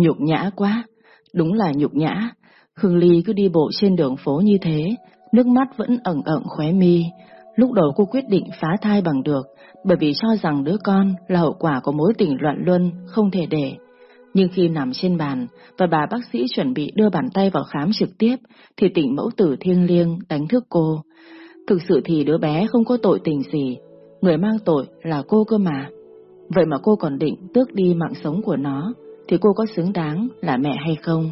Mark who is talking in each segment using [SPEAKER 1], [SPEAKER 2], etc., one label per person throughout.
[SPEAKER 1] Nhục nhã quá, đúng là nhục nhã. Hương Ly cứ đi bộ trên đường phố như thế, nước mắt vẫn ẩn ẩn khóe mi. Lúc đầu cô quyết định phá thai bằng được, bởi vì cho rằng đứa con là hậu quả của mối tình loạn luân, không thể để. Nhưng khi nằm trên bàn và bà bác sĩ chuẩn bị đưa bàn tay vào khám trực tiếp, thì tỉnh mẫu tử thiêng liêng đánh thức cô. Thực sự thì đứa bé không có tội tình gì, người mang tội là cô cơ mà. Vậy mà cô còn định tước đi mạng sống của nó, thì cô có xứng đáng là mẹ hay không?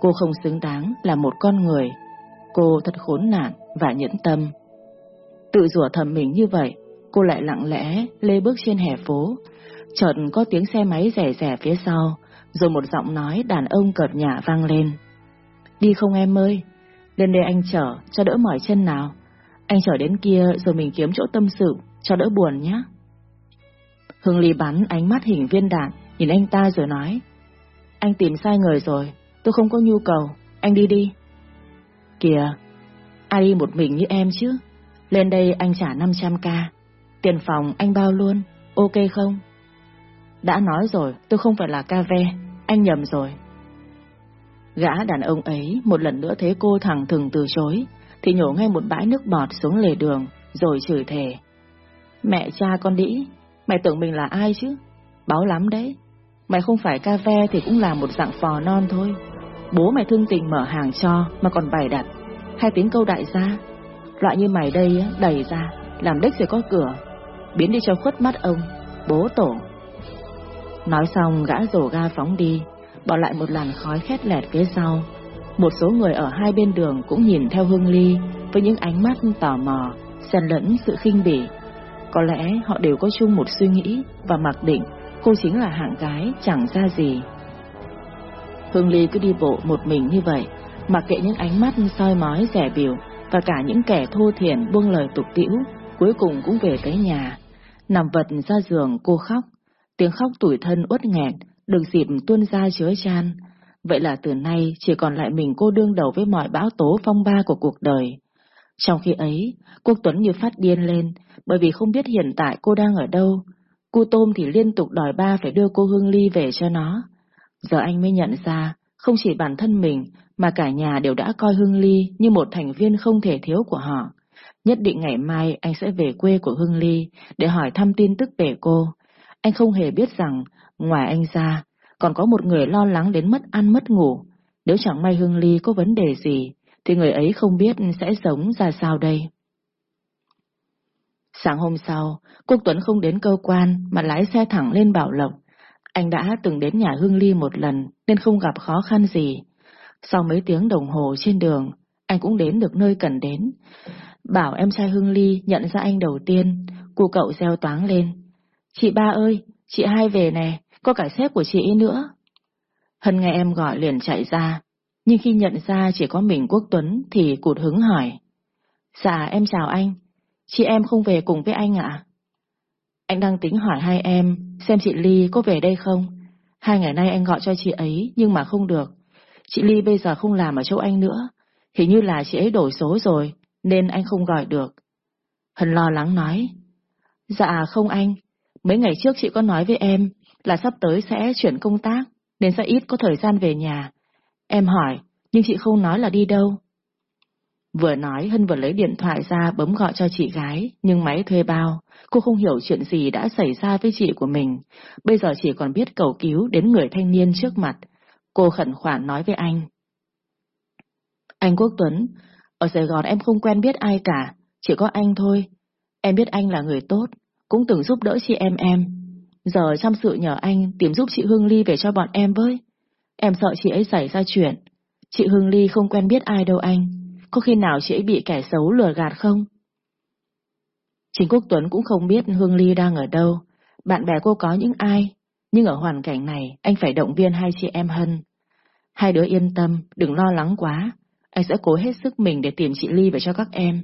[SPEAKER 1] Cô không xứng đáng là một con người. Cô thật khốn nạn và nhẫn tâm. Tự rủa thầm mình như vậy, cô lại lặng lẽ lê bước trên hè phố. Chợt có tiếng xe máy rẻ rẻ phía sau, rồi một giọng nói đàn ông cợt nhả vang lên. Đi không em ơi, lên đây anh chở cho đỡ mỏi chân nào. Anh chở đến kia rồi mình kiếm chỗ tâm sự, cho đỡ buồn nhé. Hương Ly bắn ánh mắt hình viên đạn, nhìn anh ta rồi nói. Anh tìm sai người rồi, tôi không có nhu cầu, anh đi đi. Kìa, ai đi một mình như em chứ? Lên đây anh trả 500k, tiền phòng anh bao luôn, ok không? Đã nói rồi, tôi không phải là ca ve, anh nhầm rồi. Gã đàn ông ấy một lần nữa thấy cô thẳng thừng từ chối, thì nhổ ngay một bãi nước bọt xuống lề đường, rồi chửi thề. Mẹ cha con đĩ, mày tưởng mình là ai chứ? Báo lắm đấy. Mày không phải ca ve thì cũng là một dạng phò non thôi. Bố mày thương tình mở hàng cho mà còn bày đặt. Hay tiếng câu đại gia. Loại như mày đây đầy ra, làm đếch rồi có cửa. Biến đi cho khuất mắt ông, bố tổ. Nói xong gã rổ ga phóng đi, bỏ lại một làn khói khét lẹt phía sau. Một số người ở hai bên đường cũng nhìn theo Hương Ly với những ánh mắt tò mò, xen lẫn sự khinh bỉ. Có lẽ họ đều có chung một suy nghĩ và mặc định cô chính là hạng gái chẳng ra gì. Hương Ly cứ đi bộ một mình như vậy, mặc kệ những ánh mắt soi mói rẻ biểu và cả những kẻ thô thiển buông lời tục tĩu, cuối cùng cũng về tới nhà. Nằm vật ra giường cô khóc, tiếng khóc tủi thân uất nghẹn, được dịp tuôn ra chứa chan. Vậy là từ nay chỉ còn lại mình cô đương đầu với mọi bão tố phong ba của cuộc đời. Trong khi ấy, Quốc Tuấn như phát điên lên, bởi vì không biết hiện tại cô đang ở đâu. Cô Tôm thì liên tục đòi ba phải đưa cô Hương Ly về cho nó. Giờ anh mới nhận ra, không chỉ bản thân mình, mà cả nhà đều đã coi Hương Ly như một thành viên không thể thiếu của họ. Nhất định ngày mai anh sẽ về quê của Hương Ly để hỏi thăm tin tức về cô. Anh không hề biết rằng, ngoài anh ra, còn có một người lo lắng đến mất ăn mất ngủ. Nếu chẳng may Hương Ly có vấn đề gì, thì người ấy không biết sẽ sống ra sao đây. Sáng hôm sau, Quốc Tuấn không đến cơ quan mà lái xe thẳng lên Bảo Lộc. Anh đã từng đến nhà Hương Ly một lần nên không gặp khó khăn gì. Sau mấy tiếng đồng hồ trên đường, anh cũng đến được nơi cần đến. Bảo em trai Hương Ly nhận ra anh đầu tiên, cô cậu reo toáng lên. Chị ba ơi, chị hai về nè, có cả sếp của chị nữa. Hân nghe em gọi liền chạy ra, nhưng khi nhận ra chỉ có mình Quốc Tuấn thì cụt hứng hỏi. Dạ em chào anh, chị em không về cùng với anh ạ? Anh đang tính hỏi hai em xem chị Ly có về đây không. Hai ngày nay anh gọi cho chị ấy nhưng mà không được. Chị Ly bây giờ không làm ở chỗ anh nữa. Hình như là chị ấy đổi số rồi nên anh không gọi được. Hân lo lắng nói. Dạ không anh. Mấy ngày trước chị có nói với em là sắp tới sẽ chuyển công tác nên sẽ ít có thời gian về nhà. Em hỏi, nhưng chị không nói là đi đâu. Vừa nói Hân vừa lấy điện thoại ra bấm gọi cho chị gái, nhưng máy thuê bao. Cô không hiểu chuyện gì đã xảy ra với chị của mình. Bây giờ chỉ còn biết cầu cứu đến người thanh niên trước mặt. Cô khẩn khoản nói với anh. Anh Quốc Tuấn, ở Sài Gòn em không quen biết ai cả, chỉ có anh thôi. Em biết anh là người tốt, cũng từng giúp đỡ chị em em. Giờ chăm sự nhờ anh tìm giúp chị Hương Ly về cho bọn em với. Em sợ chị ấy xảy ra chuyện. Chị Hương Ly không quen biết ai đâu anh. Có khi nào chị ấy bị kẻ xấu lừa gạt không? Chính Quốc Tuấn cũng không biết Hương Ly đang ở đâu. Bạn bè cô có những ai. Nhưng ở hoàn cảnh này, anh phải động viên hai chị em Hân. Hai đứa yên tâm, đừng lo lắng quá. Anh sẽ cố hết sức mình để tìm chị Ly về cho các em.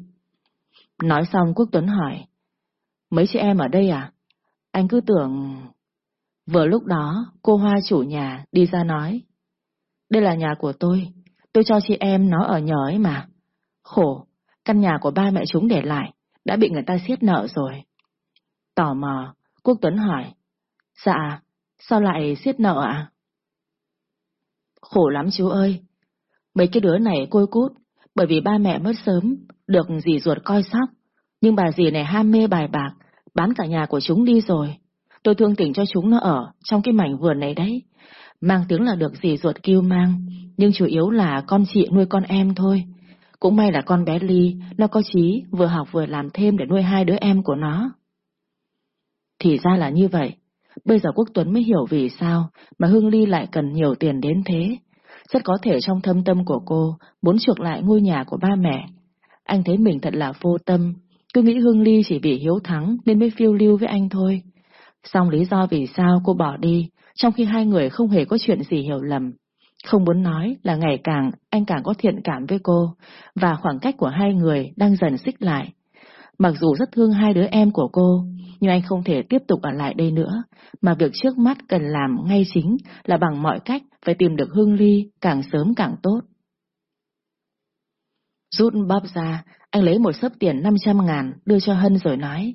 [SPEAKER 1] Nói xong Quốc Tuấn hỏi. Mấy chị em ở đây à? Anh cứ tưởng... Vừa lúc đó, cô Hoa chủ nhà đi ra nói. Đây là nhà của tôi, tôi cho chị em nó ở nhờ ấy mà. Khổ, căn nhà của ba mẹ chúng để lại, đã bị người ta siết nợ rồi. Tò mò, Quốc Tuấn hỏi. Dạ, sao lại siết nợ ạ? À? Khổ lắm chú ơi. Mấy cái đứa này côi cút, bởi vì ba mẹ mất sớm, được dì ruột coi sóc. Nhưng bà dì này ham mê bài bạc, bán cả nhà của chúng đi rồi. Tôi thương tình cho chúng nó ở trong cái mảnh vườn này đấy. Mang tiếng là được dì ruột kêu mang, nhưng chủ yếu là con chị nuôi con em thôi. Cũng may là con bé Ly, nó có trí, vừa học vừa làm thêm để nuôi hai đứa em của nó. Thì ra là như vậy. Bây giờ Quốc Tuấn mới hiểu vì sao mà Hương Ly lại cần nhiều tiền đến thế. Rất có thể trong thâm tâm của cô muốn chuộc lại ngôi nhà của ba mẹ. Anh thấy mình thật là vô tâm, cứ nghĩ Hương Ly chỉ vì hiếu thắng nên mới phiêu lưu với anh thôi. Xong lý do vì sao cô bỏ đi, trong khi hai người không hề có chuyện gì hiểu lầm. Không muốn nói là ngày càng anh càng có thiện cảm với cô, và khoảng cách của hai người đang dần xích lại. Mặc dù rất thương hai đứa em của cô, nhưng anh không thể tiếp tục ở lại đây nữa, mà việc trước mắt cần làm ngay chính là bằng mọi cách phải tìm được Hương Ly càng sớm càng tốt. Rút bóp ra, anh lấy một sớp tiền 500 ngàn đưa cho Hân rồi nói.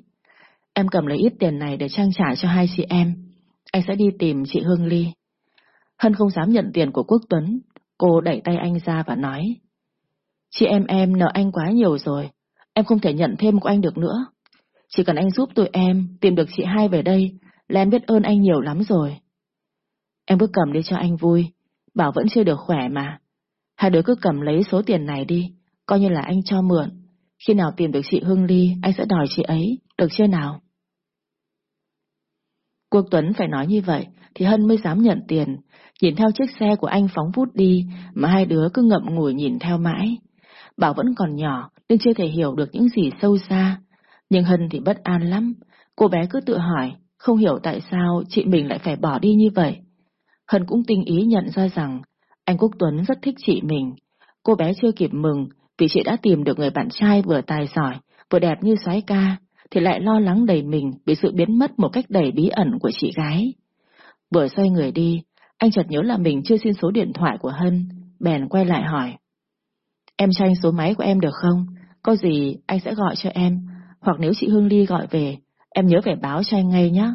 [SPEAKER 1] Em cầm lấy ít tiền này để trang trải cho hai chị em. Anh sẽ đi tìm chị Hương Ly. Hân không dám nhận tiền của Quốc Tuấn. Cô đẩy tay anh ra và nói. Chị em em nợ anh quá nhiều rồi. Em không thể nhận thêm của anh được nữa. Chỉ cần anh giúp tụi em tìm được chị hai về đây là em biết ơn anh nhiều lắm rồi. Em cứ cầm đi cho anh vui. Bảo vẫn chưa được khỏe mà. Hai đứa cứ cầm lấy số tiền này đi. Coi như là anh cho mượn. Khi nào tìm được chị Hương Ly, anh sẽ đòi chị ấy. Được chưa nào? Quốc Tuấn phải nói như vậy, thì Hân mới dám nhận tiền, nhìn theo chiếc xe của anh phóng vút đi, mà hai đứa cứ ngậm ngùi nhìn theo mãi. Bảo vẫn còn nhỏ, nên chưa thể hiểu được những gì sâu xa. Nhưng Hân thì bất an lắm, cô bé cứ tự hỏi, không hiểu tại sao chị mình lại phải bỏ đi như vậy. Hân cũng tinh ý nhận ra rằng, anh Quốc Tuấn rất thích chị mình. Cô bé chưa kịp mừng, vì chị đã tìm được người bạn trai vừa tài giỏi, vừa đẹp như soái ca, thì lại lo lắng đầy mình vì sự biến mất một cách đầy bí ẩn của chị gái. Vừa xoay người đi, anh chợt nhớ là mình chưa xin số điện thoại của Hân, bèn quay lại hỏi. Em cho anh số máy của em được không? Có gì anh sẽ gọi cho em, hoặc nếu chị Hương Ly gọi về, em nhớ phải báo cho anh ngay nhé.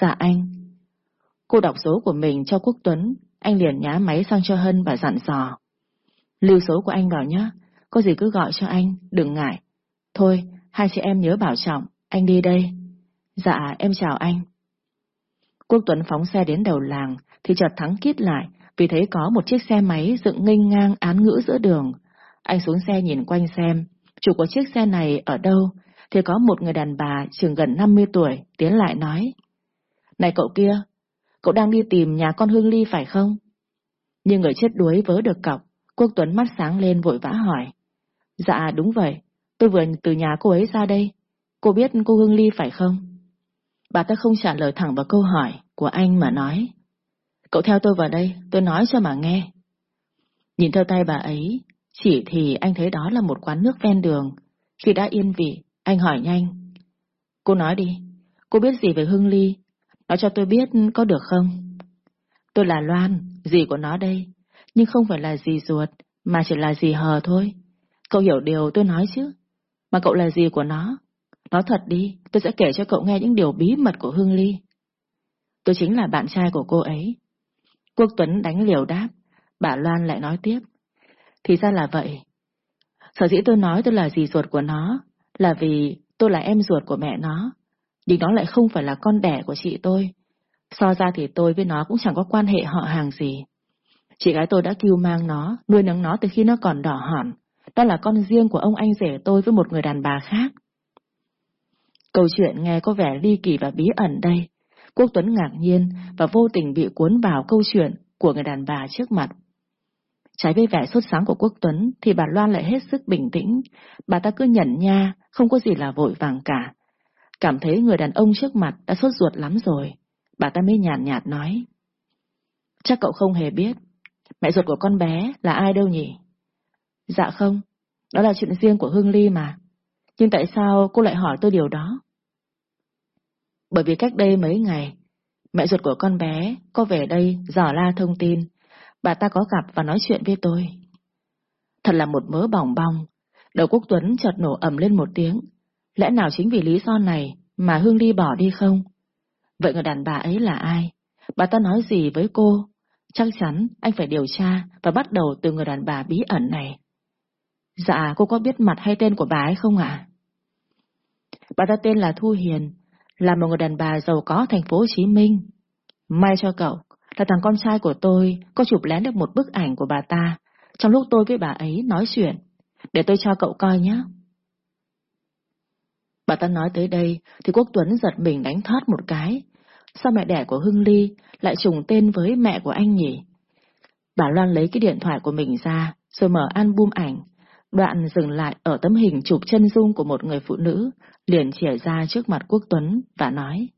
[SPEAKER 1] Dạ anh. Cô đọc số của mình cho Quốc Tuấn, anh liền nhá máy sang cho Hân và dặn dò. Lưu số của anh vào nhé, có gì cứ gọi cho anh, đừng ngại. Thôi, hai chị em nhớ bảo trọng, anh đi đây. Dạ, em chào anh. Quốc Tuấn phóng xe đến đầu làng, thì chợt thắng kít lại, vì thấy có một chiếc xe máy dựng nghênh ngang án ngữ giữa đường. Anh xuống xe nhìn quanh xem, chủ của chiếc xe này ở đâu, thì có một người đàn bà chừng gần 50 tuổi, tiến lại nói. Này cậu kia, cậu đang đi tìm nhà con Hương Ly phải không? Nhưng người chết đuối vớ được cọc, Quốc Tuấn mắt sáng lên vội vã hỏi. Dạ đúng vậy, tôi vừa từ nhà cô ấy ra đây. Cô biết cô Hương Ly phải không? Bà ta không trả lời thẳng vào câu hỏi của anh mà nói. Cậu theo tôi vào đây, tôi nói cho mà nghe. Nhìn theo tay bà ấy, chỉ thì anh thấy đó là một quán nước ven đường. Khi đã yên vị, anh hỏi nhanh. Cô nói đi, cô biết gì về Hương Ly? Nói cho tôi biết có được không? Tôi là Loan, gì của nó đây. Nhưng không phải là gì ruột, mà chỉ là gì hờ thôi. Cậu hiểu điều tôi nói chứ? Mà cậu là gì của nó? Nói thật đi, tôi sẽ kể cho cậu nghe những điều bí mật của Hương Ly. Tôi chính là bạn trai của cô ấy. Quốc Tuấn đánh liều đáp, bà Loan lại nói tiếp. Thì ra là vậy. Sở dĩ tôi nói tôi là dì ruột của nó, là vì tôi là em ruột của mẹ nó. Nhưng nó lại không phải là con đẻ của chị tôi. So ra thì tôi với nó cũng chẳng có quan hệ họ hàng gì. Chị gái tôi đã kêu mang nó, nuôi nấng nó từ khi nó còn đỏ hòn. Đó là con riêng của ông anh rể tôi với một người đàn bà khác. Câu chuyện nghe có vẻ ly kỳ và bí ẩn đây. Quốc Tuấn ngạc nhiên và vô tình bị cuốn vào câu chuyện của người đàn bà trước mặt. Trái với vẻ sốt sáng của Quốc Tuấn thì bà Loan lại hết sức bình tĩnh. Bà ta cứ nhận nha, không có gì là vội vàng cả. Cảm thấy người đàn ông trước mặt đã sốt ruột lắm rồi. Bà ta mới nhàn nhạt, nhạt nói. Chắc cậu không hề biết. Mẹ ruột của con bé là ai đâu nhỉ? Dạ không, đó là chuyện riêng của Hương Ly mà. Nhưng tại sao cô lại hỏi tôi điều đó? Bởi vì cách đây mấy ngày, mẹ ruột của con bé có về đây dò la thông tin, bà ta có gặp và nói chuyện với tôi. Thật là một mớ bỏng bong, đầu quốc Tuấn chợt nổ ầm lên một tiếng. Lẽ nào chính vì lý do này mà Hương Ly bỏ đi không? Vậy người đàn bà ấy là ai? Bà ta nói gì với cô? Chắc chắn anh phải điều tra và bắt đầu từ người đàn bà bí ẩn này. Dạ, cô có biết mặt hay tên của bà ấy không ạ? Bà ta tên là Thu Hiền, là một người đàn bà giàu có thành phố Hồ Chí Minh. May cho cậu, là thằng con trai của tôi có chụp lén được một bức ảnh của bà ta trong lúc tôi với bà ấy nói chuyện. Để tôi cho cậu coi nhé. Bà ta nói tới đây thì Quốc Tuấn giật mình đánh thoát một cái. Sao mẹ đẻ của Hưng Ly lại trùng tên với mẹ của anh nhỉ? Bà Loan lấy cái điện thoại của mình ra rồi mở album ảnh. Đoạn dừng lại ở tấm hình chụp chân dung của một người phụ nữ, liền chỉa ra trước mặt Quốc Tuấn và nói.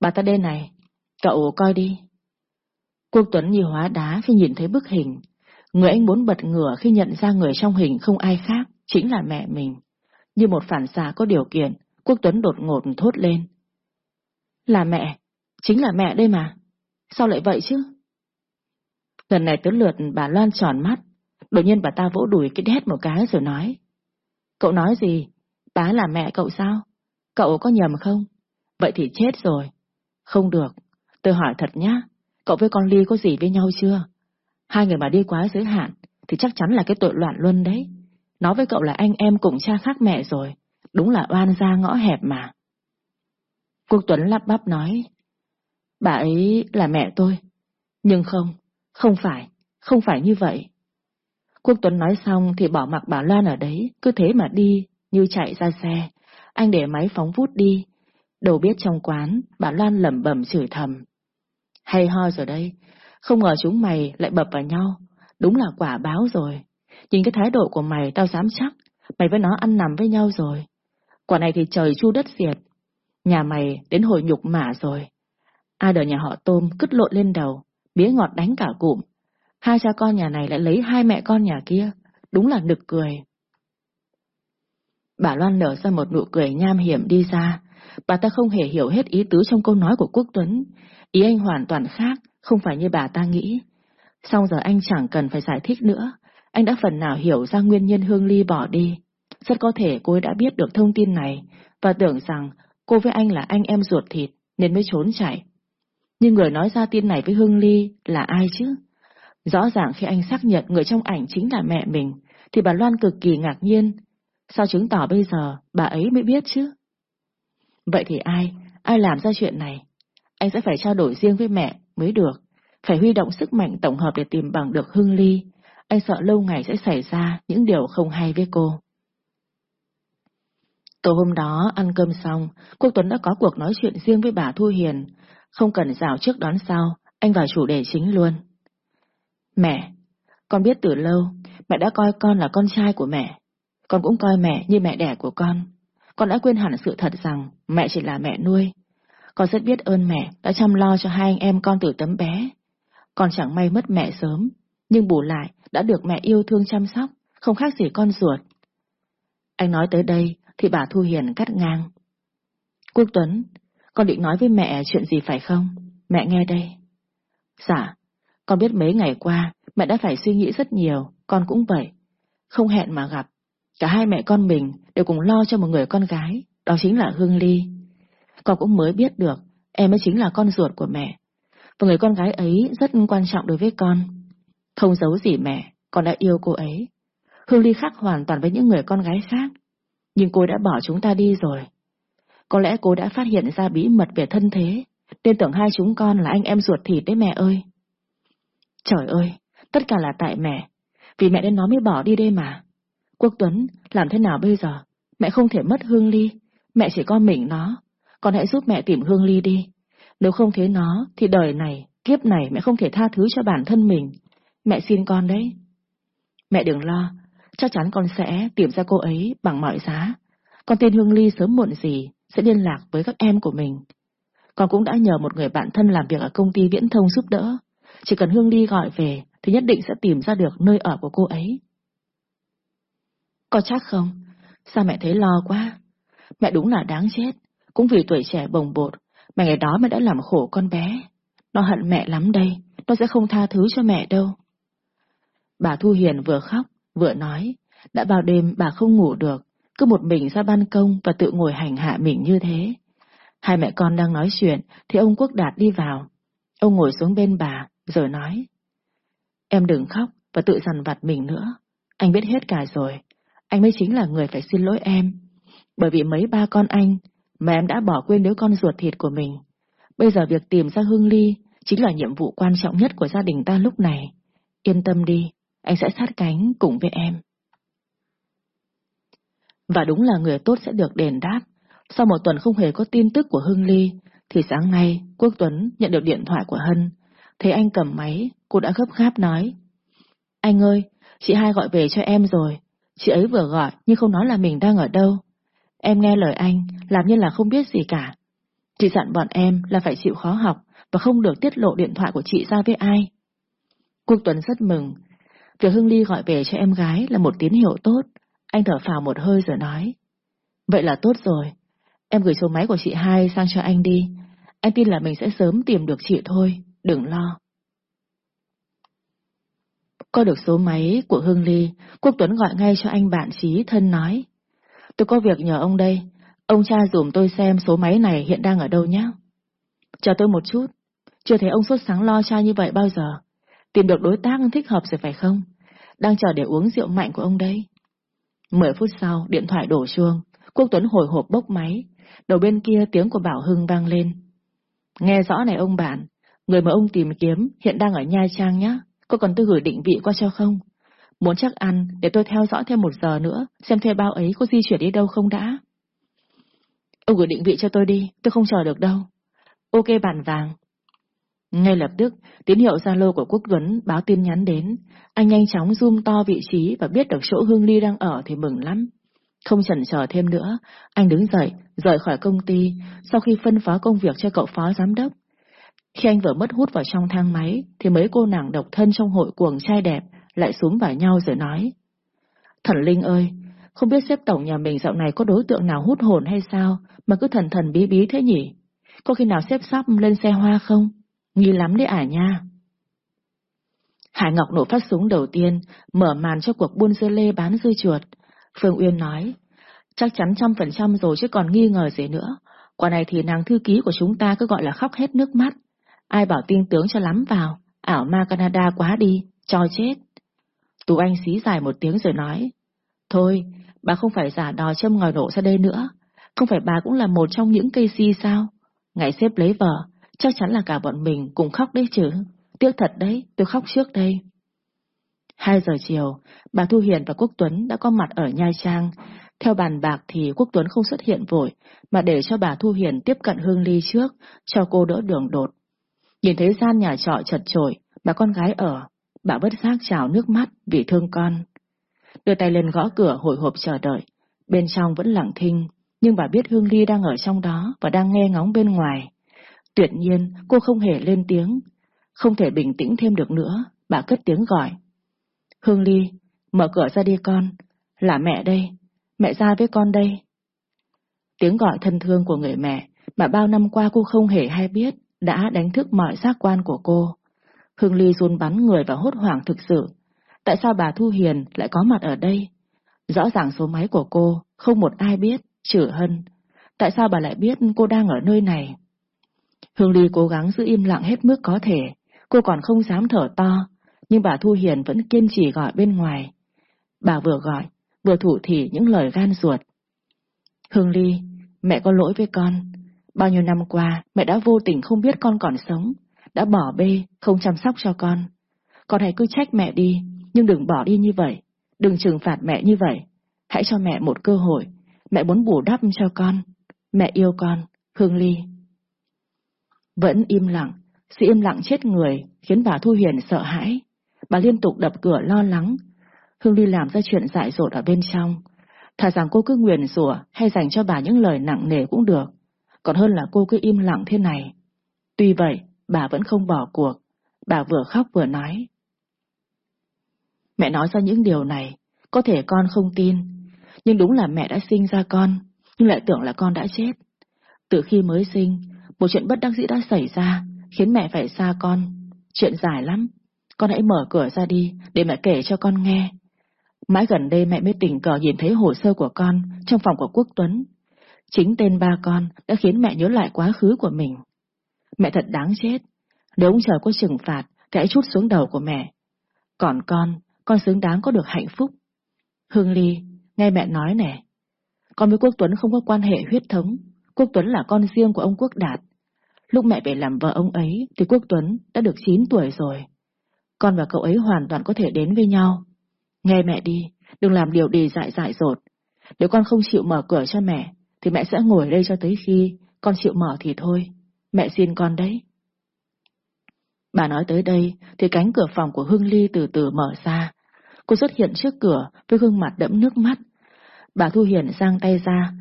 [SPEAKER 1] Bà ta đây này, cậu coi đi. Quốc Tuấn như hóa đá khi nhìn thấy bức hình. Người anh muốn bật ngửa khi nhận ra người trong hình không ai khác, chính là mẹ mình. Như một phản xạ có điều kiện, Quốc Tuấn đột ngột thốt lên. Là mẹ, chính là mẹ đây mà. Sao lại vậy chứ? Lần này tới lượt bà Loan tròn mắt, đột nhiên bà ta vỗ đùi cái đét một cái rồi nói. Cậu nói gì? Bá là mẹ cậu sao? Cậu có nhầm không? Vậy thì chết rồi. Không được. Tôi hỏi thật nhá, cậu với con Ly có gì với nhau chưa? Hai người mà đi quá giới hạn thì chắc chắn là cái tội loạn luân đấy. Nói với cậu là anh em cùng cha khác mẹ rồi, đúng là oan gia ngõ hẹp mà. Quốc Tuấn lắp bắp nói, bà ấy là mẹ tôi. Nhưng không, không phải, không phải như vậy. Quốc Tuấn nói xong thì bỏ mặc bà Loan ở đấy, cứ thế mà đi, như chạy ra xe. Anh để máy phóng vút đi. Đầu biết trong quán, bà Loan lẩm bẩm chửi thầm. Hay ho rồi đây, không ngờ chúng mày lại bập vào nhau. Đúng là quả báo rồi. Nhìn cái thái độ của mày tao dám chắc, mày với nó ăn nằm với nhau rồi. Quả này thì trời chu đất diệt. Nhà mày đến hồi nhục mả rồi. Ai đợi nhà họ tôm cứt lộn lên đầu, bía ngọt đánh cả cụm. Hai cha con nhà này lại lấy hai mẹ con nhà kia, đúng là nực cười. Bà Loan nở ra một nụ cười nham hiểm đi ra. Bà ta không hề hiểu hết ý tứ trong câu nói của Quốc Tuấn. Ý anh hoàn toàn khác, không phải như bà ta nghĩ. Xong giờ anh chẳng cần phải giải thích nữa. Anh đã phần nào hiểu ra nguyên nhân Hương Ly bỏ đi. Rất có thể cô ấy đã biết được thông tin này và tưởng rằng cô với anh là anh em ruột thịt nên mới trốn chạy. Nhưng người nói ra tin này với Hương Ly là ai chứ? Rõ ràng khi anh xác nhận người trong ảnh chính là mẹ mình, thì bà Loan cực kỳ ngạc nhiên. Sao chứng tỏ bây giờ bà ấy mới biết chứ? Vậy thì ai, ai làm ra chuyện này? Anh sẽ phải trao đổi riêng với mẹ mới được, phải huy động sức mạnh tổng hợp để tìm bằng được Hương Ly. Anh sợ lâu ngày sẽ xảy ra những điều không hay với cô. Tối hôm đó, ăn cơm xong, Quốc Tuấn đã có cuộc nói chuyện riêng với bà Thu Hiền. Không cần rào trước đón sau, anh vào chủ đề chính luôn. Mẹ, con biết từ lâu, mẹ đã coi con là con trai của mẹ. Con cũng coi mẹ như mẹ đẻ của con. Con đã quên hẳn sự thật rằng mẹ chỉ là mẹ nuôi. Con rất biết ơn mẹ đã chăm lo cho hai anh em con từ tấm bé. Con chẳng may mất mẹ sớm, nhưng bù lại đã được mẹ yêu thương chăm sóc, không khác gì con ruột. Anh nói tới đây thì bà Thu Hiền cắt ngang. Quốc Tuấn, con định nói với mẹ chuyện gì phải không? Mẹ nghe đây. Dạ, con biết mấy ngày qua mẹ đã phải suy nghĩ rất nhiều, con cũng vậy. Không hẹn mà gặp. Cả hai mẹ con mình đều cùng lo cho một người con gái, đó chính là Hương Ly. Con cũng mới biết được, em ấy chính là con ruột của mẹ. Và người con gái ấy rất quan trọng đối với con. Không giấu gì mẹ, con đã yêu cô ấy. Hương Ly khác hoàn toàn với những người con gái khác. Nhưng cô đã bỏ chúng ta đi rồi. Có lẽ cô đã phát hiện ra bí mật về thân thế, nên tưởng hai chúng con là anh em ruột thịt đấy mẹ ơi. Trời ơi, tất cả là tại mẹ, vì mẹ nên nó mới bỏ đi đây mà. Quốc Tuấn, làm thế nào bây giờ? Mẹ không thể mất Hương Ly, mẹ chỉ có mình nó, con hãy giúp mẹ tìm Hương Ly đi. Nếu không thế nó, thì đời này, kiếp này mẹ không thể tha thứ cho bản thân mình. Mẹ xin con đấy. Mẹ đừng lo, chắc chắn con sẽ tìm ra cô ấy bằng mọi giá. Con tin Hương Ly sớm muộn gì sẽ liên lạc với các em của mình. Con cũng đã nhờ một người bạn thân làm việc ở công ty viễn thông giúp đỡ. Chỉ cần Hương Ly gọi về thì nhất định sẽ tìm ra được nơi ở của cô ấy. Có chắc không? Sao mẹ thấy lo quá? Mẹ đúng là đáng chết. Cũng vì tuổi trẻ bồng bột mà ngày đó mẹ đã làm khổ con bé. Nó hận mẹ lắm đây. Nó sẽ không tha thứ cho mẹ đâu. Bà Thu Hiền vừa khóc, vừa nói. Đã bao đêm bà không ngủ được. Cứ một mình ra ban công và tự ngồi hành hạ mình như thế. Hai mẹ con đang nói chuyện thì ông Quốc Đạt đi vào. Ông ngồi xuống bên bà, rồi nói. Em đừng khóc và tự dằn vặt mình nữa. Anh biết hết cả rồi. Anh mới chính là người phải xin lỗi em. Bởi vì mấy ba con anh mà em đã bỏ quên đứa con ruột thịt của mình. Bây giờ việc tìm ra Hương Ly chính là nhiệm vụ quan trọng nhất của gia đình ta lúc này. Yên tâm đi, anh sẽ sát cánh cùng với em. Và đúng là người tốt sẽ được đền đáp. Sau một tuần không hề có tin tức của Hương Ly, thì sáng nay Quốc Tuấn nhận được điện thoại của Hân. Thấy anh cầm máy, cô đã gấp gáp nói. Anh ơi, chị hai gọi về cho em rồi. Chị ấy vừa gọi nhưng không nói là mình đang ở đâu. Em nghe lời anh, làm như là không biết gì cả. Chị dặn bọn em là phải chịu khó học và không được tiết lộ điện thoại của chị ra với ai. Quốc Tuấn rất mừng. Việc Hưng Ly gọi về cho em gái là một tín hiệu tốt. Anh thở phào một hơi rồi nói. Vậy là tốt rồi. Em gửi số máy của chị hai sang cho anh đi. Anh tin là mình sẽ sớm tìm được chị thôi. Đừng lo. Có được số máy của Hương Ly, Quốc Tuấn gọi ngay cho anh bạn trí thân nói. Tôi có việc nhờ ông đây. Ông cha dùm tôi xem số máy này hiện đang ở đâu nhé. Chờ tôi một chút. Chưa thấy ông sốt sáng lo cha như vậy bao giờ. Tìm được đối tác thích hợp rồi phải không? Đang chờ để uống rượu mạnh của ông đây. Mười phút sau, điện thoại đổ chuông. Quốc Tuấn hồi hộp bốc máy. Đầu bên kia tiếng của Bảo Hưng vang lên. Nghe rõ này ông bạn, người mà ông tìm kiếm hiện đang ở Nha Trang nhé cô còn tôi gửi định vị qua cho không? Muốn chắc ăn, để tôi theo dõi thêm một giờ nữa, xem thuê bao ấy có di chuyển đi đâu không đã. Ông gửi định vị cho tôi đi, tôi không chờ được đâu. Ok bản vàng. Ngay lập tức, tín hiệu Zalo của Quốc Tuấn báo tin nhắn đến. Anh nhanh chóng zoom to vị trí và biết được chỗ Hương Ly đang ở thì mừng lắm. Không chần chờ thêm nữa, anh đứng dậy, rời khỏi công ty, sau khi phân phó công việc cho cậu phó giám đốc. Khi anh vừa mất hút vào trong thang máy, thì mấy cô nàng độc thân trong hội cuồng trai đẹp lại xuống vào nhau rồi nói. Thần Linh ơi, không biết xếp tổng nhà mình dạo này có đối tượng nào hút hồn hay sao mà cứ thần thần bí bí thế nhỉ? Có khi nào xếp sắp lên xe hoa không? Nghi lắm đấy ả nha. Hải Ngọc nổ phát súng đầu tiên, mở màn cho cuộc buôn dưa lê bán dưa chuột. Phương Uyên nói, chắc chắn trăm phần trăm rồi chứ còn nghi ngờ gì nữa. Quả này thì nàng thư ký của chúng ta cứ gọi là khóc hết nước mắt. Ai bảo tin tướng cho lắm vào, ảo ma Canada quá đi, cho chết. Tú Anh xí dài một tiếng rồi nói, Thôi, bà không phải giả đò châm ngòi nổ ra đây nữa. Không phải bà cũng là một trong những cây si sao? Ngày xếp lấy vợ, chắc chắn là cả bọn mình cùng khóc đấy chứ. Tiếc thật đấy, tôi khóc trước đây. Hai giờ chiều, bà Thu Hiền và Quốc Tuấn đã có mặt ở Nha Trang. Theo bàn bạc thì Quốc Tuấn không xuất hiện vội, mà để cho bà Thu Hiền tiếp cận Hương Ly trước, cho cô đỡ đường đột. Nhìn thấy gian nhà trọ chật chội, bà con gái ở, bà bất giác trào nước mắt vì thương con. Đưa tay lên gõ cửa hồi hộp chờ đợi, bên trong vẫn lặng thinh, nhưng bà biết Hương Ly đang ở trong đó và đang nghe ngóng bên ngoài. Tuyệt nhiên, cô không hề lên tiếng. Không thể bình tĩnh thêm được nữa, bà cất tiếng gọi. Hương Ly, mở cửa ra đi con. Là mẹ đây, mẹ ra với con đây. Tiếng gọi thân thương của người mẹ mà bao năm qua cô không hề hay biết đã đánh thức mọi giác quan của cô. Hương Ly run bắn người và hốt hoảng thực sự. Tại sao bà Thu Hiền lại có mặt ở đây? Rõ ràng số máy của cô, không một ai biết, trừ Hân. Tại sao bà lại biết cô đang ở nơi này? Hương Ly cố gắng giữ im lặng hết mức có thể, cô còn không dám thở to, nhưng bà Thu Hiền vẫn kiên trì gọi bên ngoài. Bà vừa gọi, vừa thủ thỉ những lời gan ruột. Hương Ly, mẹ có lỗi với con. Bao nhiêu năm qua, mẹ đã vô tình không biết con còn sống, đã bỏ bê, không chăm sóc cho con. Con hãy cứ trách mẹ đi, nhưng đừng bỏ đi như vậy, đừng trừng phạt mẹ như vậy. Hãy cho mẹ một cơ hội, mẹ muốn bù đắp cho con. Mẹ yêu con, Hương Ly. Vẫn im lặng, sự im lặng chết người khiến bà Thu Hiền sợ hãi. Bà liên tục đập cửa lo lắng. Hương Ly làm ra chuyện dại dột ở bên trong. Thà rằng cô cứ nguyền rủa hay dành cho bà những lời nặng nề cũng được. Còn hơn là cô cứ im lặng thế này. Tuy vậy, bà vẫn không bỏ cuộc. Bà vừa khóc vừa nói. Mẹ nói ra những điều này, có thể con không tin, nhưng đúng là mẹ đã sinh ra con, nhưng lại tưởng là con đã chết. Từ khi mới sinh, một chuyện bất đắc dĩ đã xảy ra, khiến mẹ phải xa con. Chuyện dài lắm, con hãy mở cửa ra đi, để mẹ kể cho con nghe. Mãi gần đây mẹ mới tình cờ nhìn thấy hồ sơ của con trong phòng của Quốc Tuấn. Chính tên ba con đã khiến mẹ nhớ lại quá khứ của mình. Mẹ thật đáng chết. Nếu ông trời có trừng phạt, thì hãy chút xuống đầu của mẹ. Còn con, con xứng đáng có được hạnh phúc. Hương Ly, nghe mẹ nói nè. Con với Quốc Tuấn không có quan hệ huyết thống. Quốc Tuấn là con riêng của ông Quốc Đạt. Lúc mẹ về làm vợ ông ấy thì Quốc Tuấn đã được 9 tuổi rồi. Con và cậu ấy hoàn toàn có thể đến với nhau. Nghe mẹ đi, đừng làm điều đề dại dại dột. Nếu con không chịu mở cửa cho mẹ, thì mẹ sẽ ngồi đây cho tới khi con chịu mở thì thôi. Mẹ xin con đấy. Bà nói tới đây thì cánh cửa phòng của Hương Ly từ từ mở ra. Cô xuất hiện trước cửa với gương mặt đẫm nước mắt. Bà Thu Hiền giang tay ra.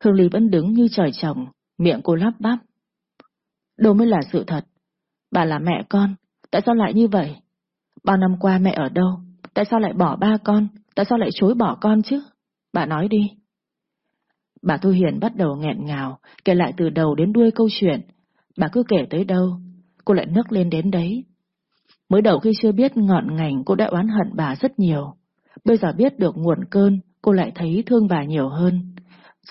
[SPEAKER 1] Hương Ly vẫn đứng như trời trồng, miệng cô lắp bắp. Đâu mới là sự thật. Bà là mẹ con, tại sao lại như vậy? Bao năm qua mẹ ở đâu? Tại sao lại bỏ ba con? Tại sao lại chối bỏ con chứ? Bà nói đi. Bà Thu Hiền bắt đầu nghẹn ngào, kể lại từ đầu đến đuôi câu chuyện. Bà cứ kể tới đâu, cô lại nức lên đến đấy. Mới đầu khi chưa biết ngọn ngành cô đã oán hận bà rất nhiều. Bây giờ biết được nguồn cơn, cô lại thấy thương bà nhiều hơn.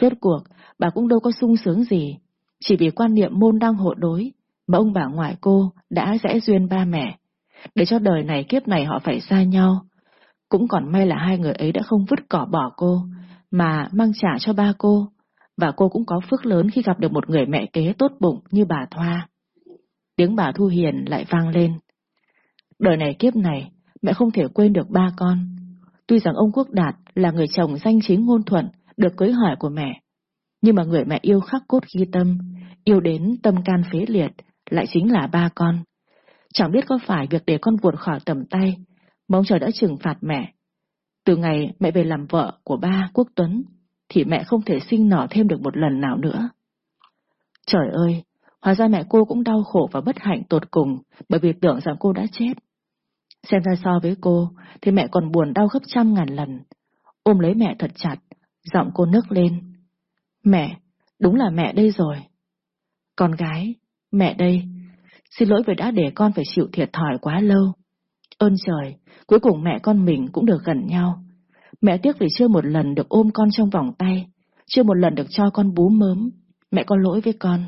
[SPEAKER 1] Rốt cuộc, bà cũng đâu có sung sướng gì. Chỉ vì quan niệm môn đang hộ đối, mà ông bà ngoại cô đã rẽ duyên ba mẹ. Để cho đời này kiếp này họ phải xa nhau. Cũng còn may là hai người ấy đã không vứt cỏ bỏ cô, mà mang trả cho ba cô. Và cô cũng có phước lớn khi gặp được một người mẹ kế tốt bụng như bà Thoa. Tiếng bà Thu Hiền lại vang lên. Đời này kiếp này, mẹ không thể quên được ba con. Tuy rằng ông Quốc Đạt là người chồng danh chính ngôn thuận, được cưới hỏi của mẹ. Nhưng mà người mẹ yêu khắc cốt ghi tâm, yêu đến tâm can phế liệt, lại chính là ba con. Chẳng biết có phải việc để con vụt khỏi tầm tay, mong trời đã trừng phạt mẹ. Từ ngày mẹ về làm vợ của ba Quốc Tuấn, thì mẹ không thể sinh nở thêm được một lần nào nữa. Trời ơi, Hóa ra mẹ cô cũng đau khổ và bất hạnh tột cùng bởi vì tưởng rằng cô đã chết. Xem ra so với cô thì mẹ còn buồn đau gấp trăm ngàn lần. Ôm lấy mẹ thật chặt, giọng cô nức lên. Mẹ, đúng là mẹ đây rồi. Con gái, mẹ đây. Xin lỗi vì đã để con phải chịu thiệt thòi quá lâu. Ơn trời, cuối cùng mẹ con mình cũng được gần nhau. Mẹ tiếc vì chưa một lần được ôm con trong vòng tay, chưa một lần được cho con bú mớm. Mẹ có lỗi với con.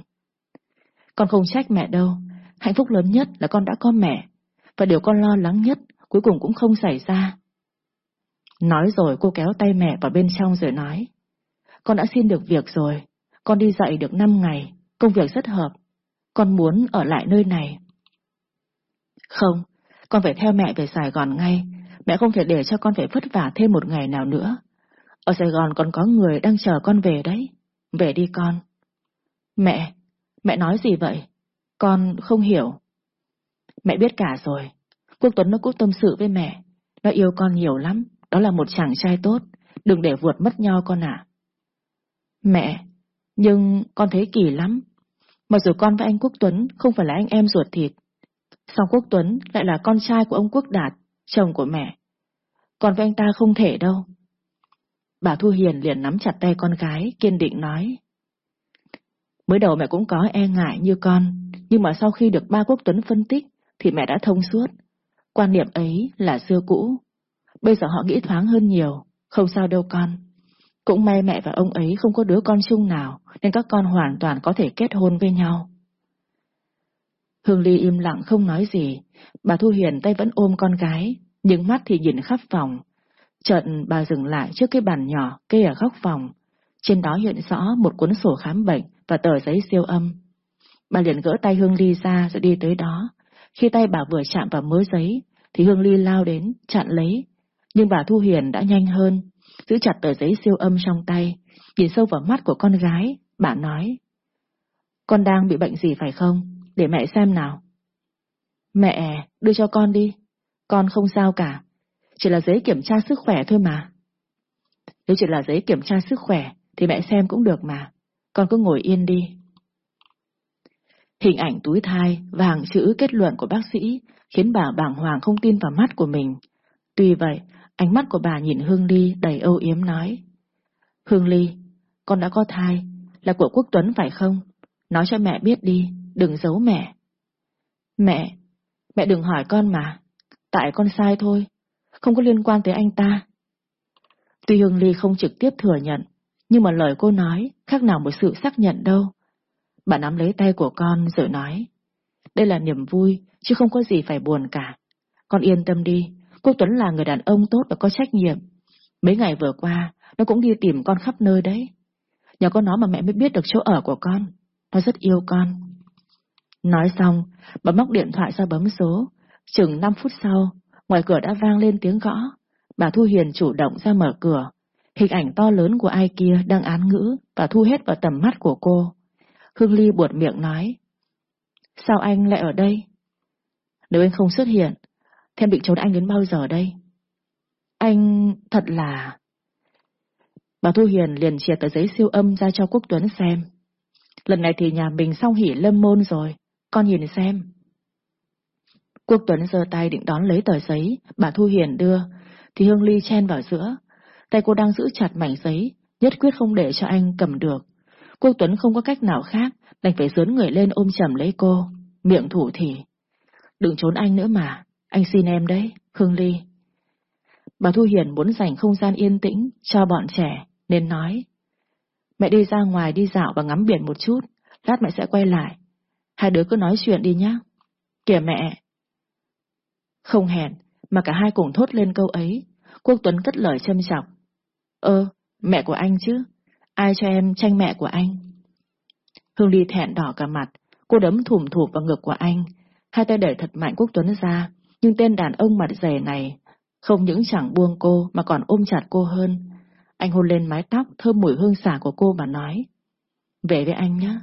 [SPEAKER 1] Con không trách mẹ đâu. Hạnh phúc lớn nhất là con đã có mẹ. Và điều con lo lắng nhất cuối cùng cũng không xảy ra. Nói rồi cô kéo tay mẹ vào bên trong rồi nói. Con đã xin được việc rồi. Con đi dạy được 5 ngày. Công việc rất hợp. Con muốn ở lại nơi này. Không, con phải theo mẹ về Sài Gòn ngay. Mẹ không thể để cho con phải vất vả thêm một ngày nào nữa. Ở Sài Gòn còn có người đang chờ con về đấy. Về đi con. Mẹ, Mẹ nói gì vậy? Con không hiểu. Mẹ biết cả rồi. Quốc Tuấn nó cũng tâm sự với mẹ. Nó yêu con nhiều lắm. Đó là một chàng trai tốt. Đừng để vượt mất nhau con ạ. Mẹ, nhưng con thấy kỳ lắm. Mặc dù con với anh Quốc Tuấn không phải là anh em ruột thịt. Song Quốc Tuấn lại là con trai của ông Quốc Đạt, chồng của mẹ. Còn với anh ta không thể đâu. Bà Thu Hiền liền nắm chặt tay con gái, kiên định nói. Mới đầu mẹ cũng có e ngại như con, nhưng mà sau khi được ba quốc tuấn phân tích, thì mẹ đã thông suốt. Quan niệm ấy là xưa cũ. Bây giờ họ nghĩ thoáng hơn nhiều, không sao đâu con. Cũng may mẹ và ông ấy không có đứa con chung nào, nên các con hoàn toàn có thể kết hôn với nhau. Hương Ly im lặng không nói gì, bà Thu Hiền tay vẫn ôm con gái, nhưng mắt thì nhìn khắp phòng. Chợt bà dừng lại trước cái bàn nhỏ kê ở góc phòng, trên đó hiện rõ một cuốn sổ khám bệnh và tờ giấy siêu âm. Bà liền gỡ tay Hương Ly ra rồi đi tới đó. Khi tay bà vừa chạm vào mớ giấy, thì Hương Ly lao đến, chặn lấy. Nhưng bà Thu Hiền đã nhanh hơn, giữ chặt tờ giấy siêu âm trong tay, nhìn sâu vào mắt của con gái, bà nói. Con đang bị bệnh gì phải không? Để mẹ xem nào. Mẹ, đưa cho con đi. Con không sao cả. Chỉ là giấy kiểm tra sức khỏe thôi mà. Nếu chỉ là giấy kiểm tra sức khỏe, thì mẹ xem cũng được mà. Con cứ ngồi yên đi. Hình ảnh túi thai và hàng chữ kết luận của bác sĩ khiến bà bàng hoàng không tin vào mắt của mình. Tuy vậy, ánh mắt của bà nhìn Hương Ly đầy âu yếm nói. Hương Ly, con đã có thai, là của Quốc Tuấn phải không? Nói cho mẹ biết đi, đừng giấu mẹ. Mẹ, mẹ đừng hỏi con mà, tại con sai thôi, không có liên quan tới anh ta. Tuy Hương Ly không trực tiếp thừa nhận, nhưng mà lời cô nói khác nào một sự xác nhận đâu. Bà nắm lấy tay của con rồi nói, đây là niềm vui, chứ không có gì phải buồn cả. Con yên tâm đi, cô Tuấn là người đàn ông tốt và có trách nhiệm. Mấy ngày vừa qua, nó cũng đi tìm con khắp nơi đấy. Nhờ có nó mà mẹ mới biết được chỗ ở của con. Nó rất yêu con. Nói xong, bấm móc điện thoại ra bấm số. Chừng 5 phút sau, ngoài cửa đã vang lên tiếng gõ. Bà Thu Hiền chủ động ra mở cửa. Hình ảnh to lớn của ai kia đang án ngữ và thu hết vào tầm mắt của cô. Hương Ly buột miệng nói. Sao anh lại ở đây? Nếu anh không xuất hiện, thêm định trốn anh đến bao giờ đây? Anh thật là... Bà Thu Hiền liền chia tờ giấy siêu âm ra cho Quốc Tuấn xem. Lần này thì nhà mình xong hỉ lâm môn rồi, con nhìn xem. Quốc Tuấn giơ tay định đón lấy tờ giấy, bà Thu Hiền đưa, thì Hương Ly chen vào giữa. Tay cô đang giữ chặt mảnh giấy, nhất quyết không để cho anh cầm được. Quốc Tuấn không có cách nào khác, đành phải dướn người lên ôm chầm lấy cô, miệng thủ thì. Đừng trốn anh nữa mà, anh xin em đấy, Hương Ly. Bà Thu Hiền muốn dành không gian yên tĩnh cho bọn trẻ, nên nói. Mẹ đi ra ngoài đi dạo và ngắm biển một chút, lát mẹ sẽ quay lại. Hai đứa cứ nói chuyện đi nhá. Kìa mẹ! Không hẹn, mà cả hai cùng thốt lên câu ấy. Quốc Tuấn cất lời châm chọc. Ơ, mẹ của anh chứ? Ai cho em tranh mẹ của anh? Hương Ly thẹn đỏ cả mặt, cô đấm thùm thụp vào ngực của anh. Hai tay đẩy thật mạnh Quốc Tuấn ra, nhưng tên đàn ông mặt dày này không những chẳng buông cô mà còn ôm chặt cô hơn. Anh hôn lên mái tóc thơm mùi hương xả của cô mà nói. Về với anh nhé.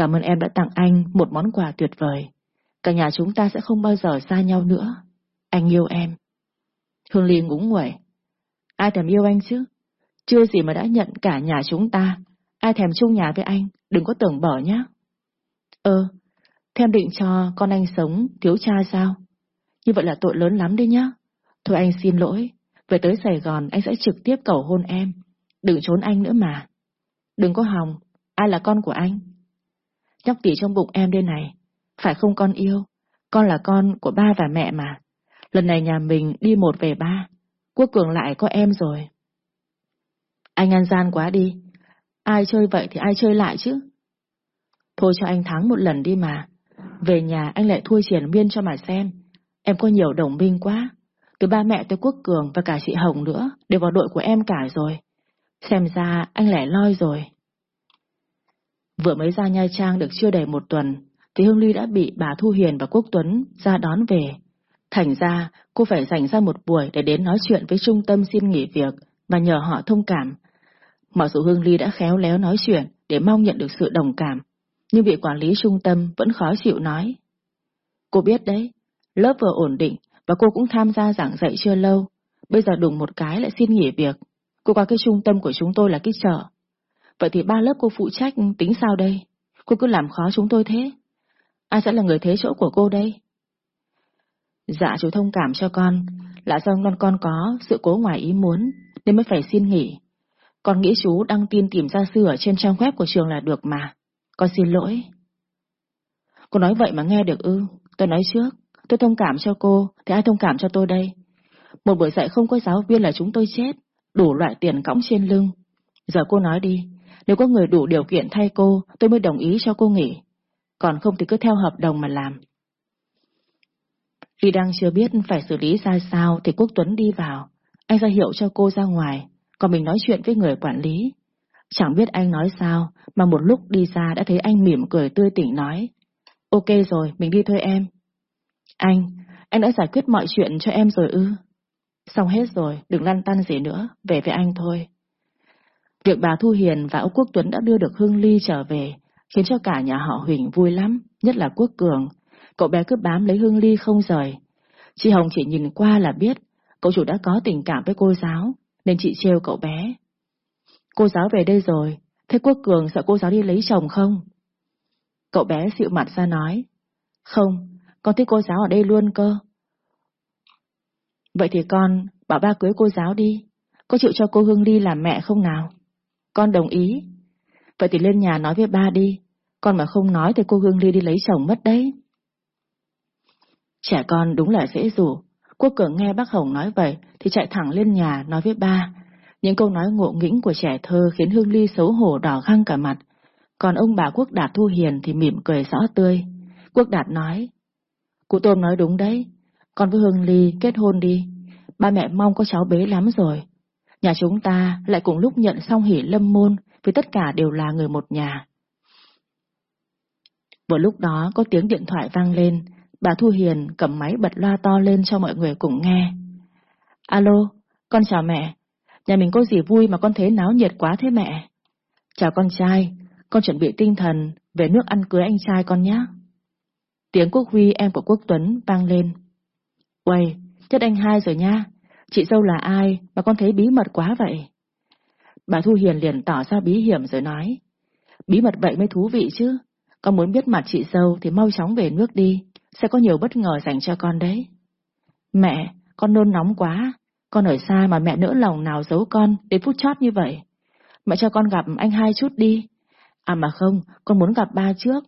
[SPEAKER 1] Cảm ơn em đã tặng anh một món quà tuyệt vời. Cả nhà chúng ta sẽ không bao giờ xa nhau nữa. Anh yêu em. Hương Ly ngúng nguẩy. Ai thèm yêu anh chứ? Chưa gì mà đã nhận cả nhà chúng ta. Ai thèm chung nhà với anh, đừng có tưởng bở nhá ờ, Ơ, thêm định cho con anh sống thiếu cha sao? Như vậy là tội lớn lắm đấy nhá. Thôi anh xin lỗi, về tới Sài Gòn anh sẽ trực tiếp cầu hôn em. Đừng trốn anh nữa mà. Đừng có hòng, ai là con của anh? Nhóc tỉ trong bụng em đây này, phải không con yêu? Con là con của ba và mẹ mà. Lần này nhà mình đi một về ba, Quốc Cường lại có em rồi. Anh ăn gian quá đi, ai chơi vậy thì ai chơi lại chứ? Thôi cho anh thắng một lần đi mà, về nhà anh lại thua triển miên cho mà xem, em có nhiều đồng minh quá. Từ ba mẹ tới Quốc Cường và cả chị Hồng nữa đều vào đội của em cả rồi. Xem ra anh lẻ loi rồi. Vừa mới ra Nha Trang được chưa đầy một tuần, thì Hương Ly đã bị bà Thu Hiền và Quốc Tuấn ra đón về. Thành ra, cô phải dành ra một buổi để đến nói chuyện với trung tâm xin nghỉ việc và nhờ họ thông cảm. Mặc dù Hương Ly đã khéo léo nói chuyện để mong nhận được sự đồng cảm, nhưng vị quản lý trung tâm vẫn khó chịu nói. Cô biết đấy, lớp vừa ổn định và cô cũng tham gia giảng dạy chưa lâu, bây giờ đùng một cái lại xin nghỉ việc. Cô qua cái trung tâm của chúng tôi là cái chợ. Vậy thì ba lớp cô phụ trách tính sao đây? Cô cứ làm khó chúng tôi thế. Ai sẽ là người thế chỗ của cô đây? Dạ chú thông cảm cho con, là do con con có sự cố ngoài ý muốn, nên mới phải xin nghỉ. Con nghĩ chú đăng tin tìm gia sư ở trên trang web của trường là được mà. Con xin lỗi. Cô nói vậy mà nghe được ư, tôi nói trước, tôi thông cảm cho cô, thì ai thông cảm cho tôi đây? Một buổi dạy không có giáo viên là chúng tôi chết, đủ loại tiền cõng trên lưng. Giờ cô nói đi, nếu có người đủ điều kiện thay cô, tôi mới đồng ý cho cô nghỉ. Còn không thì cứ theo hợp đồng mà làm. Khi đang chưa biết phải xử lý ra sao thì Quốc Tuấn đi vào. Anh ra hiệu cho cô ra ngoài, còn mình nói chuyện với người quản lý. Chẳng biết anh nói sao, mà một lúc đi ra đã thấy anh mỉm cười tươi tỉnh nói. Ok rồi, mình đi thôi em. Anh, anh đã giải quyết mọi chuyện cho em rồi ư? Xong hết rồi, đừng lăn tăn gì nữa, về với anh thôi. Việc bà Thu Hiền và ông Quốc Tuấn đã đưa được Hương Ly trở về, khiến cho cả nhà họ Huỳnh vui lắm, nhất là Quốc Cường. Cậu bé cứ bám lấy Hương Ly không rời. Chị Hồng chỉ nhìn qua là biết, cậu chủ đã có tình cảm với cô giáo, nên chị trêu cậu bé. Cô giáo về đây rồi, thế Quốc Cường sợ cô giáo đi lấy chồng không? Cậu bé xịu mặt ra nói, không, con thích cô giáo ở đây luôn cơ. Vậy thì con bảo ba cưới cô giáo đi, có chịu cho cô Hương Ly làm mẹ không nào? Con đồng ý. Vậy thì lên nhà nói với ba đi, con mà không nói thì cô Hương Ly đi lấy chồng mất đấy. Trẻ con đúng là dễ rủ. Quốc cường nghe bác Hồng nói vậy thì chạy thẳng lên nhà nói với ba. Những câu nói ngộ nghĩnh của trẻ thơ khiến Hương Ly xấu hổ đỏ găng cả mặt. Còn ông bà Quốc Đạt Thu Hiền thì mỉm cười rõ tươi. Quốc Đạt nói. Cụ Tôm nói đúng đấy, con với Hương Ly kết hôn đi. Ba mẹ mong có cháu bế lắm rồi. Nhà chúng ta lại cùng lúc nhận xong hỷ lâm môn vì tất cả đều là người một nhà. Vừa lúc đó có tiếng điện thoại vang lên, bà Thu Hiền cầm máy bật loa to lên cho mọi người cùng nghe. Alo, con chào mẹ. Nhà mình có gì vui mà con thấy náo nhiệt quá thế mẹ? Chào con trai, con chuẩn bị tinh thần về nước ăn cưới anh trai con nhé. Tiếng Quốc Huy em của Quốc Tuấn vang lên. Uầy, chất anh hai rồi nha. Chị dâu là ai mà con thấy bí mật quá vậy? Bà Thu Hiền liền tỏ ra bí hiểm rồi nói. Bí mật vậy mới thú vị chứ. Con muốn biết mặt chị dâu thì mau chóng về nước đi. Sẽ có nhiều bất ngờ dành cho con đấy. Mẹ, con nôn nóng quá. Con ở xa mà mẹ nỡ lòng nào giấu con đến phút chót như vậy. Mẹ cho con gặp anh hai chút đi. À mà không, con muốn gặp ba trước.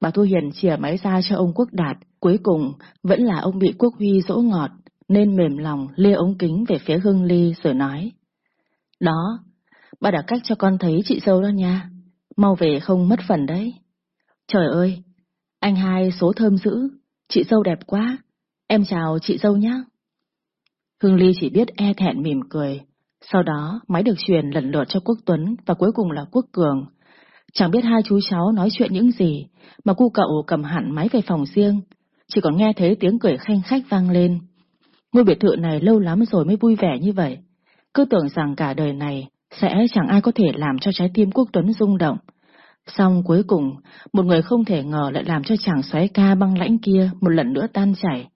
[SPEAKER 1] Bà Thu Hiền chìa máy ra cho ông Quốc Đạt, cuối cùng vẫn là ông bị Quốc Huy dỗ ngọt, nên mềm lòng lia ống kính về phía Hương Ly rồi nói. Đó, bà đã cách cho con thấy chị dâu đó nha, mau về không mất phần đấy. Trời ơi, anh hai số thơm dữ, chị dâu đẹp quá, em chào chị dâu nhé. Hương Ly chỉ biết e thẹn mỉm cười, sau đó máy được truyền lần lượt cho Quốc Tuấn và cuối cùng là Quốc Cường. Chẳng biết hai chú cháu nói chuyện những gì, mà cu cậu cầm hẳn máy về phòng riêng, chỉ còn nghe thấy tiếng cười khanh khách vang lên. Ngôi biệt thự này lâu lắm rồi mới vui vẻ như vậy. Cứ tưởng rằng cả đời này sẽ chẳng ai có thể làm cho trái tim Quốc Tuấn rung động. Xong cuối cùng, một người không thể ngờ lại làm cho chàng xoáy ca băng lãnh kia một lần nữa tan chảy.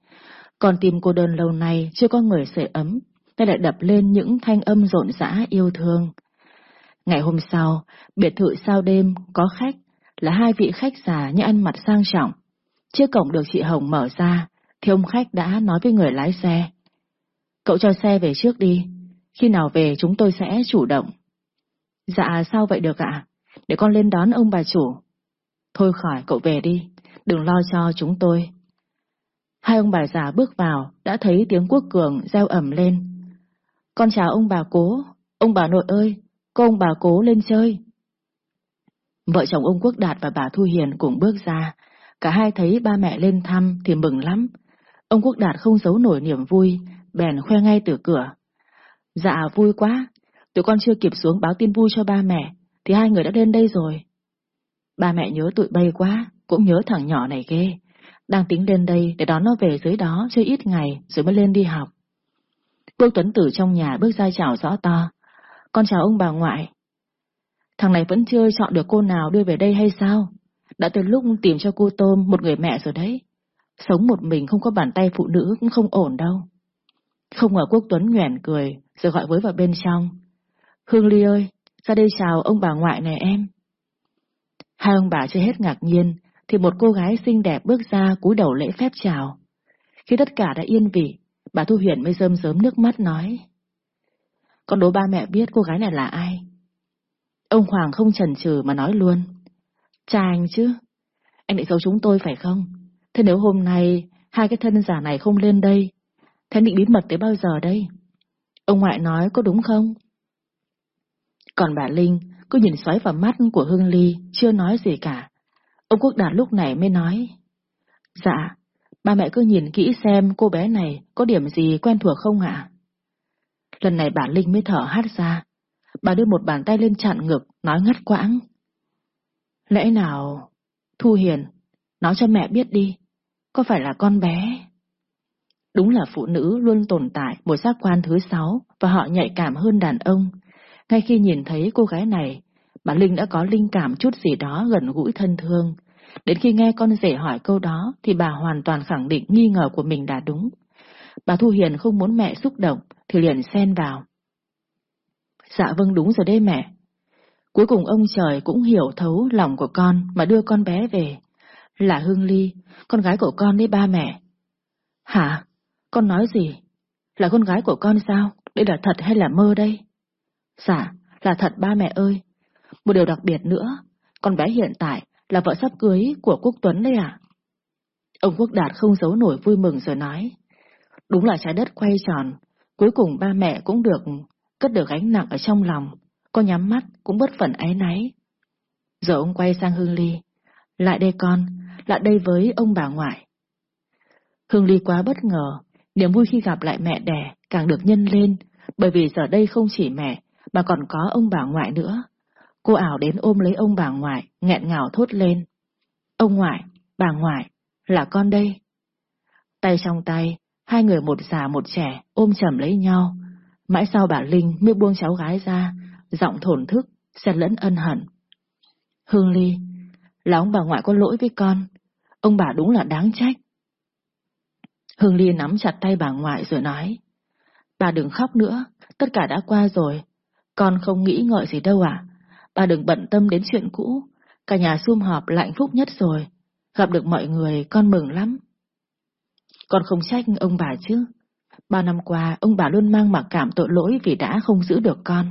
[SPEAKER 1] Còn tim cô đơn lâu nay chưa có người sưởi ấm, nay lại đập lên những thanh âm rộn rã yêu thương. Ngày hôm sau, biệt thự sau đêm có khách, là hai vị khách già như ăn mặt sang trọng. Chiếc cổng được chị Hồng mở ra, thì ông khách đã nói với người lái xe. Cậu cho xe về trước đi, khi nào về chúng tôi sẽ chủ động. Dạ sao vậy được ạ? Để con lên đón ông bà chủ. Thôi khỏi cậu về đi, đừng lo cho chúng tôi. Hai ông bà già bước vào, đã thấy tiếng quốc cường reo ẩm lên. Con chào ông bà cố, ông bà nội ơi, cô ông bà cố lên chơi. Vợ chồng ông Quốc Đạt và bà Thu Hiền cùng bước ra, cả hai thấy ba mẹ lên thăm thì mừng lắm. Ông Quốc Đạt không giấu nổi niềm vui, bèn khoe ngay từ cửa. Dạ vui quá, tụi con chưa kịp xuống báo tin vui cho ba mẹ, thì hai người đã lên đây rồi. Ba mẹ nhớ tụi bay quá, cũng nhớ thằng nhỏ này ghê. Đang tính lên đây để đón nó về dưới đó chơi ít ngày rồi mới lên đi học. Quốc Tuấn Tử trong nhà bước ra chào rõ to. Con chào ông bà ngoại. Thằng này vẫn chưa chọn được cô nào đưa về đây hay sao? Đã từ lúc tìm cho cô Tôm một người mẹ rồi đấy. Sống một mình không có bàn tay phụ nữ cũng không ổn đâu. Không ngờ Quốc Tuấn nhoẻn cười, rồi gọi với vào bên trong. Hương Ly ơi, ra đây chào ông bà ngoại này em. Hai ông bà chưa hết ngạc nhiên, thì một cô gái xinh đẹp bước ra cúi đầu lễ phép chào. Khi tất cả đã yên vị, bà Thu Huyền mới rơm rớm nước mắt nói. Con đố ba mẹ biết cô gái này là ai? Ông Hoàng không chần chừ mà nói luôn. Cha anh chứ, anh định giấu chúng tôi phải không? Thế nếu hôm nay hai cái thân giả này không lên đây, thế định bí mật tới bao giờ đây? Ông ngoại nói có đúng không? Còn bà Linh cứ nhìn xoáy vào mắt của Hương Ly, chưa nói gì cả. Ông Quốc Đạt lúc này mới nói. Dạ, ba mẹ cứ nhìn kỹ xem cô bé này có điểm gì quen thuộc không ạ? Lần này bà Linh mới thở hát ra. Bà đưa một bàn tay lên chặn ngực, nói ngắt quãng. Lẽ nào... Thu Hiền, nói cho mẹ biết đi, có phải là con bé? Đúng là phụ nữ luôn tồn tại một giác quan thứ sáu và họ nhạy cảm hơn đàn ông. Ngay khi nhìn thấy cô gái này, bà Linh đã có linh cảm chút gì đó gần gũi thân thương. Đến khi nghe con rể hỏi câu đó thì bà hoàn toàn khẳng định nghi ngờ của mình đã đúng. Bà Thu Hiền không muốn mẹ xúc động thì liền xen vào. Dạ vâng đúng rồi đấy mẹ. Cuối cùng ông trời cũng hiểu thấu lòng của con mà đưa con bé về. Là Hương Ly, con gái của con đấy ba mẹ. Hả? Con nói gì? Là con gái của con sao? Đây là thật hay là mơ đây? Dạ, là thật ba mẹ ơi. Một điều đặc biệt nữa, con bé hiện tại là vợ sắp cưới của Quốc Tuấn đấy à? Ông Quốc Đạt không giấu nổi vui mừng rồi nói. Đúng là trái đất quay tròn, cuối cùng ba mẹ cũng được cất được gánh nặng ở trong lòng, con nhắm mắt cũng bất phần áy náy. Rồi ông quay sang Hương Ly. Lại đây con, lại đây với ông bà ngoại. Hương Ly quá bất ngờ, niềm vui khi gặp lại mẹ đẻ càng được nhân lên, bởi vì giờ đây không chỉ mẹ, mà còn có ông bà ngoại nữa. Cô ảo đến ôm lấy ông bà ngoại, nghẹn ngào thốt lên. Ông ngoại, bà ngoại, là con đây. Tay trong tay, hai người một già một trẻ ôm chầm lấy nhau. Mãi sau bà Linh mới buông cháu gái ra, giọng thổn thức, xen lẫn ân hận. Hương Ly, là ông bà ngoại có lỗi với con, ông bà đúng là đáng trách. Hương Ly nắm chặt tay bà ngoại rồi nói, bà đừng khóc nữa, tất cả đã qua rồi, con không nghĩ ngợi gì đâu ạ. Bà đừng bận tâm đến chuyện cũ, cả nhà sum họp là hạnh phúc nhất rồi, gặp được mọi người con mừng lắm. Con không trách ông bà chứ, bao năm qua ông bà luôn mang mặc cảm tội lỗi vì đã không giữ được con.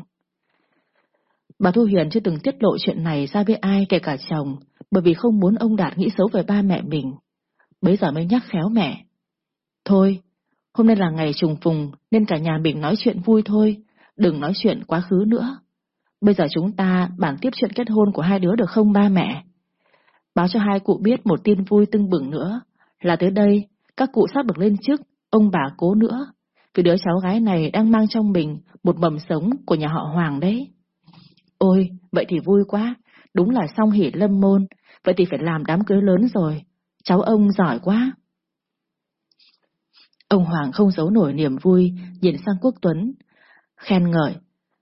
[SPEAKER 1] Bà Thu Hiền chưa từng tiết lộ chuyện này ra với ai kể cả chồng, bởi vì không muốn ông Đạt nghĩ xấu về ba mẹ mình. Bây giờ mới nhắc khéo mẹ. Thôi, hôm nay là ngày trùng phùng nên cả nhà mình nói chuyện vui thôi, đừng nói chuyện quá khứ nữa. Bây giờ chúng ta bàn tiếp chuyện kết hôn của hai đứa được không ba mẹ? Báo cho hai cụ biết một tin vui tưng bừng nữa, là tới đây các cụ sắp được lên chức, ông bà cố nữa, vì đứa cháu gái này đang mang trong mình một mầm sống của nhà họ Hoàng đấy. Ôi, vậy thì vui quá, đúng là song hỷ lâm môn, vậy thì phải làm đám cưới lớn rồi, cháu ông giỏi quá. Ông Hoàng không giấu nổi niềm vui, nhìn sang Quốc Tuấn, khen ngợi,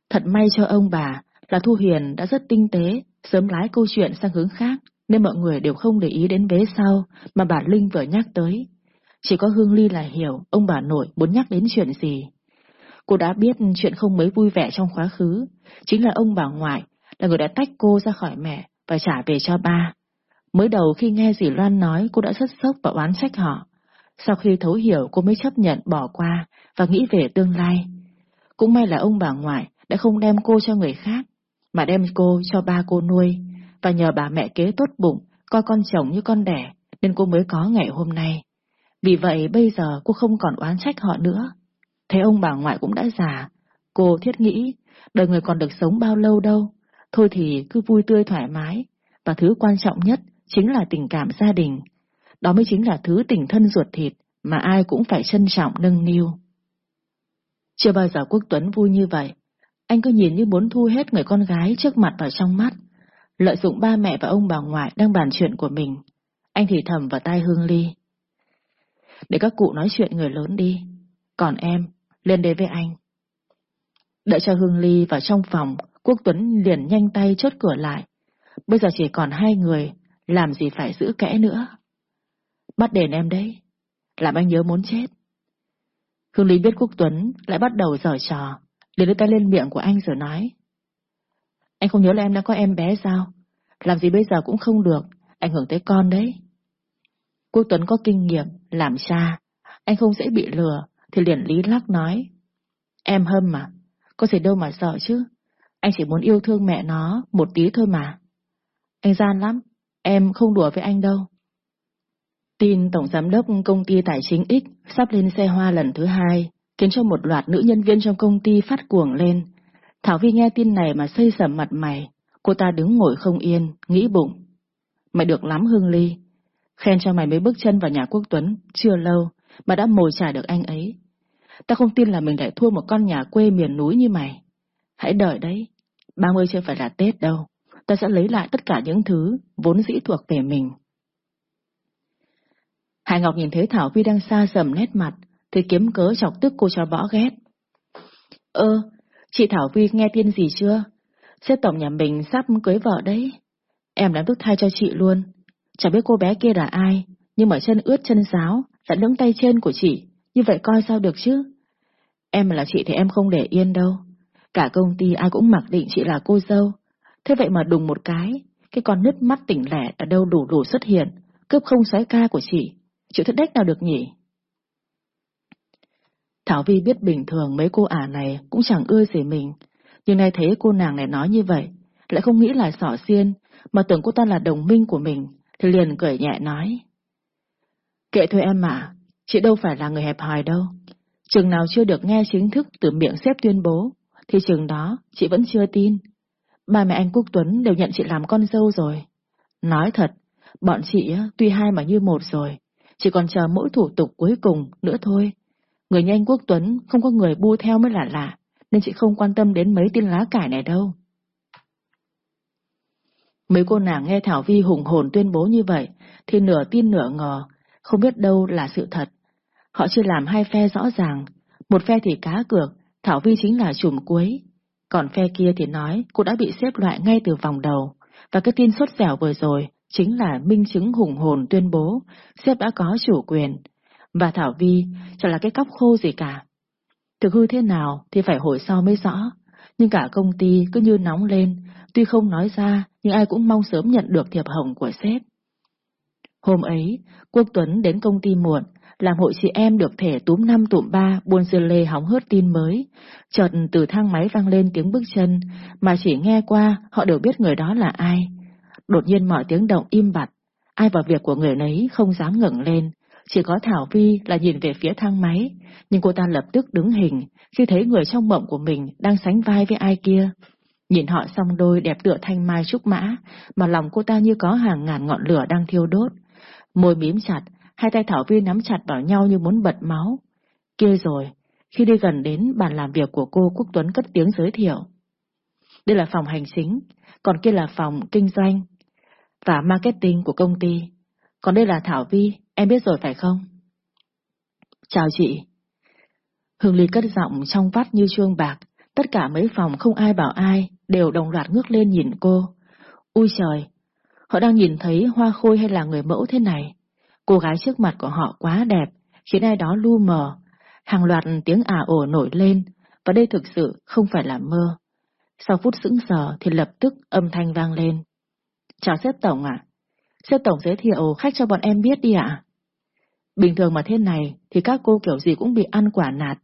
[SPEAKER 1] thật may cho ông bà là Thu Hiền đã rất tinh tế, sớm lái câu chuyện sang hướng khác, nên mọi người đều không để ý đến vế sau mà bà Linh vừa nhắc tới. Chỉ có Hương Ly là hiểu ông bà nội muốn nhắc đến chuyện gì. Cô đã biết chuyện không mấy vui vẻ trong quá khứ, chính là ông bà ngoại là người đã tách cô ra khỏi mẹ và trả về cho ba. Mới đầu khi nghe dì Loan nói cô đã rất sốc và oán trách họ. Sau khi thấu hiểu cô mới chấp nhận bỏ qua và nghĩ về tương lai. Cũng may là ông bà ngoại đã không đem cô cho người khác, mà đem cô cho ba cô nuôi, và nhờ bà mẹ kế tốt bụng, coi con chồng như con đẻ, nên cô mới có ngày hôm nay. Vì vậy bây giờ cô không còn oán trách họ nữa. Thế ông bà ngoại cũng đã già, cô thiết nghĩ, đời người còn được sống bao lâu đâu, thôi thì cứ vui tươi thoải mái, và thứ quan trọng nhất chính là tình cảm gia đình. Đó mới chính là thứ tình thân ruột thịt mà ai cũng phải trân trọng nâng niu. Chưa bao giờ Quốc Tuấn vui như vậy. Anh cứ nhìn như muốn thu hết người con gái trước mặt vào trong mắt, lợi dụng ba mẹ và ông bà ngoại đang bàn chuyện của mình. Anh thì thầm vào tai Hương Ly. Để các cụ nói chuyện người lớn đi, còn em, lên đây với anh. Đợi cho Hương Ly vào trong phòng, Quốc Tuấn liền nhanh tay chốt cửa lại. Bây giờ chỉ còn hai người, làm gì phải giữ kẽ nữa. Bắt đền em đấy, làm anh nhớ muốn chết. Hương Lý biết Quốc Tuấn lại bắt đầu giở trò, liền đưa tay lên miệng của anh rồi nói. Anh không nhớ là em đã có em bé sao? Làm gì bây giờ cũng không được, ảnh hưởng tới con đấy. Quốc Tuấn có kinh nghiệm, làm cha, anh không dễ bị lừa, thì liền lý lắc nói. Em hâm mà, có gì đâu mà sợ chứ, anh chỉ muốn yêu thương mẹ nó một tí thôi mà. Anh gian lắm, em không đùa với anh đâu. Tin Tổng Giám đốc Công ty Tài chính X sắp lên xe hoa lần thứ hai, khiến cho một loạt nữ nhân viên trong công ty phát cuồng lên. Thảo Vi nghe tin này mà xây sầm mặt mày, cô ta đứng ngồi không yên, nghĩ bụng. Mày được lắm Hương Ly, khen cho mày mới bước chân vào nhà Quốc Tuấn, chưa lâu, mà đã mồi trả được anh ấy. Ta không tin là mình lại thua một con nhà quê miền núi như mày. Hãy đợi đấy, 30 chưa phải là Tết đâu, ta sẽ lấy lại tất cả những thứ vốn dĩ thuộc về mình. Hải Ngọc nhìn thấy Thảo Vi đang xa sầm nét mặt, thì kiếm cớ chọc tức cô cho bỏ ghét. Ơ, chị Thảo Vi nghe tin gì chưa? Sếp tổng nhà mình sắp cưới vợ đấy. Em đã bước thai cho chị luôn. Chẳng biết cô bé kia là ai, nhưng mà chân ướt chân giáo, lại lưỡng tay trên của chị, như vậy coi sao được chứ? Em là chị thì em không để yên đâu. Cả công ty ai cũng mặc định chị là cô dâu. Thế vậy mà đùng một cái, cái con nứt mắt tỉnh lẻ ở đâu đủ đủ xuất hiện, cướp không xoáy ca của chị. Chịu thất đách nào được nhỉ? Thảo Vi biết bình thường mấy cô ả này cũng chẳng ưa gì mình, nhưng nay thấy cô nàng này nói như vậy, lại không nghĩ là sỏ xiên, mà tưởng cô ta là đồng minh của mình, thì liền cười nhẹ nói. Kệ thôi em mà, chị đâu phải là người hẹp hòi đâu. Chừng nào chưa được nghe chính thức từ miệng xếp tuyên bố, thì chừng đó chị vẫn chưa tin. Ba mẹ anh Quốc Tuấn đều nhận chị làm con dâu rồi. Nói thật, Bọn chị tuy hai mà như một rồi, chỉ còn chờ mỗi thủ tục cuối cùng nữa thôi. Người như anh Quốc Tuấn không có người bu theo mới lạ lạ, nên chị không quan tâm đến mấy tin lá cải này đâu. Mấy cô nàng nghe Thảo Vi hùng hồn tuyên bố như vậy, thì nửa tin nửa ngờ, không biết đâu là sự thật. Họ chưa làm hai phe rõ ràng, một phe thì cá cược, Thảo Vi chính là chùm cuối, còn phe kia thì nói cô đã bị xếp loại ngay từ vòng đầu, và cái tin sốt dẻo vừa rồi chính là minh chứng hùng hồn tuyên bố xếp đã có chủ quyền, và Thảo Vi chẳng là cái cóc khô gì cả. Thực hư thế nào thì phải hồi sau mới rõ, nhưng cả công ty cứ như nóng lên, tuy không nói ra nhưng ai cũng mong sớm nhận được thiệp hồng của sếp. Hôm ấy, Quốc Tuấn đến công ty muộn, làm hội chị em được thể túm năm tụm ba buôn dưa lê hóng hớt tin mới. Chợt từ thang máy vang lên tiếng bước chân, mà chỉ nghe qua họ đều biết người đó là ai. Đột nhiên mọi tiếng động im bặt, ai vào việc của người nấy không dám ngẩng lên, chỉ có Thảo Vi là nhìn về phía thang máy, nhưng cô ta lập tức đứng hình khi thấy người trong mộng của mình đang sánh vai với ai kia. Nhìn họ song đôi đẹp tựa thanh mai trúc mã, mà lòng cô ta như có hàng ngàn ngọn lửa đang thiêu đốt. Môi mím chặt, hai tay Thảo Vi nắm chặt vào nhau như muốn bật máu. Kia rồi, khi đi gần đến bàn làm việc của cô Quốc Tuấn cất tiếng giới thiệu. Đây là phòng hành chính, còn kia là phòng kinh doanh và marketing của công ty. Còn đây là Thảo Vi, em biết rồi phải không? Chào chị. Hương Ly cất giọng trong vắt như chuông bạc, tất cả mấy phòng không ai bảo ai, đều đồng loạt ngước lên nhìn cô. Ui trời, họ đang nhìn thấy hoa khôi hay là người mẫu thế này. Cô gái trước mặt của họ quá đẹp, khiến ai đó lu mờ. Hàng loạt tiếng ả ổ nổi lên, và đây thực sự không phải là mơ. Sau phút sững sờ thì lập tức âm thanh vang lên. Chào sếp tổng ạ. À? Sếp tổng giới thiệu khách cho bọn em biết đi ạ. Bình thường mà thế này thì các cô kiểu gì cũng bị ăn quả nạt.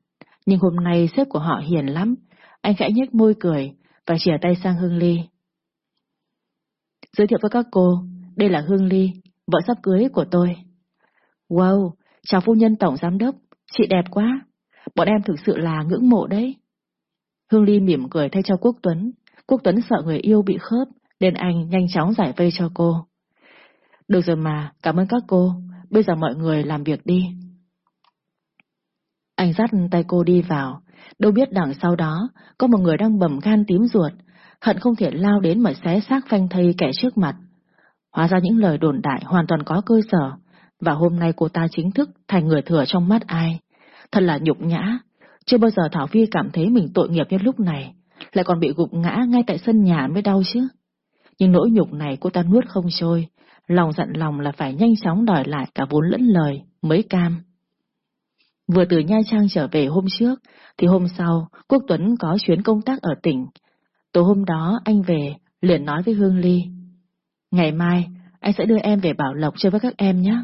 [SPEAKER 1] Nhưng hôm nay sếp của họ hiền lắm. Anh khẽ nhếch môi cười và chìa tay sang Hương Ly. Giới thiệu với các cô, đây là Hương Ly, vợ sắp cưới của tôi. Wow, chào phu nhân tổng giám đốc, chị đẹp quá. Bọn em thực sự là ngưỡng mộ đấy. Hương Ly mỉm cười thay cho Quốc Tuấn. Quốc Tuấn sợ người yêu bị khớp, nên anh nhanh chóng giải vây cho cô. Được rồi mà, cảm ơn các cô, bây giờ mọi người làm việc đi. Anh dắt tay cô đi vào, đâu biết đằng sau đó có một người đang bầm gan tím ruột, hận không thể lao đến mà xé xác phanh thây kẻ trước mặt. Hóa ra những lời đồn đại hoàn toàn có cơ sở, và hôm nay cô ta chính thức thành người thừa trong mắt ai. Thật là nhục nhã, chưa bao giờ Thảo vi cảm thấy mình tội nghiệp như lúc này, lại còn bị gục ngã ngay tại sân nhà mới đau chứ. Nhưng nỗi nhục này cô ta nuốt không trôi, lòng dặn lòng là phải nhanh chóng đòi lại cả vốn lẫn lời, mới cam. Vừa từ Nha Trang trở về hôm trước, thì hôm sau, Quốc Tuấn có chuyến công tác ở tỉnh. Tối hôm đó anh về, liền nói với Hương Ly. Ngày mai, anh sẽ đưa em về Bảo Lộc chơi với các em nhé.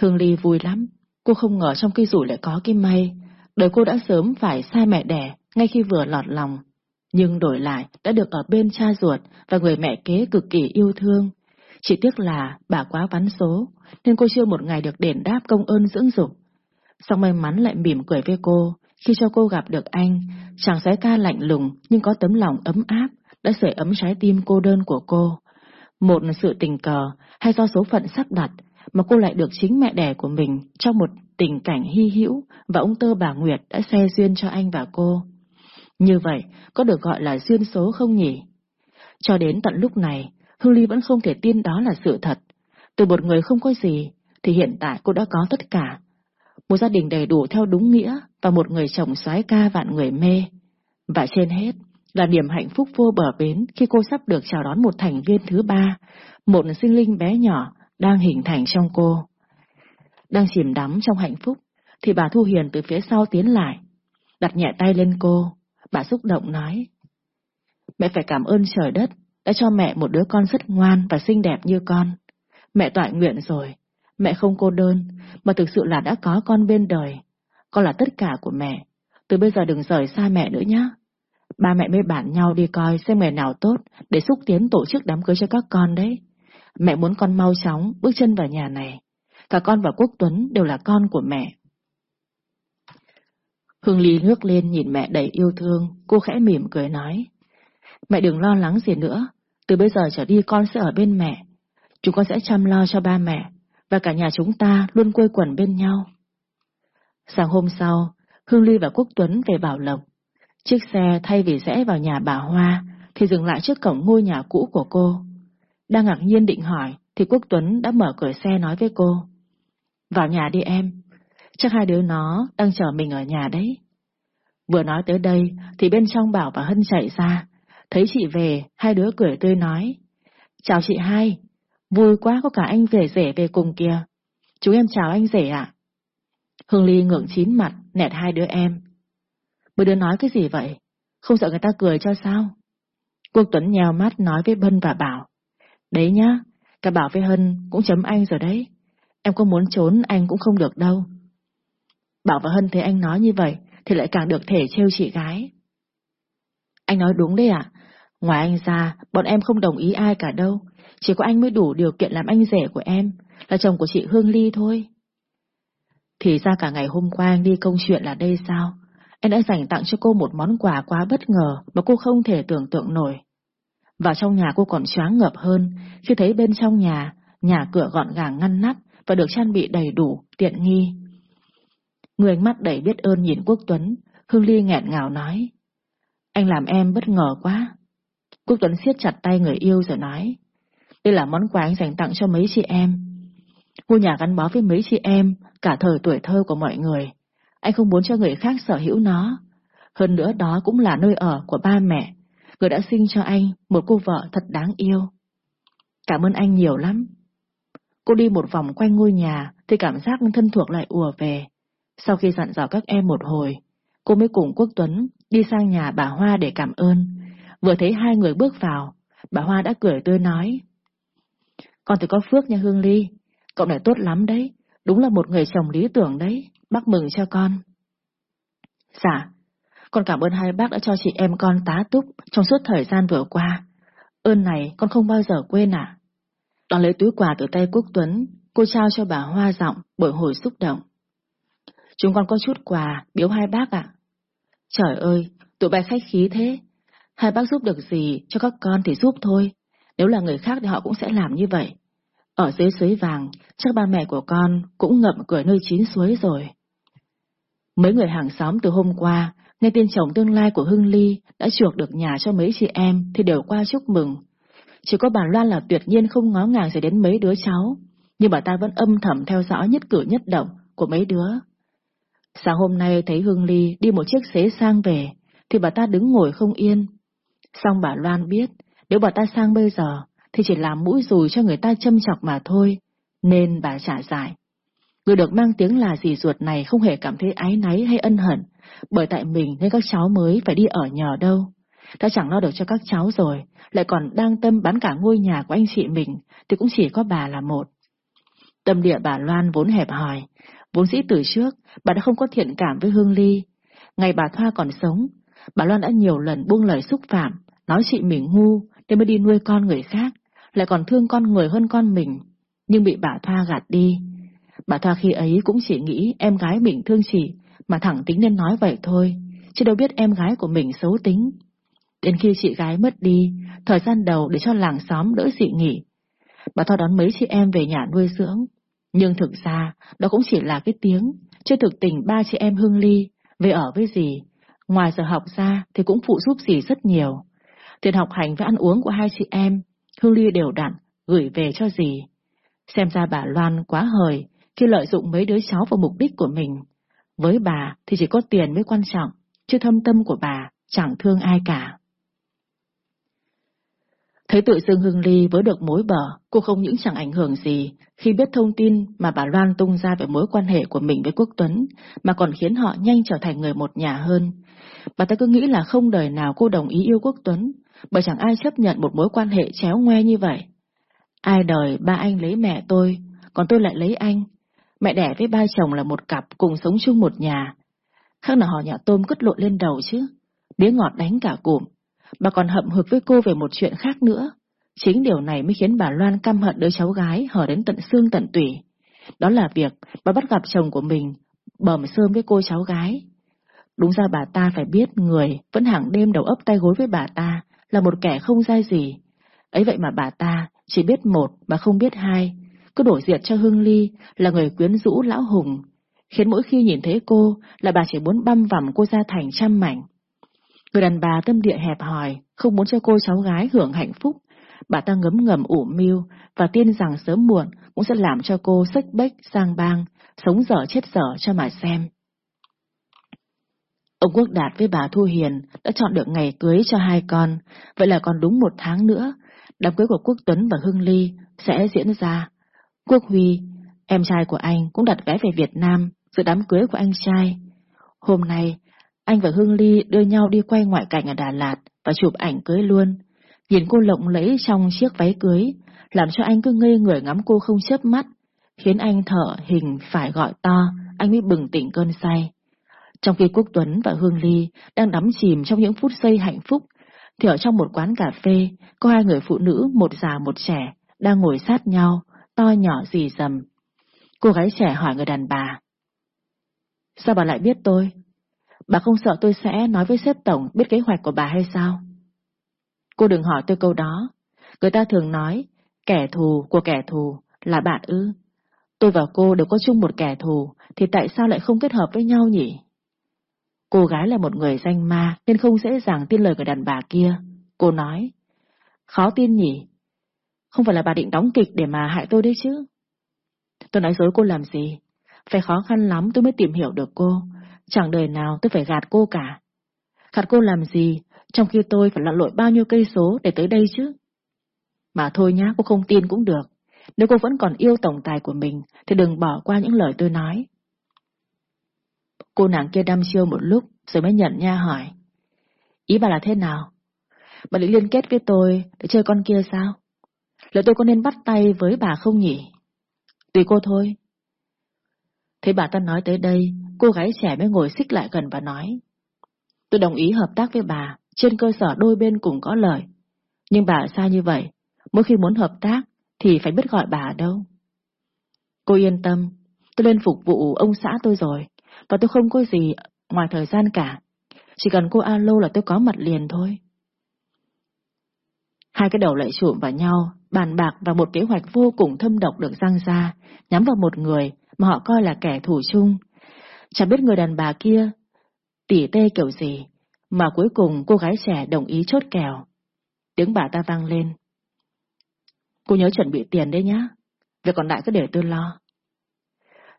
[SPEAKER 1] Hương Ly vui lắm, cô không ngờ trong cây rủi lại có cái may. Đời cô đã sớm phải xa mẹ đẻ, ngay khi vừa lọt lòng. Nhưng đổi lại đã được ở bên cha ruột và người mẹ kế cực kỳ yêu thương. Chỉ tiếc là bà quá vắn số, nên cô chưa một ngày được đền đáp công ơn dưỡng dục. Xong may mắn lại mỉm cười với cô, khi cho cô gặp được anh, chàng sái ca lạnh lùng nhưng có tấm lòng ấm áp, đã sưởi ấm trái tim cô đơn của cô. Một sự tình cờ hay do số phận sắp đặt mà cô lại được chính mẹ đẻ của mình trong một tình cảnh hy hữu và ông tơ bà Nguyệt đã xe duyên cho anh và cô. Như vậy, có được gọi là duyên số không nhỉ? Cho đến tận lúc này, Hương Ly vẫn không thể tin đó là sự thật. Từ một người không có gì, thì hiện tại cô đã có tất cả. Một gia đình đầy đủ theo đúng nghĩa và một người chồng soái ca vạn người mê. Và trên hết là niềm hạnh phúc vô bờ bến khi cô sắp được chào đón một thành viên thứ ba, một sinh linh bé nhỏ đang hình thành trong cô. Đang chìm đắm trong hạnh phúc, thì bà Thu Hiền từ phía sau tiến lại, đặt nhẹ tay lên cô, bà xúc động nói. Mẹ phải cảm ơn trời đất đã cho mẹ một đứa con rất ngoan và xinh đẹp như con. Mẹ tọa nguyện rồi, mẹ không cô đơn, mà thực sự là đã có con bên đời. Con là tất cả của mẹ, từ bây giờ đừng rời xa mẹ nữa nhé. Ba mẹ mới bản nhau đi coi xem ngày nào tốt để xúc tiến tổ chức đám cưới cho các con đấy. Mẹ muốn con mau chóng bước chân vào nhà này. Cả con và Quốc Tuấn đều là con của mẹ. Hương Ly ngước lên nhìn mẹ đầy yêu thương, cô khẽ mỉm cười nói. Mẹ đừng lo lắng gì nữa, từ bây giờ trở đi con sẽ ở bên mẹ. Chúng con sẽ chăm lo cho ba mẹ, và cả nhà chúng ta luôn quây quần bên nhau. Sáng hôm sau, Hương Ly và Quốc Tuấn về Bảo Lộc. Chiếc xe thay vì rẽ vào nhà bà Hoa, thì dừng lại trước cổng ngôi nhà cũ của cô. Đang ngạc nhiên định hỏi, thì Quốc Tuấn đã mở cửa xe nói với cô. Vào nhà đi em, chắc hai đứa nó đang chờ mình ở nhà đấy. Vừa nói tới đây, thì bên trong Bảo và Hân chạy ra, thấy chị về, hai đứa cười tươi nói. Chào chị hai, vui quá có cả anh rể rể về cùng kìa. Chúng em chào anh rể ạ. Hương Ly ngượng chín mặt, nẹt hai đứa em. Mấy đứa nói cái gì vậy? Không sợ người ta cười cho sao? Quốc Tuấn nheo mắt nói với Bân và Bảo. Đấy nhá, cả Bảo với Hân cũng chấm anh rồi đấy. Em có muốn trốn anh cũng không được đâu. Bảo và Hân thấy anh nói như vậy thì lại càng được thể trêu chị gái. Anh nói đúng đấy ạ. Ngoài anh ra, bọn em không đồng ý ai cả đâu. Chỉ có anh mới đủ điều kiện làm anh rể của em, là chồng của chị Hương Ly thôi. Thì ra cả ngày hôm qua anh đi công chuyện là đây sao? Em đã dành tặng cho cô một món quà quá bất ngờ mà cô không thể tưởng tượng nổi. Vào trong nhà cô còn choáng ngợp hơn khi thấy bên trong nhà, nhà cửa gọn gàng ngăn nắp và được trang bị đầy đủ, tiện nghi. Người ánh mắt đầy biết ơn nhìn Quốc Tuấn, Hương Ly nghẹn ngào nói. Anh làm em bất ngờ quá. Quốc Tuấn siết chặt tay người yêu rồi nói. Đây là món quà anh dành tặng cho mấy chị em. Ngôi nhà gắn bó với mấy chị em, cả thời tuổi thơ của mọi người. Anh không muốn cho người khác sở hữu nó. Hơn nữa đó cũng là nơi ở của ba mẹ, người đã sinh cho anh một cô vợ thật đáng yêu. Cảm ơn anh nhiều lắm. Cô đi một vòng quanh ngôi nhà thì cảm giác thân thuộc lại ùa về. Sau khi dặn dò các em một hồi, cô mới cùng Quốc Tuấn đi sang nhà bà Hoa để cảm ơn. Vừa thấy hai người bước vào, bà Hoa đã cười tươi nói. Con thì có phước nha Hương Ly, cậu này tốt lắm đấy, đúng là một người chồng lý tưởng đấy, bác mừng cho con. Dạ, con cảm ơn hai bác đã cho chị em con tá túc trong suốt thời gian vừa qua. Ơn này con không bao giờ quên à. Đón lấy túi quà từ tay Quốc Tuấn, cô trao cho bà Hoa giọng, bởi hồi xúc động. Chúng con có chút quà, biếu hai bác ạ. Trời ơi, tụi bay khách khí thế. Hai bác giúp được gì cho các con thì giúp thôi. Nếu là người khác thì họ cũng sẽ làm như vậy. Ở dưới suối vàng, chắc ba mẹ của con cũng ngậm cười nơi chín suối rồi. Mấy người hàng xóm từ hôm qua, nghe tin chồng tương lai của Hưng Ly đã chuộc được nhà cho mấy chị em thì đều qua chúc mừng. Chỉ có bà Loan là tuyệt nhiên không ngó ngàng gì đến mấy đứa cháu, nhưng bà ta vẫn âm thầm theo dõi nhất cử nhất động của mấy đứa. Sáng hôm nay thấy Hương Ly đi một chiếc xế sang về, thì bà ta đứng ngồi không yên. Xong bà Loan biết, nếu bà ta sang bây giờ, thì chỉ làm mũi rùi cho người ta châm chọc mà thôi, nên bà trả giải. Người được mang tiếng là dì ruột này không hề cảm thấy ái náy hay ân hận, bởi tại mình nên các cháu mới phải đi ở nhờ đâu. Đã chẳng lo được cho các cháu rồi, lại còn đang tâm bán cả ngôi nhà của anh chị mình, thì cũng chỉ có bà là một. Tâm địa bà Loan vốn hẹp hòi, vốn dĩ từ trước, bà đã không có thiện cảm với Hương Ly. Ngày bà Thoa còn sống, bà Loan đã nhiều lần buông lời xúc phạm, nói chị mình ngu nên mới đi nuôi con người khác, lại còn thương con người hơn con mình, nhưng bị bà Thoa gạt đi. Bà Thoa khi ấy cũng chỉ nghĩ em gái mình thương chị, mà thẳng tính nên nói vậy thôi, chứ đâu biết em gái của mình xấu tính. Đến khi chị gái mất đi, thời gian đầu để cho làng xóm đỡ dị nghỉ, bà Thoa đón mấy chị em về nhà nuôi dưỡng. Nhưng thực ra, đó cũng chỉ là cái tiếng, chứ thực tình ba chị em Hương Ly về ở với dì. Ngoài giờ học ra thì cũng phụ giúp dì rất nhiều. Tiền học hành và ăn uống của hai chị em, Hương Ly đều đặn, gửi về cho dì. Xem ra bà Loan quá hời khi lợi dụng mấy đứa cháu vào mục đích của mình. Với bà thì chỉ có tiền mới quan trọng, chứ thâm tâm của bà chẳng thương ai cả. Thấy tự dưng Hương Ly với được mối bờ, cô không những chẳng ảnh hưởng gì khi biết thông tin mà bà Loan tung ra về mối quan hệ của mình với Quốc Tuấn, mà còn khiến họ nhanh trở thành người một nhà hơn. Bà ta cứ nghĩ là không đời nào cô đồng ý yêu Quốc Tuấn, bởi chẳng ai chấp nhận một mối quan hệ chéo ngoe như vậy. Ai đời ba anh lấy mẹ tôi, còn tôi lại lấy anh. Mẹ đẻ với ba chồng là một cặp cùng sống chung một nhà. Khác nào họ nhà tôm cất lộn lên đầu chứ. Đĩa ngọt đánh cả cụm. Bà còn hậm hực với cô về một chuyện khác nữa. Chính điều này mới khiến bà Loan căm hận đứa cháu gái hở đến tận xương tận tủy. Đó là việc bà bắt gặp chồng của mình bầm sơm với cô cháu gái. Đúng ra bà ta phải biết người vẫn hàng đêm đầu ấp tay gối với bà ta là một kẻ không dai gì. Ấy vậy mà bà ta chỉ biết một mà không biết hai, cứ đổi diệt cho Hương Ly là người quyến rũ lão hùng, khiến mỗi khi nhìn thấy cô là bà chỉ muốn băm vằm cô ra thành trăm mảnh. Người đàn bà tâm địa hẹp hòi, không muốn cho cô cháu gái hưởng hạnh phúc, bà ta ngấm ngầm ủ mưu và tin rằng sớm muộn cũng sẽ làm cho cô sách bách sang bang, sống dở chết dở cho mà xem. Ông Quốc Đạt với bà Thu Hiền đã chọn được ngày cưới cho hai con, vậy là còn đúng một tháng nữa, đám cưới của Quốc Tuấn và Hưng Ly sẽ diễn ra. Quốc Huy, em trai của anh cũng đặt vé về Việt Nam dự đám cưới của anh trai. Hôm nay, anh và Hương Ly đưa nhau đi quay ngoại cảnh ở Đà Lạt và chụp ảnh cưới luôn. Nhìn cô lộng lẫy trong chiếc váy cưới, làm cho anh cứ ngây người ngắm cô không chớp mắt, khiến anh thở hình phải gọi to, anh mới bừng tỉnh cơn say. Trong khi Quốc Tuấn và Hương Ly đang đắm chìm trong những phút giây hạnh phúc, thì ở trong một quán cà phê, có hai người phụ nữ, một già một trẻ, đang ngồi sát nhau, to nhỏ dì dầm. Cô gái trẻ hỏi người đàn bà. Sao bà lại biết tôi? Bà không sợ tôi sẽ nói với sếp tổng biết kế hoạch của bà hay sao? Cô đừng hỏi tôi câu đó. Người ta thường nói, kẻ thù của kẻ thù là bạn ư. Tôi và cô đều có chung một kẻ thù, thì tại sao lại không kết hợp với nhau nhỉ? Cô gái là một người danh ma nên không dễ dàng tin lời người đàn bà kia. Cô nói, khó tin nhỉ? Không phải là bà định đóng kịch để mà hại tôi đấy chứ? Tôi nói dối cô làm gì? Phải khó khăn lắm tôi mới tìm hiểu được cô. Chẳng đời nào tôi phải gạt cô cả. Gạt cô làm gì, trong khi tôi phải lặn lội bao nhiêu cây số để tới đây chứ? Mà thôi nhá, cô không tin cũng được. Nếu cô vẫn còn yêu tổng tài của mình, thì đừng bỏ qua những lời tôi nói. Cô nàng kia đăm chiêu một lúc, rồi mới nhận nha hỏi. Ý bà là thế nào? Bà định liên kết với tôi để chơi con kia sao? Liệu tôi có nên bắt tay với bà không nhỉ? Tùy cô thôi. Thấy bà ta nói tới đây, cô gái trẻ mới ngồi xích lại gần và nói. Tôi đồng ý hợp tác với bà, trên cơ sở đôi bên cùng có lợi. Nhưng bà sao như vậy? Mỗi khi muốn hợp tác, thì phải biết gọi bà đâu. Cô yên tâm, tôi lên phục vụ ông xã tôi rồi, và tôi không có gì ngoài thời gian cả. Chỉ cần cô alo là tôi có mặt liền thôi. Hai cái đầu lại trụm vào nhau, bàn bạc và một kế hoạch vô cùng thâm độc được răng ra, nhắm vào một người mà họ coi là kẻ thù chung. Chẳng biết người đàn bà kia tỉ tê kiểu gì, mà cuối cùng cô gái trẻ đồng ý chốt kèo. Tiếng bà ta vang lên. Cô nhớ chuẩn bị tiền đấy nhá, việc còn lại cứ để tôi lo.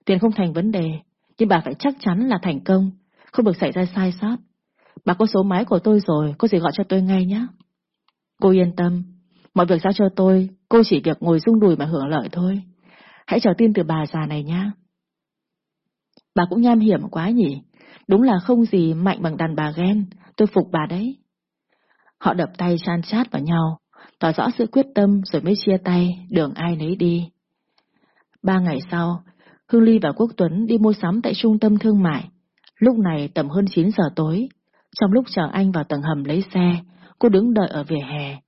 [SPEAKER 1] Tiền không thành vấn đề, nhưng bà phải chắc chắn là thành công, không được xảy ra sai sót. Bà có số máy của tôi rồi, có gì gọi cho tôi ngay nhé. Cô yên tâm, mọi việc giao cho tôi, cô chỉ việc ngồi rung đùi mà hưởng lợi thôi. Hãy chờ tin từ bà già này nhá. Bà cũng nham hiểm quá nhỉ, đúng là không gì mạnh bằng đàn bà ghen, tôi phục bà đấy. Họ đập tay san chát vào nhau, tỏ rõ sự quyết tâm rồi mới chia tay, đường ai nấy đi. Ba ngày sau, Hương Ly và Quốc Tuấn đi mua sắm tại trung tâm thương mại. Lúc này tầm hơn 9 giờ tối. Trong lúc chờ anh vào tầng hầm lấy xe, cô đứng đợi ở vỉa hè.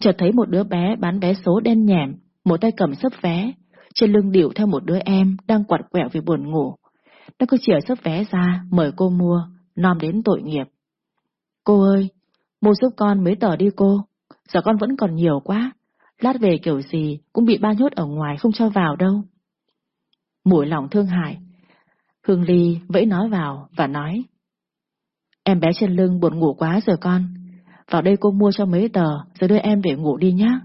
[SPEAKER 1] Chợt thấy một đứa bé bán vé số đen nhẻm, một tay cầm sấp vé, trên lưng điệu theo một đứa em đang quạt quẹo vì buồn ngủ. Nó cứ chìa sấp vé ra, mời cô mua, nom đến tội nghiệp. Cô ơi, mua giúp con mấy tờ đi cô, giờ con vẫn còn nhiều quá, lát về kiểu gì cũng bị ba nhốt ở ngoài không cho vào đâu mũi lòng thương hại. Hương Ly vẫy nói vào và nói. Em bé trên lưng buồn ngủ quá rồi con. Vào đây cô mua cho mấy tờ rồi đưa em về ngủ đi nhá.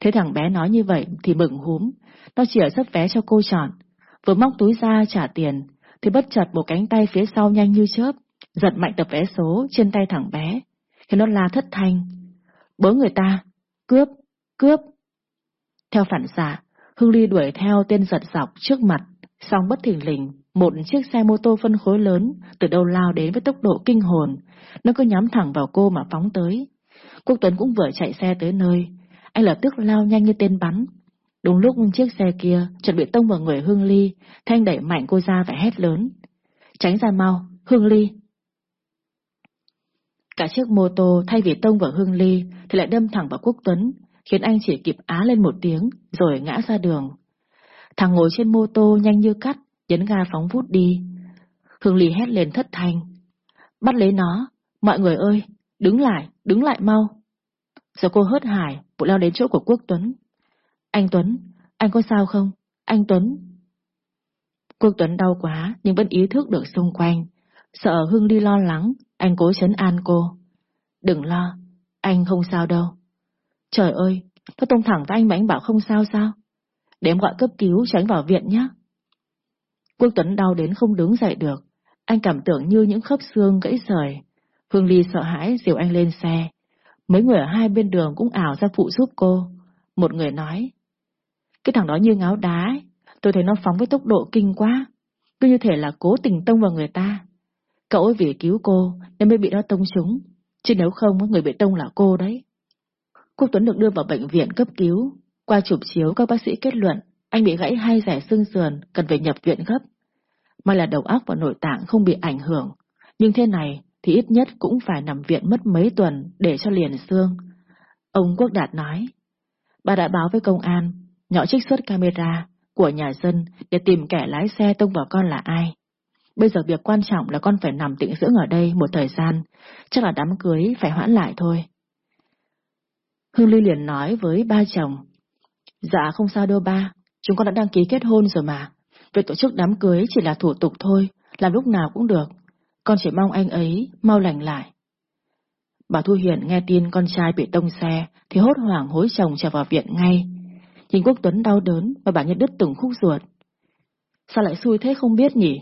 [SPEAKER 1] Thế thằng bé nói như vậy thì mừng húm. Nó chỉ ở sắp vé cho cô chọn. Vừa móc túi ra trả tiền thì bất chợt một cánh tay phía sau nhanh như chớp giật mạnh tập vé số trên tay thằng bé. khiến nó la thất thanh. Bớ người ta. Cướp. Cướp. Theo phản xạ, Hương Ly đuổi theo tên giật dọc trước mặt, song bất thình lình, một chiếc xe mô tô phân khối lớn từ đâu lao đến với tốc độ kinh hồn, nó cứ nhắm thẳng vào cô mà phóng tới. Quốc Tuấn cũng vừa chạy xe tới nơi, anh lập tức lao nhanh như tên bắn. Đúng lúc chiếc xe kia chuẩn bị tông vào người Hương Ly, thanh đẩy mạnh cô ra và hét lớn. Tránh ra mau, Hương Ly! Cả chiếc mô tô thay vì tông vào Hương Ly thì lại đâm thẳng vào Quốc Tuấn, khiến anh chỉ kịp á lên một tiếng, rồi ngã ra đường. Thằng ngồi trên mô tô nhanh như cắt, nhấn ga phóng vút đi. Hương Ly hét lên thất thanh. Bắt lấy nó, mọi người ơi, đứng lại, đứng lại mau. Giờ cô hớt hải, vụ leo đến chỗ của Quốc Tuấn. Anh Tuấn, anh có sao không? Anh Tuấn. Quốc Tuấn đau quá nhưng vẫn ý thức được xung quanh. Sợ Hương Ly lo lắng, anh cố chấn an cô. Đừng lo, anh không sao đâu. Trời ơi, nó tông thẳng với anh mà anh bảo không sao sao? Để em gọi cấp cứu tránh vào viện nhé. Quốc Tuấn đau đến không đứng dậy được. Anh cảm tưởng như những khớp xương gãy rời. Hương Ly sợ hãi dìu anh lên xe. Mấy người ở hai bên đường cũng ảo ra phụ giúp cô. Một người nói. Cái thằng đó như ngáo đá ấy. Tôi thấy nó phóng với tốc độ kinh quá. Cứ như thể là cố tình tông vào người ta. Cậu ấy vì cứu cô nên mới bị nó tông trúng. Chứ nếu không, người bị tông là cô đấy. Quốc Tuấn được đưa vào bệnh viện cấp cứu. Qua chụp chiếu các bác sĩ kết luận anh bị gãy hai rẻ xương sườn, cần phải nhập viện gấp. May là đầu óc và nội tạng không bị ảnh hưởng, nhưng thế này thì ít nhất cũng phải nằm viện mất mấy tuần để cho liền xương. Ông Quốc Đạt nói, bà đã báo với công an, nhỏ trích xuất camera của nhà dân để tìm kẻ lái xe tông vào con là ai. Bây giờ việc quan trọng là con phải nằm tĩnh dưỡng ở đây một thời gian, chắc là đám cưới phải hoãn lại thôi. Hương Ly liền nói với ba chồng, Dạ không sao đâu ba, chúng con đã đăng ký kết hôn rồi mà. Việc tổ chức đám cưới chỉ là thủ tục thôi, làm lúc nào cũng được. Con chỉ mong anh ấy mau lành lại. Bà Thu Hiền nghe tin con trai bị tông xe thì hốt hoảng hối chồng trở vào viện ngay. Nhìn Quốc Tuấn đau đớn và bà nhận đứt từng khúc ruột. Sao lại xui thế không biết nhỉ?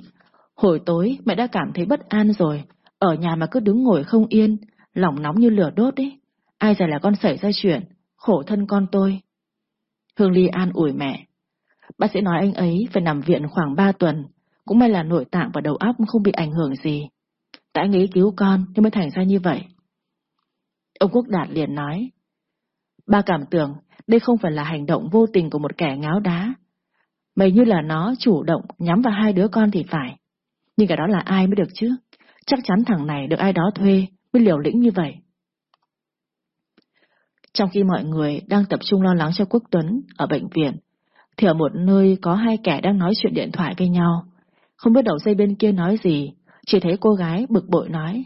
[SPEAKER 1] Hồi tối mẹ đã cảm thấy bất an rồi, ở nhà mà cứ đứng ngồi không yên, lòng nóng như lửa đốt ấy. Ai dè là con xảy ra chuyện, khổ thân con tôi. Hương Ly an ủi mẹ. Bác sĩ nói anh ấy phải nằm viện khoảng 3 tuần, cũng may là nội tạng và đầu óc không bị ảnh hưởng gì. Tại anh ấy cứu con nên mới thành ra như vậy. Ông Quốc Đạt liền nói, Ba cảm tưởng đây không phải là hành động vô tình của một kẻ ngáo đá. Mày như là nó chủ động nhắm vào hai đứa con thì phải. Nhưng cả đó là ai mới được chứ? Chắc chắn thằng này được ai đó thuê mới liều lĩnh như vậy. Trong khi mọi người đang tập trung lo lắng cho Quốc Tuấn ở bệnh viện, thì ở một nơi có hai kẻ đang nói chuyện điện thoại với nhau. Không biết đầu dây bên kia nói gì, chỉ thấy cô gái bực bội nói.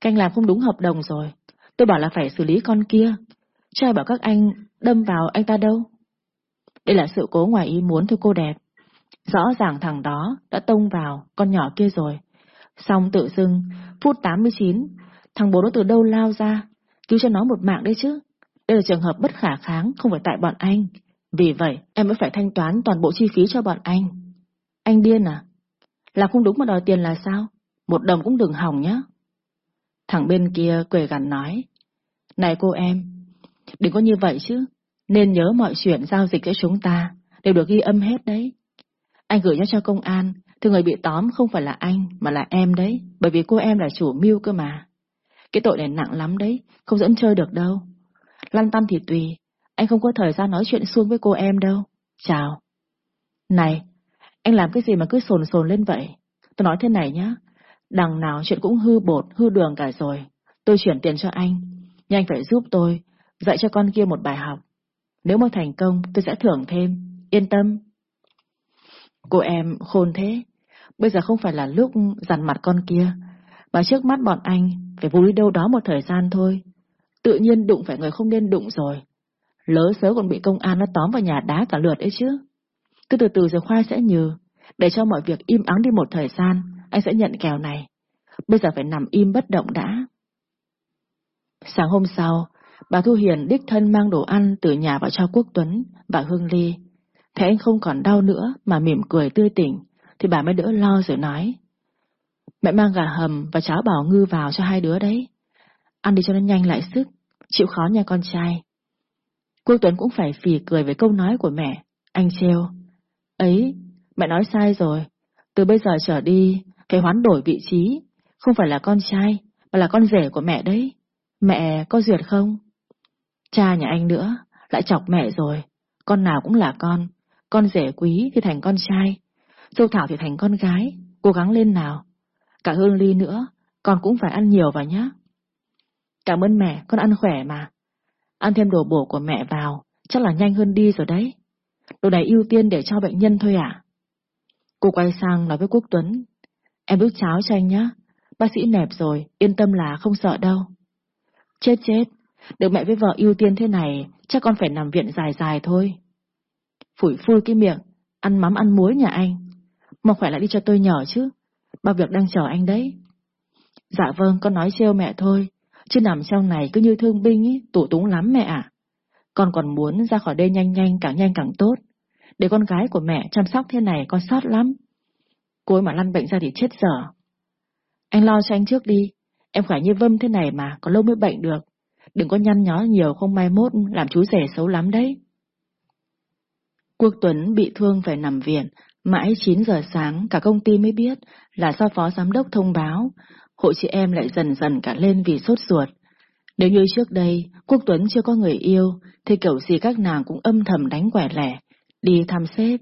[SPEAKER 1] Canh làm không đúng hợp đồng rồi, tôi bảo là phải xử lý con kia, trai bảo các anh đâm vào anh ta đâu. Đây là sự cố ngoài ý muốn thôi cô đẹp. Rõ ràng thằng đó đã tông vào con nhỏ kia rồi. Xong tự dưng, phút 89, thằng bố nó từ đâu lao ra, cứu cho nó một mạng đấy chứ. Đây là trường hợp bất khả kháng, không phải tại bọn anh. Vì vậy, em mới phải thanh toán toàn bộ chi phí cho bọn anh. Anh điên à? Là không đúng mà đòi tiền là sao? Một đồng cũng đừng hỏng nhá. Thằng bên kia cười gằn nói. Này cô em, đừng có như vậy chứ. Nên nhớ mọi chuyện giao dịch giữa chúng ta đều được ghi âm hết đấy. Anh gửi nó cho công an, thì người bị tóm không phải là anh, mà là em đấy, bởi vì cô em là chủ mưu cơ mà. Cái tội này nặng lắm đấy, không dẫn chơi được đâu. Lăn tăn thì tùy, anh không có thời gian nói chuyện xuông với cô em đâu. Chào. Này, anh làm cái gì mà cứ sồn sồn lên vậy? Tôi nói thế này nhá, đằng nào chuyện cũng hư bột, hư đường cả rồi. Tôi chuyển tiền cho anh, nhưng anh phải giúp tôi, dạy cho con kia một bài học. Nếu mà thành công, tôi sẽ thưởng thêm, yên tâm. Cô em khôn thế, bây giờ không phải là lúc dằn mặt con kia, mà trước mắt bọn anh phải vui đâu đó một thời gian thôi. Tự nhiên đụng phải người không nên đụng rồi. Lỡ sớ còn bị công an nó tóm vào nhà đá cả lượt ấy chứ. Cứ từ từ rồi khoai sẽ nhừ, để cho mọi việc im ắng đi một thời gian, anh sẽ nhận kèo này. Bây giờ phải nằm im bất động đã. Sáng hôm sau, bà Thu Hiền đích thân mang đồ ăn từ nhà vào cho Quốc Tuấn và Hương Ly. Thấy anh không còn đau nữa mà mỉm cười tươi tỉnh, thì bà mới đỡ lo rồi nói. Mẹ mang gà hầm và cháo bảo ngư vào cho hai đứa đấy. Ăn đi cho nó nhanh lại sức, chịu khó nha con trai. Quốc Tuấn cũng phải phì cười với câu nói của mẹ. Anh treo. Ấy, mẹ nói sai rồi. Từ bây giờ trở đi, phải hoán đổi vị trí. Không phải là con trai, mà là con rể của mẹ đấy. Mẹ có duyệt không? Cha nhà anh nữa, lại chọc mẹ rồi. Con nào cũng là con. Con rể quý thì thành con trai. Dâu Thảo thì thành con gái. Cố gắng lên nào. Cả Hương Ly nữa, con cũng phải ăn nhiều vào nhá. Cảm ơn mẹ, con ăn khỏe mà. Ăn thêm đồ bổ của mẹ vào, chắc là nhanh hơn đi rồi đấy. Đồ này ưu tiên để cho bệnh nhân thôi à? Cô quay sang nói với Quốc Tuấn. Em đút cháo cho anh nhá. Bác sĩ nẹp rồi, yên tâm là không sợ đâu. Chết chết, Được mẹ với vợ ưu tiên thế này, chắc con phải nằm viện dài dài thôi. Phủi phui cái miệng, ăn mắm ăn muối nhà anh. Mà khỏe lại đi cho tôi nhỏ chứ. Bao việc đang chờ anh đấy. Dạ vâng, con nói trêu mẹ thôi. Chứ nằm trong này cứ như thương binh ý, tủ túng lắm mẹ ạ. Con còn muốn ra khỏi đây nhanh nhanh, càng nhanh càng tốt. Để con gái của mẹ chăm sóc thế này con sót lắm. Cô mà lăn bệnh ra thì chết dở. Anh lo cho anh trước đi. Em khỏe như vâm thế này mà, có lâu mới bệnh được. Đừng có nhăn nhó nhiều không mai mốt làm chú rể xấu lắm đấy. Quốc Tuấn bị thương phải nằm viện, mãi 9 giờ sáng cả công ty mới biết là do phó giám đốc thông báo, hội chị em lại dần dần cả lên vì sốt ruột. Nếu như trước đây Quốc Tuấn chưa có người yêu, thì kiểu gì các nàng cũng âm thầm đánh quẻ lẻ, đi thăm sếp.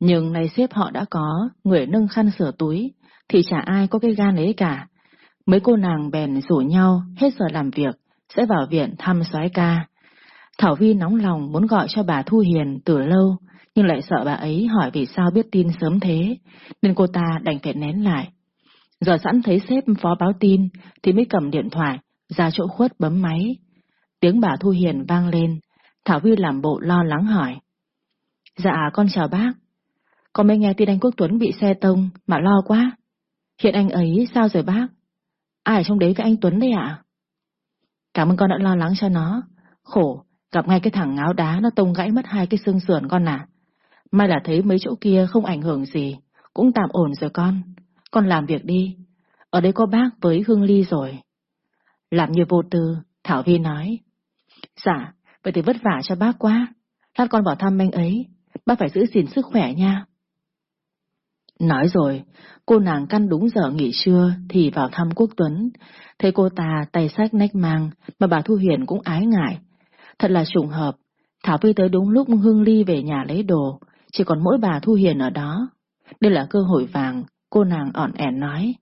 [SPEAKER 1] Nhưng nay sếp họ đã có, người nâng khăn sửa túi, thì chả ai có cái gan ấy cả. Mấy cô nàng bèn rủ nhau hết giờ làm việc, sẽ vào viện thăm soái ca. Thảo Vi nóng lòng muốn gọi cho bà Thu Hiền từ lâu, nhưng lại sợ bà ấy hỏi vì sao biết tin sớm thế, nên cô ta đành phải nén lại. Giờ sẵn thấy sếp phó báo tin, thì mới cầm điện thoại, ra chỗ khuất bấm máy. Tiếng bà Thu Hiền vang lên, Thảo Vi làm bộ lo lắng hỏi. Dạ, con chào bác. Con mới nghe tin anh Quốc Tuấn bị xe tông, mà lo quá. Hiện anh ấy sao rồi bác? Ai ở trong đấy với anh Tuấn đấy ạ? Cảm ơn con đã lo lắng cho nó. Khổ, gặp ngay cái thằng ngáo đá nó tông gãy mất hai cái xương sườn con à. May là thấy mấy chỗ kia không ảnh hưởng gì, cũng tạm ổn rồi con. Con làm việc đi. Ở đây có bác với Hương Ly rồi. Làm như vô tư, Thảo Vi nói. Dạ, vậy thì vất vả cho bác quá. Lát con vào thăm anh ấy, bác phải giữ gìn sức khỏe nha. Nói rồi, cô nàng căn đúng giờ nghỉ trưa thì vào thăm Quốc Tuấn. Thấy cô ta tay sách nách mang mà bà Thu Huyền cũng ái ngại. Thật là trùng hợp, Thảo Vi tới đúng lúc Hương Ly về nhà lấy đồ, chỉ còn mỗi bà Thu Hiền ở đó. Đây là cơ hội vàng, cô nàng ỏn ẻn nói.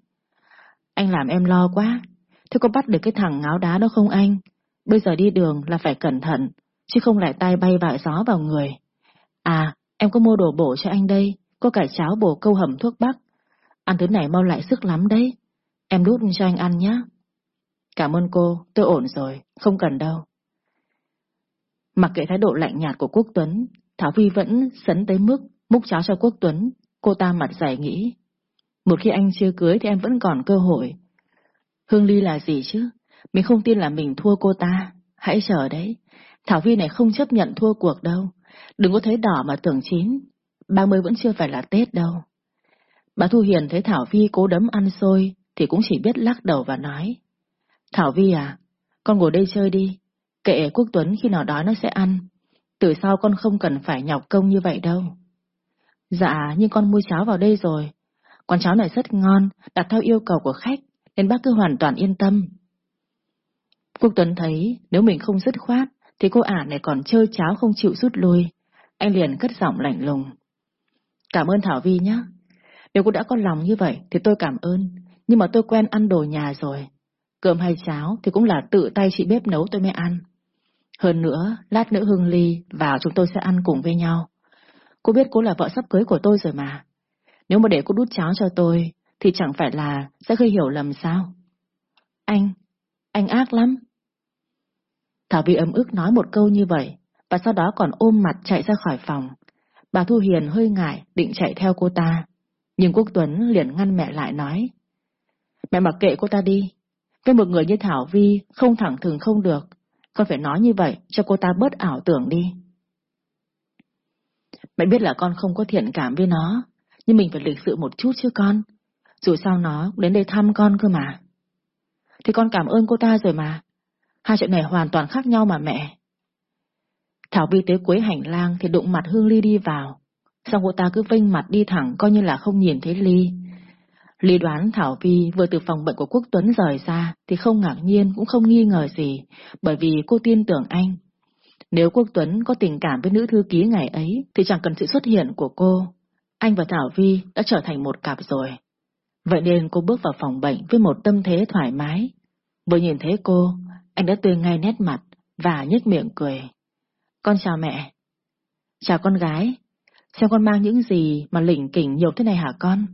[SPEAKER 1] Anh làm em lo quá, thế có bắt được cái thằng ngáo đá đó không anh? Bây giờ đi đường là phải cẩn thận, chứ không lại tay bay vào gió vào người. À, em có mua đồ bổ cho anh đây, có cả cháo bổ câu hầm thuốc bắc. Ăn thứ này mau lại sức lắm đấy. Em đút cho anh ăn nhé. Cảm ơn cô, tôi ổn rồi, không cần đâu. Mặc kệ thái độ lạnh nhạt của Quốc Tuấn, Thảo Vi vẫn sấn tới mức múc cháo cho Quốc Tuấn, cô ta mặt dày nghĩ. Một khi anh chưa cưới thì em vẫn còn cơ hội. Hương Ly là gì chứ? Mình không tin là mình thua cô ta. Hãy chờ đấy. Thảo Vi này không chấp nhận thua cuộc đâu. Đừng có thấy đỏ mà tưởng chín. Ba mươi vẫn chưa phải là Tết đâu. Bà Thu Hiền thấy Thảo Vi cố đấm ăn xôi thì cũng chỉ biết lắc đầu và nói. Thảo Vi à, con ngồi đây chơi đi. Kệ Quốc Tuấn khi nào đói nó sẽ ăn. Từ sau con không cần phải nhọc công như vậy đâu. Dạ, nhưng con mua cháo vào đây rồi. Quán cháo này rất ngon, đặt theo yêu cầu của khách, nên bác cứ hoàn toàn yên tâm. Quốc Tuấn thấy nếu mình không dứt khoát, thì cô ả này còn chơi cháo không chịu rút lui. Anh liền cất giọng lạnh lùng. Cảm ơn Thảo Vi nhé. Nếu cô đã có lòng như vậy thì tôi cảm ơn, nhưng mà tôi quen ăn đồ nhà rồi. Cơm hay cháo thì cũng là tự tay chị bếp nấu tôi mới ăn. Hơn nữa, lát nữa Hương Ly vào chúng tôi sẽ ăn cùng với nhau. Cô biết cô là vợ sắp cưới của tôi rồi mà. Nếu mà để cô đút cháo cho tôi, thì chẳng phải là sẽ gây hiểu lầm sao? Anh, anh ác lắm. Thảo Vi ấm ức nói một câu như vậy, và sau đó còn ôm mặt chạy ra khỏi phòng. Bà Thu Hiền hơi ngại định chạy theo cô ta, nhưng Quốc Tuấn liền ngăn mẹ lại nói. Mẹ mặc kệ cô ta đi, với một người như Thảo Vi không thẳng thừng không được, con phải nói như vậy cho cô ta bớt ảo tưởng đi. Mẹ biết là con không có thiện cảm với nó, nhưng mình phải lịch sự một chút chứ con. Dù sao nó đến đây thăm con cơ mà. Thì con cảm ơn cô ta rồi mà. Hai chuyện này hoàn toàn khác nhau mà mẹ. Thảo Vi tới cuối hành lang thì đụng mặt Hương Ly đi vào. Xong cô ta cứ vinh mặt đi thẳng coi như là không nhìn thấy Ly. Ly đoán Thảo Vi vừa từ phòng bệnh của Quốc Tuấn rời ra thì không ngạc nhiên cũng không nghi ngờ gì, bởi vì cô tin tưởng anh. Nếu Quốc Tuấn có tình cảm với nữ thư ký ngày ấy thì chẳng cần sự xuất hiện của cô. Anh và Thảo Vi đã trở thành một cặp rồi. Vậy nên cô bước vào phòng bệnh với một tâm thế thoải mái. Vừa nhìn thấy cô, anh đã tươi ngay nét mặt và nhếch miệng cười. Con chào mẹ. Chào con gái. Xem con mang những gì mà lỉnh kỉnh nhiều thế này hả con?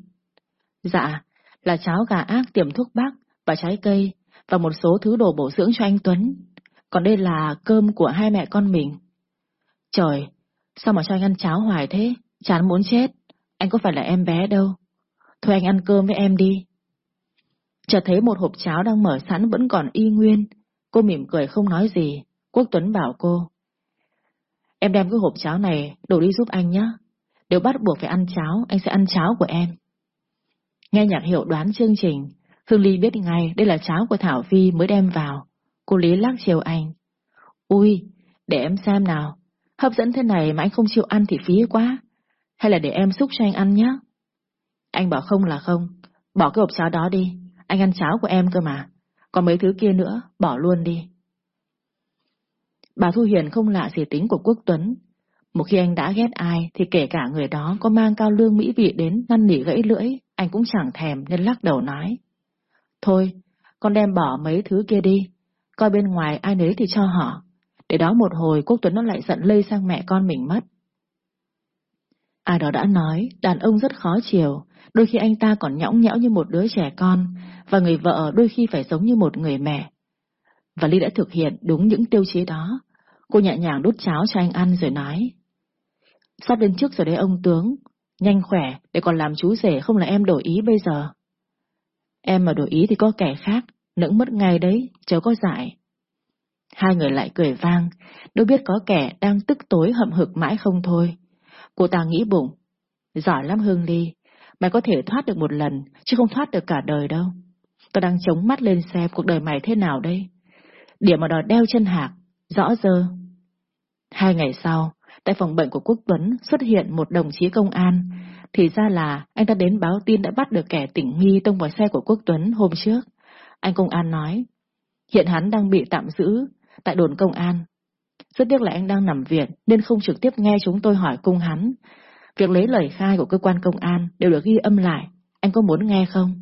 [SPEAKER 1] Dạ, là cháo gà ác tiềm thuốc bắc và trái cây và một số thứ đồ bổ dưỡng cho anh Tuấn. Còn đây là cơm của hai mẹ con mình. Trời, sao mà cho anh ăn cháo hoài thế? Chán muốn chết. Anh có phải là em bé đâu. Thôi anh ăn cơm với em đi. Chợt thấy một hộp cháo đang mở sẵn vẫn còn y nguyên. Cô mỉm cười không nói gì. Quốc Tuấn bảo cô. Em đem cái hộp cháo này đổ đi giúp anh nhé. Nếu bắt buộc phải ăn cháo, anh sẽ ăn cháo của em. Nghe nhạc hiệu đoán chương trình, Hương Ly biết ngay đây là cháo của Thảo Vi mới đem vào. Cô Lý lắc chiều anh. Ui, để em xem nào. Hấp dẫn thế này mà anh không chịu ăn thì phí quá. Hay là để em xúc cho anh ăn nhé? Anh bảo không là không. Bỏ cái hộp cháo đó đi. Anh ăn cháo của em cơ mà. Còn mấy thứ kia nữa, bỏ luôn đi. Bà Thu Hiền không lạ gì tính của Quốc Tuấn. Một khi anh đã ghét ai thì kể cả người đó có mang cao lương mỹ vị đến năn nỉ gãy lưỡi, anh cũng chẳng thèm nên lắc đầu nói. Thôi, con đem bỏ mấy thứ kia đi, coi bên ngoài ai nấy thì cho họ. Để đó một hồi Quốc Tuấn nó lại giận lây sang mẹ con mình mất. Ai đó đã nói, đàn ông rất khó chiều, đôi khi anh ta còn nhõng nhẽo như một đứa trẻ con, và người vợ đôi khi phải giống như một người mẹ. Và Ly đã thực hiện đúng những tiêu chí đó. Cô nhẹ nhàng đút cháo cho anh ăn rồi nói. Sắp đến trước rồi đấy ông tướng, nhanh khỏe để còn làm chú rể không là em đổi ý bây giờ. Em mà đổi ý thì có kẻ khác, nững mất ngay đấy, chớ có dại. Hai người lại cười vang, đâu biết có kẻ đang tức tối hậm hực mãi không thôi. Cô ta nghĩ bụng, giỏi lắm Hương Ly, mày có thể thoát được một lần, chứ không thoát được cả đời đâu. Tao đang chống mắt lên xem cuộc đời mày thế nào đây. Điểm mà đòi đeo chân hạc, rõ dơ. Hai ngày sau, tại phòng bệnh của Quốc Tuấn xuất hiện một đồng chí công an, thì ra là anh ta đến báo tin đã bắt được kẻ tỉnh nghi tông vào xe của Quốc Tuấn hôm trước. Anh công an nói, hiện hắn đang bị tạm giữ tại đồn công an. Rất tiếc là anh đang nằm viện nên không trực tiếp nghe chúng tôi hỏi cung hắn. Việc lấy lời khai của cơ quan công an đều được ghi âm lại. Anh có muốn nghe không?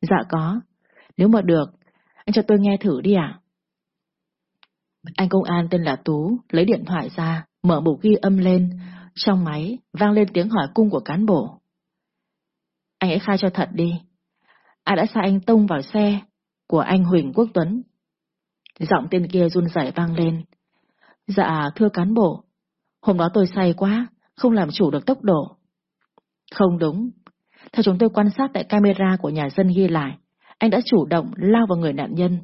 [SPEAKER 1] Dạ có. Nếu mà được, anh cho tôi nghe thử đi ạ. Anh công an tên là Tú lấy điện thoại ra, mở bộ ghi âm lên, trong máy vang lên tiếng hỏi cung của cán bộ. Anh hãy khai cho thật đi. Ai đã sai anh tông vào xe của anh Huỳnh Quốc Tuấn? Giọng tên kia run rẩy vang lên. Dạ, thưa cán bộ, hôm đó tôi say quá, không làm chủ được tốc độ. Không đúng. Theo chúng tôi quan sát tại camera của nhà dân ghi lại, anh đã chủ động lao vào người nạn nhân.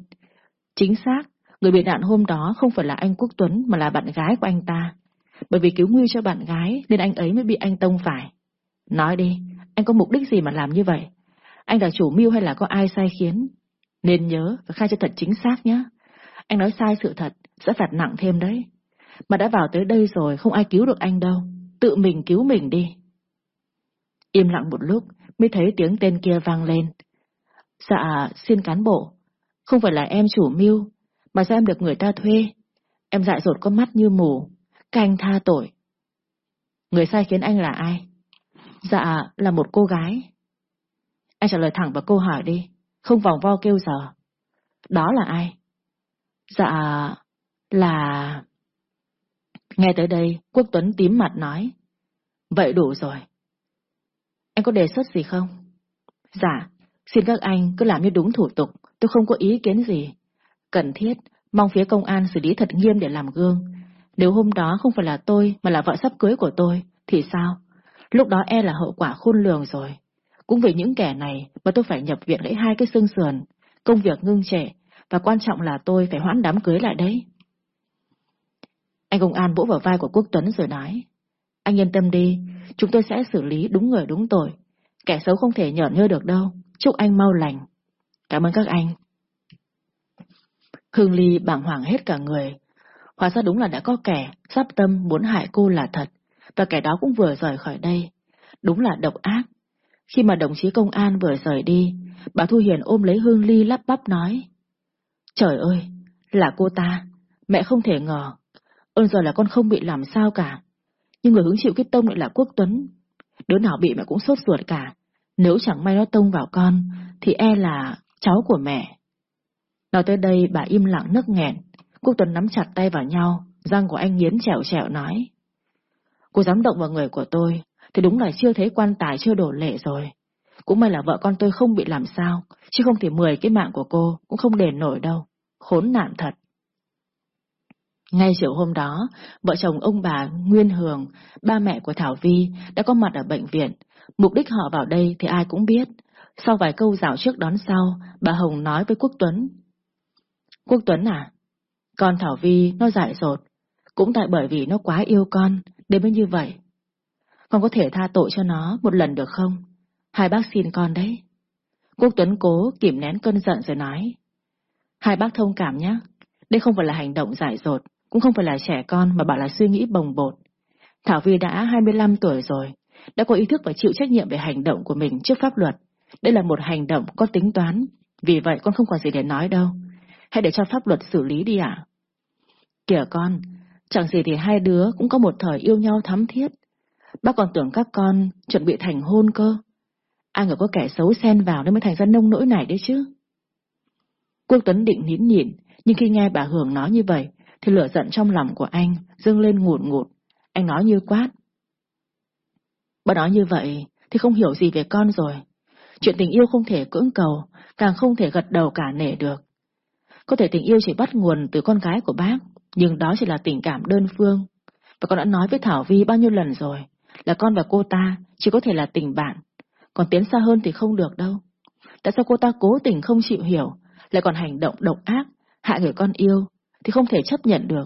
[SPEAKER 1] Chính xác, người bị nạn hôm đó không phải là anh Quốc Tuấn mà là bạn gái của anh ta. Bởi vì cứu nguy cho bạn gái nên anh ấy mới bị anh tông phải. Nói đi, anh có mục đích gì mà làm như vậy? Anh là chủ mưu hay là có ai sai khiến? Nên nhớ và khai cho thật chính xác nhé. Anh nói sai sự thật, sẽ phạt nặng thêm đấy. Mà đã vào tới đây rồi, không ai cứu được anh đâu. Tự mình cứu mình đi. Im lặng một lúc, mới thấy tiếng tên kia vang lên. Dạ, xin cán bộ. Không phải là em chủ mưu, mà sao em được người ta thuê. Em dại dột có mắt như mù, các anh tha tội. Người sai khiến anh là ai? Dạ, là một cô gái. Anh trả lời thẳng vào câu hỏi đi, không vòng vo kêu giờ. Đó là ai? Dạ, là... Nghe tới đây, Quốc Tuấn tím mặt nói. Vậy đủ rồi. Anh có đề xuất gì không? Dạ, xin các anh cứ làm như đúng thủ tục, tôi không có ý kiến gì. Cần thiết, mong phía công an xử lý thật nghiêm để làm gương. Nếu hôm đó không phải là tôi mà là vợ sắp cưới của tôi, thì sao? Lúc đó e là hậu quả khôn lường rồi. Cũng vì những kẻ này mà tôi phải nhập viện lấy hai cái xương sườn, công việc ngưng trệ, và quan trọng là tôi phải hoãn đám cưới lại đấy. Anh công an vỗ vào vai của Quốc Tuấn rồi nói, anh yên tâm đi, chúng tôi sẽ xử lý đúng người đúng tội. Kẻ xấu không thể nhởn nhơ được đâu, chúc anh mau lành. Cảm ơn các anh. Hương Ly bàng hoàng hết cả người. Hóa ra đúng là đã có kẻ sắp tâm muốn hại cô là thật, và kẻ đó cũng vừa rời khỏi đây. Đúng là độc ác. Khi mà đồng chí công an vừa rời đi, bà Thu Hiền ôm lấy Hương Ly lắp bắp nói. Trời ơi, là cô ta, mẹ không thể ngờ. Ơn giờ là con không bị làm sao cả. Nhưng người hứng chịu cái tông lại là Quốc Tuấn. Đứa nào bị mẹ cũng sốt ruột cả. Nếu chẳng may nó tông vào con, thì e là cháu của mẹ. Nói tới đây bà im lặng nức nghẹn. Quốc Tuấn nắm chặt tay vào nhau, răng của anh nghiến chẹo chẹo nói. Cô dám động vào người của tôi, thì đúng là chưa thấy quan tài chưa đổ lệ rồi. Cũng may là vợ con tôi không bị làm sao, chứ không thì mười cái mạng của cô cũng không đền nổi đâu. Khốn nạn thật. Ngay chiều hôm đó, vợ chồng ông bà Nguyên Hường, ba mẹ của Thảo Vi đã có mặt ở bệnh viện. Mục đích họ vào đây thì ai cũng biết. Sau vài câu dạo trước đón sau, bà Hồng nói với Quốc Tuấn. Quốc Tuấn à, con Thảo Vi nó dại dột, cũng tại bởi vì nó quá yêu con, đến mới như vậy. Con có thể tha tội cho nó một lần được không? Hai bác xin con đấy. Quốc Tuấn cố kìm nén cơn giận rồi nói. Hai bác thông cảm nhé, đây không phải là hành động dại dột, cũng không phải là trẻ con mà bảo là suy nghĩ bồng bột. Thảo Vi đã 25 tuổi rồi, đã có ý thức và chịu trách nhiệm về hành động của mình trước pháp luật. Đây là một hành động có tính toán, vì vậy con không còn gì để nói đâu. Hãy để cho pháp luật xử lý đi ạ. Kìa con, chẳng gì thì hai đứa cũng có một thời yêu nhau thắm thiết. Bác còn tưởng các con chuẩn bị thành hôn cơ. Ai ngờ có kẻ xấu xen vào nên mới thành ra nông nỗi này đấy chứ. Quốc Tuấn định nín nhịn, nhưng khi nghe bà Hường nói như vậy, thì lửa giận trong lòng của anh dâng lên ngụt ngụt. Anh nói như quát. Bà nói như vậy thì không hiểu gì về con rồi. Chuyện tình yêu không thể cưỡng cầu, càng không thể gật đầu cả nể được. Có thể tình yêu chỉ bắt nguồn từ con gái của bác, nhưng đó chỉ là tình cảm đơn phương. Và con đã nói với Thảo Vi bao nhiêu lần rồi, là con và cô ta chỉ có thể là tình bạn, còn tiến xa hơn thì không được đâu. Tại sao cô ta cố tình không chịu hiểu, lại còn hành động độc ác, hại người con yêu, thì không thể chấp nhận được.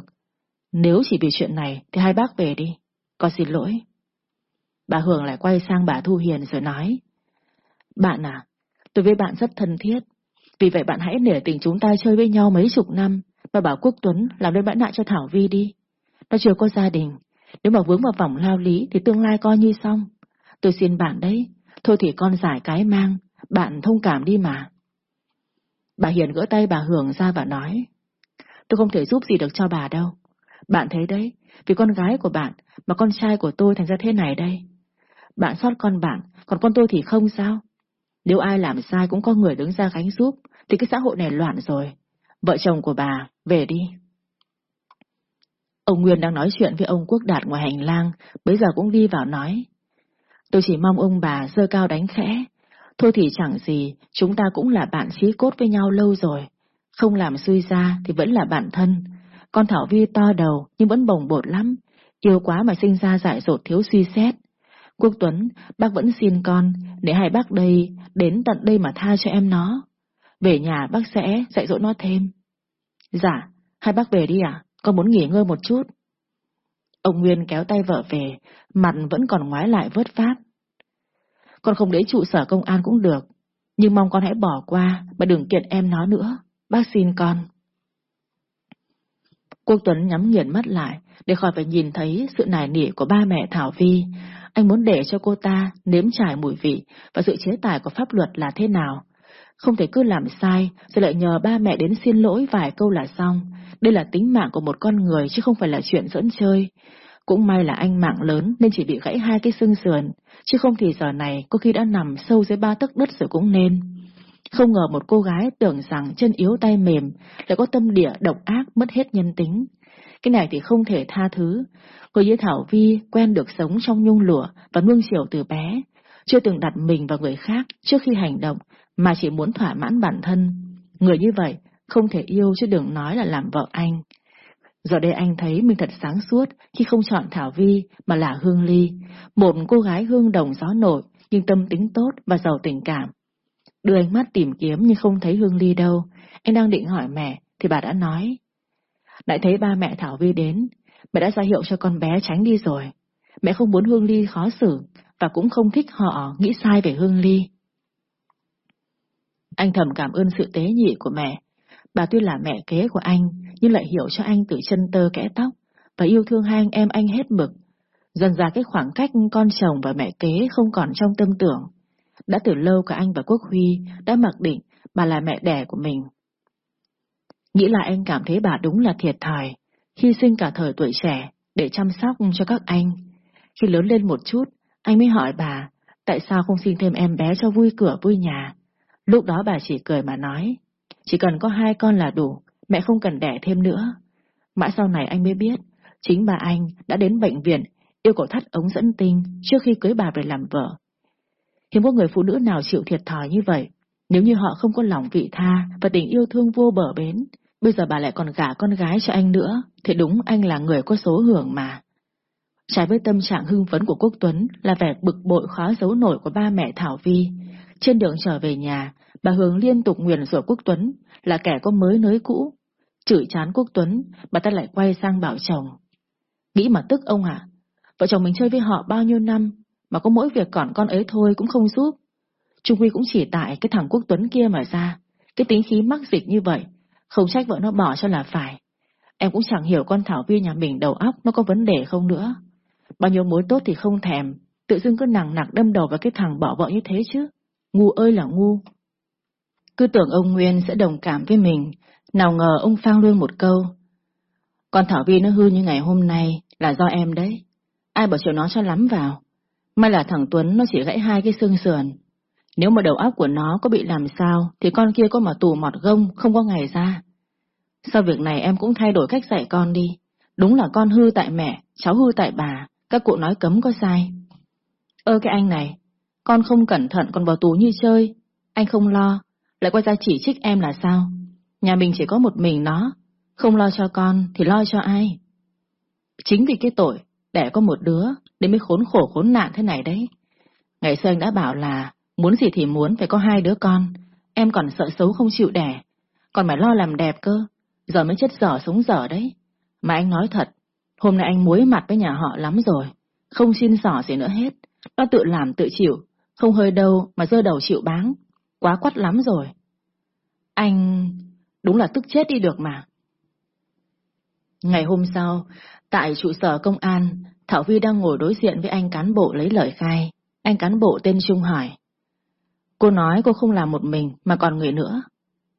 [SPEAKER 1] Nếu chỉ vì chuyện này thì hai bác về đi, con xin lỗi. Bà Hường lại quay sang bà Thu Hiền rồi nói. Bạn à, tôi với bạn rất thân thiết, vì vậy bạn hãy nể tình chúng ta chơi với nhau mấy chục năm và bảo Quốc Tuấn làm đơn bãi nại cho Thảo Vi đi. Nó chưa có gia đình, nếu mà vướng vào vòng lao lý thì tương lai coi như xong. Tôi xin bạn đấy, thôi thì con giải cái mang, bạn thông cảm đi mà. Bà Hiền gỡ tay bà Hường ra và nói, tôi không thể giúp gì được cho bà đâu. Bạn thấy đấy, vì con gái của bạn mà con trai của tôi thành ra thế này đây. Bạn sót con bạn, còn con tôi thì không sao? Nếu ai làm sai cũng có người đứng ra gánh giúp, thì cái xã hội này loạn rồi. Vợ chồng của bà, về đi. Ông Nguyên đang nói chuyện với ông Quốc Đạt ngoài hành lang, bây giờ cũng đi vào nói. Tôi chỉ mong ông bà dơ cao đánh khẽ. Thôi thì chẳng gì, chúng ta cũng là bạn chí cốt với nhau lâu rồi. Không làm suy ra thì vẫn là bạn thân. Con Thảo Vi to đầu nhưng vẫn bồng bột lắm. Yêu quá mà sinh ra dại dột thiếu suy xét. Quốc Tuấn, bác vẫn xin con, để hai bác đây, đến tận đây mà tha cho em nó. Về nhà bác sẽ dạy dỗ nó thêm. Dạ, hai bác về đi à? Con muốn nghỉ ngơi một chút. Ông Nguyên kéo tay vợ về, mặt vẫn còn ngoái lại vớt phát. Con không đến trụ sở công an cũng được, nhưng mong con hãy bỏ qua mà đừng kiện em nó nữa. Bác xin con. Quốc Tuấn nhắm nghiền mắt lại để khỏi phải nhìn thấy sự nài nỉ của ba mẹ Thảo Vi. Anh muốn để cho cô ta nếm trải mùi vị và sự chế tài của pháp luật là thế nào. Không thể cứ làm sai rồi lại nhờ ba mẹ đến xin lỗi vài câu là xong. Đây là tính mạng của một con người chứ không phải là chuyện dẫn chơi. Cũng may là anh mạng lớn nên chỉ bị gãy hai cái xương sườn, chứ không thì giờ này có khi đã nằm sâu dưới ba tấc đất rồi cũng nên. Không ngờ một cô gái tưởng rằng chân yếu tay mềm lại có tâm địa độc ác mất hết nhân tính. Cái này thì không thể tha thứ. Cô với Thảo Vi quen được sống trong nhung lụa và nuông chiều từ bé, chưa từng đặt mình vào người khác trước khi hành động mà chỉ muốn thỏa mãn bản thân. Người như vậy không thể yêu chứ đừng nói là làm vợ anh. Giờ đây anh thấy mình thật sáng suốt khi không chọn Thảo Vi mà là Hương Ly, một cô gái hương đồng gió nổi nhưng tâm tính tốt và giàu tình cảm. Đưa ánh mắt tìm kiếm nhưng không thấy Hương Ly đâu, anh đang định hỏi mẹ thì bà đã nói. Lại thấy ba mẹ Thảo Vi đến, mẹ đã ra hiệu cho con bé tránh đi rồi. Mẹ không muốn Hương Ly khó xử và cũng không thích họ nghĩ sai về Hương Ly. Anh thầm cảm ơn sự tế nhị của mẹ. Bà tuy là mẹ kế của anh, nhưng lại hiểu cho anh từ chân tơ kẽ tóc, và yêu thương hai anh em anh hết mực. Dần ra cái khoảng cách con chồng và mẹ kế không còn trong tâm tưởng. Đã từ lâu cả anh và Quốc Huy đã mặc định bà là mẹ đẻ của mình. Nghĩ lại anh cảm thấy bà đúng là thiệt thòi, hy sinh cả thời tuổi trẻ để chăm sóc cho các anh. Khi lớn lên một chút, anh mới hỏi bà, tại sao không sinh thêm em bé cho vui cửa vui nhà. Lúc đó bà chỉ cười mà nói, chỉ cần có hai con là đủ, mẹ không cần đẻ thêm nữa. Mãi sau này anh mới biết, chính bà anh đã đến bệnh viện yêu cầu thắt ống dẫn tinh trước khi cưới bà về làm vợ. Hiếm có người phụ nữ nào chịu thiệt thòi như vậy, nếu như họ không có lòng vị tha và tình yêu thương vô bờ bến, Bây giờ bà lại còn gả con gái cho anh nữa, thì đúng anh là người có số hưởng mà. Trái với tâm trạng hưng phấn của Quốc Tuấn là vẻ bực bội khó giấu nổi của ba mẹ Thảo Vi. Trên đường trở về nhà, bà Hường liên tục nguyền rủa Quốc Tuấn là kẻ có mới nới cũ. Chửi chán Quốc Tuấn, bà ta lại quay sang bảo chồng. Nghĩ mà tức ông ạ, vợ chồng mình chơi với họ bao nhiêu năm, mà có mỗi việc còn con ấy thôi cũng không giúp. Trung Huy cũng chỉ tại cái thằng Quốc Tuấn kia mà ra, cái tính khí mắc dịch như vậy, không trách vợ nó bỏ cho là phải. Em cũng chẳng hiểu con Thảo Vi nhà mình đầu óc nó có vấn đề không nữa. Bao nhiêu mối tốt thì không thèm, tự dưng cứ nặng nặng đâm đầu vào cái thằng bỏ vợ như thế chứ. Ngu ơi là ngu. Cứ tưởng ông Nguyên sẽ đồng cảm với mình, nào ngờ ông phang luôn một câu. Con Thảo Vi nó hư như ngày hôm nay là do em đấy. Ai bảo chiều nó cho lắm vào. May là thằng Tuấn nó chỉ gãy hai cái xương sườn. Nếu mà đầu óc của nó có bị làm sao thì con kia có mà tù mọt gông không có ngày ra. Sau việc này em cũng thay đổi cách dạy con đi. Đúng là con hư tại mẹ, cháu hư tại bà. Các cụ nói cấm có sai. Ơ cái anh này, con không cẩn thận còn vào tù như chơi. Anh không lo, lại quay ra chỉ trích em là sao? Nhà mình chỉ có một mình nó, không lo cho con thì lo cho ai? Chính vì cái tội, để có một đứa, để mới khốn khổ khốn nạn thế này đấy. Ngày xưa anh đã bảo là muốn gì thì muốn phải có hai đứa con, em còn sợ xấu không chịu đẻ, còn phải lo làm đẹp cơ, giờ mới chết dở sống dở đấy. Mà anh nói thật, hôm nay anh muối mặt với nhà họ lắm rồi, không xin xỏ gì nữa hết, nó tự làm tự chịu, không hơi đâu mà dơ đầu chịu báng, quá quắt lắm rồi. Anh đúng là tức chết đi được mà. Ngày hôm sau, tại trụ sở công an, Thảo Vi đang ngồi đối diện với anh cán bộ lấy lời khai. Anh cán bộ tên Trung hỏi. Cô nói cô không làm một mình mà còn người nữa.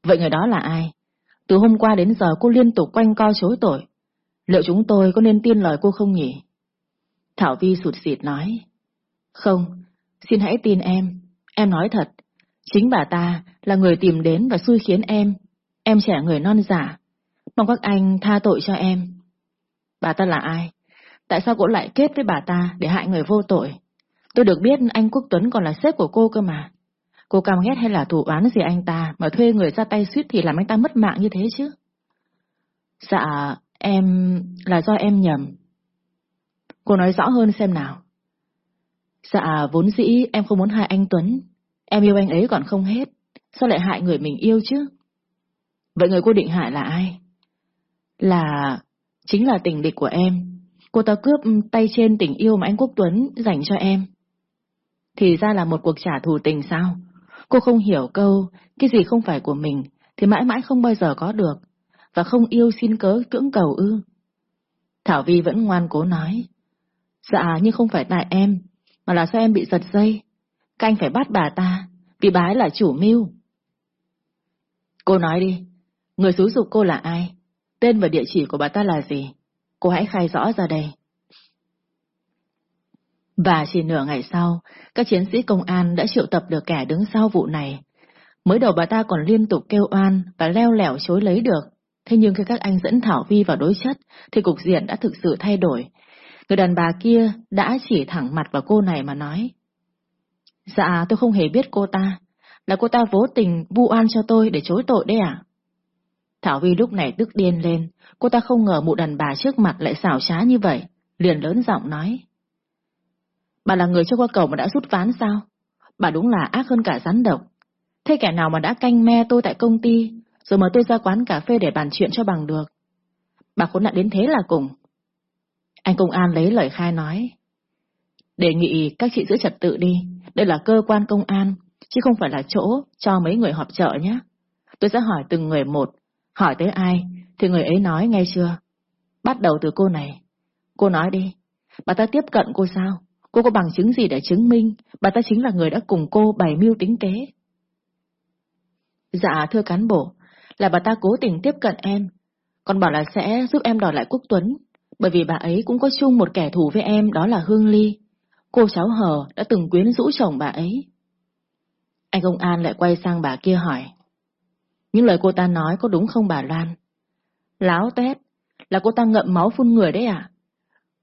[SPEAKER 1] Vậy người đó là ai? Từ hôm qua đến giờ cô liên tục quanh co chối tội. Liệu chúng tôi có nên tin lời cô không nhỉ? Thảo Vi sụt sịt nói. Không, xin hãy tin em. Em nói thật. Chính bà ta là người tìm đến và xui khiến em. Em trẻ người non giả. Mong các anh tha tội cho em. Bà ta là ai? Tại sao cô lại kết với bà ta để hại người vô tội? Tôi được biết anh Quốc Tuấn còn là sếp của cô cơ mà. Cô cam ghét hay là thủ oán gì anh ta mà thuê người ra tay suýt thì làm anh ta mất mạng như thế chứ? Dạ, em... là do em nhầm. Cô nói rõ hơn xem nào. Dạ, vốn dĩ em không muốn hại anh Tuấn. Em yêu anh ấy còn không hết. Sao lại hại người mình yêu chứ? Vậy người cô định hại là ai? Là... chính là tình địch của em. Cô ta cướp ừ, tay trên tình yêu mà anh Quốc Tuấn dành cho em. Thì ra là một cuộc trả thù tình sao? Cô không hiểu câu, cái gì không phải của mình, thì mãi mãi không bao giờ có được, và không yêu xin cớ cưỡng cầu ư. Thảo Vi vẫn ngoan cố nói. Dạ, nhưng không phải tại em, mà là do em bị giật dây. Các anh phải bắt bà ta, vì bà ấy là chủ mưu. Cô nói đi, người xúi dục cô là ai? Tên và địa chỉ của bà ta là gì? Cô hãy khai rõ ra đây. Và chỉ nửa ngày sau, các chiến sĩ công an đã triệu tập được kẻ đứng sau vụ này. Mới đầu bà ta còn liên tục kêu oan và leo lẻo chối lấy được. Thế nhưng khi các anh dẫn Thảo Vi vào đối chất, thì cục diện đã thực sự thay đổi. Người đàn bà kia đã chỉ thẳng mặt vào cô này mà nói. Dạ, tôi không hề biết cô ta. Là cô ta vô tình vu oan cho tôi để chối tội đấy à? Thảo Vi lúc này tức điên lên. Cô ta không ngờ mụ đàn bà trước mặt lại xảo trá như vậy. Liền lớn giọng nói. Bà là người cho qua cầu mà đã rút ván sao? Bà đúng là ác hơn cả rắn độc. Thế kẻ nào mà đã canh me tôi tại công ty, rồi mời tôi ra quán cà phê để bàn chuyện cho bằng được. Bà khốn nạn đến thế là cùng. Anh công an lấy lời khai nói. Đề nghị các chị giữ trật tự đi, đây là cơ quan công an, chứ không phải là chỗ cho mấy người họp chợ nhé. Tôi sẽ hỏi từng người một, hỏi tới ai, thì người ấy nói ngay chưa? Bắt đầu từ cô này. Cô nói đi, bà ta tiếp cận cô sao? Cô có bằng chứng gì để chứng minh bà ta chính là người đã cùng cô bày mưu tính kế? Dạ, thưa cán bộ, là bà ta cố tình tiếp cận em, còn bảo là sẽ giúp em đòi lại Quốc Tuấn, bởi vì bà ấy cũng có chung một kẻ thù với em đó là Hương Ly. Cô cháu hờ đã từng quyến rũ chồng bà ấy. Anh công an lại quay sang bà kia hỏi. Những lời cô ta nói có đúng không bà Loan? Láo tét, là cô ta ngậm máu phun người đấy à?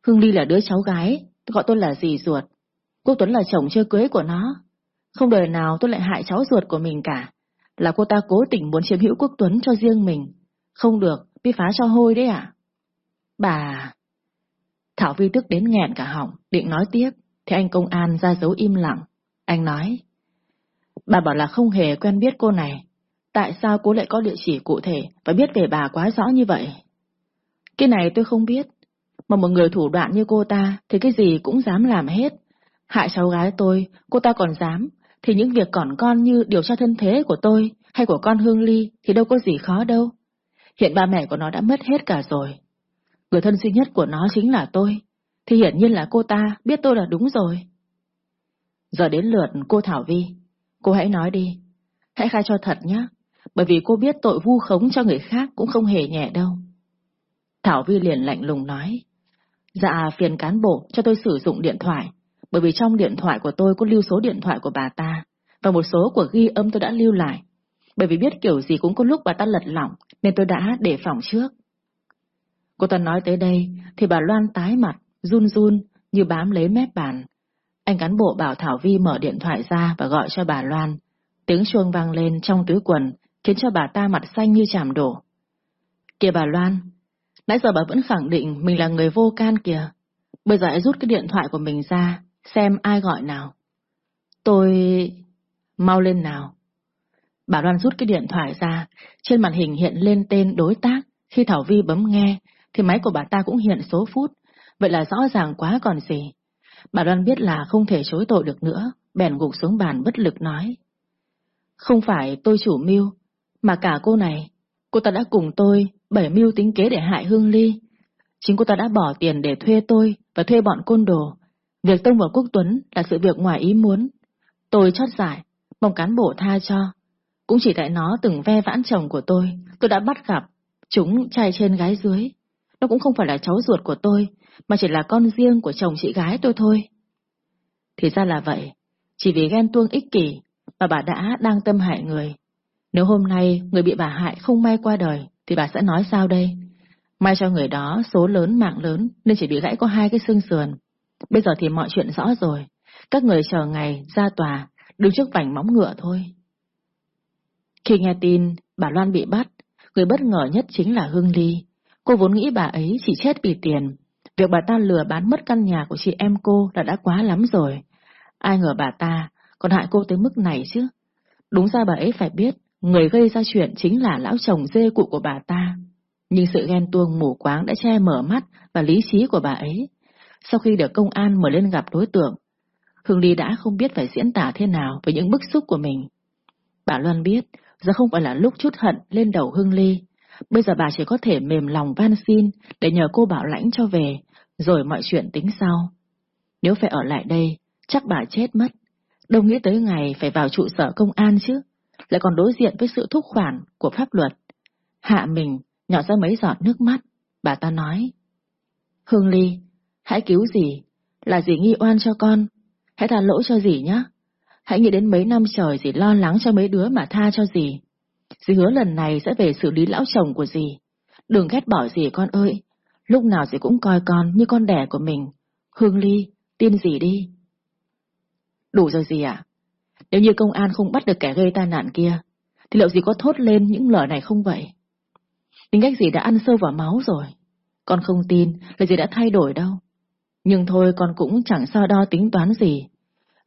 [SPEAKER 1] Hương Ly là đứa cháu gái, gọi tôi là dì ruột. Quốc Tuấn là chồng chưa cưới của nó. Không đời nào tôi lại hại cháu ruột của mình cả. Là cô ta cố tình muốn chiếm hữu Quốc Tuấn cho riêng mình. Không được, bị phá cho hôi đấy à? Bà... Thảo Vi tức đến nghẹn cả họng, định nói tiếp, thì anh công an ra dấu im lặng. Anh nói, bà bảo là không hề quen biết cô này. Tại sao cô lại có địa chỉ cụ thể và biết về bà quá rõ như vậy? Cái này tôi không biết. Mà một người thủ đoạn như cô ta thì cái gì cũng dám làm hết. Hại cháu gái tôi, cô ta còn dám. Thì những việc còn con như điều tra thân thế của tôi hay của con Hương Ly thì đâu có gì khó đâu. Hiện ba mẹ của nó đã mất hết cả rồi. Người thân duy nhất của nó chính là tôi. Thì hiển nhiên là cô ta biết tôi là đúng rồi. Giờ đến lượt cô Thảo Vi. Cô hãy nói đi. Hãy khai cho thật nhé. Bởi vì cô biết tội vu khống cho người khác cũng không hề nhẹ đâu. Thảo Vi liền lạnh lùng nói. Dạ phiền cán bộ cho tôi sử dụng điện thoại. Bởi vì trong điện thoại của tôi có lưu số điện thoại của bà ta. Và một số của ghi âm tôi đã lưu lại. Bởi vì biết kiểu gì cũng có lúc bà ta lật lỏng nên tôi đã đề phòng trước. Cô ta nói tới đây thì bà Loan tái mặt, run run như bám lấy mép bàn. Anh cán bộ bảo Thảo Vi mở điện thoại ra và gọi cho bà Loan. Tiếng chuông vang lên trong túi quần khiến cho bà ta mặt xanh như chảm đổ. Kìa bà Loan, nãy giờ bà vẫn khẳng định mình là người vô can kìa. Bây giờ hãy rút cái điện thoại của mình ra, xem ai gọi nào. Tôi... Mau lên nào. Bà Loan rút cái điện thoại ra, trên màn hình hiện lên tên đối tác. Khi Thảo Vi bấm nghe, thì máy của bà ta cũng hiện số phút. Vậy là rõ ràng quá còn gì. Bà Loan biết là không thể chối tội được nữa, bèn gục xuống bàn bất lực nói. Không phải tôi chủ mưu, mà cả cô này, cô ta đã cùng tôi bảy mưu tính kế để hại Hương Ly. Chính cô ta đã bỏ tiền để thuê tôi và thuê bọn côn đồ. Việc tông vào Quốc Tuấn là sự việc ngoài ý muốn. Tôi chót giải, mong cán bộ tha cho. Cũng chỉ tại nó từng ve vãn chồng của tôi, tôi đã bắt gặp. Chúng trai trên gái dưới. Nó cũng không phải là cháu ruột của tôi, mà chỉ là con riêng của chồng chị gái tôi thôi. Thì ra là vậy, chỉ vì ghen tuông ích kỷ mà bà đã đang tâm hại người. Nếu hôm nay người bị bà hại không may qua đời, thì bà sẽ nói sao đây? May cho người đó số lớn mạng lớn nên chỉ bị gãy có hai cái xương sườn. Bây giờ thì mọi chuyện rõ rồi. Các người chờ ngày ra tòa, đứng trước vảnh móng ngựa thôi. Khi nghe tin bà Loan bị bắt, người bất ngờ nhất chính là Hương Ly. Cô vốn nghĩ bà ấy chỉ chết vì tiền. Việc bà ta lừa bán mất căn nhà của chị em cô là đã quá lắm rồi. Ai ngờ bà ta còn hại cô tới mức này chứ. Đúng ra bà ấy phải biết, người gây ra chuyện chính là lão chồng dê cụ của bà ta. Nhưng sự ghen tuông mù quáng đã che mở mắt và lý trí của bà ấy. Sau khi được công an mời lên gặp đối tượng, Hương Ly đã không biết phải diễn tả thế nào với những bức xúc của mình. Bà Loan biết, giờ không phải là lúc chút hận lên đầu Hương Ly. Bây giờ bà chỉ có thể mềm lòng van xin để nhờ cô bảo lãnh cho về, rồi mọi chuyện tính sau. Nếu phải ở lại đây, chắc bà chết mất. Đâu nghĩ tới ngày phải vào trụ sở công an chứ, lại còn đối diện với sự thúc khoản của pháp luật. Hạ mình, nhỏ ra mấy giọt nước mắt, bà ta nói. Hương Ly, hãy cứu gì, là gì nghi oan cho con, hãy tha lỗi cho gì nhé. Hãy nghĩ đến mấy năm trời dì lo lắng cho mấy đứa mà tha cho dì. Dì hứa lần này sẽ về xử lý lão chồng của dì. Đừng ghét bỏ dì con ơi, lúc nào dì cũng coi con như con đẻ của mình. Hương Ly, tin dì đi. Đủ rồi dì ạ. Nếu như công an không bắt được kẻ gây tai nạn kia, thì liệu gì có thốt lên những lời này không vậy? Tính cách gì đã ăn sâu vào máu rồi. Con không tin là gì đã thay đổi đâu. Nhưng thôi con cũng chẳng so đo tính toán gì.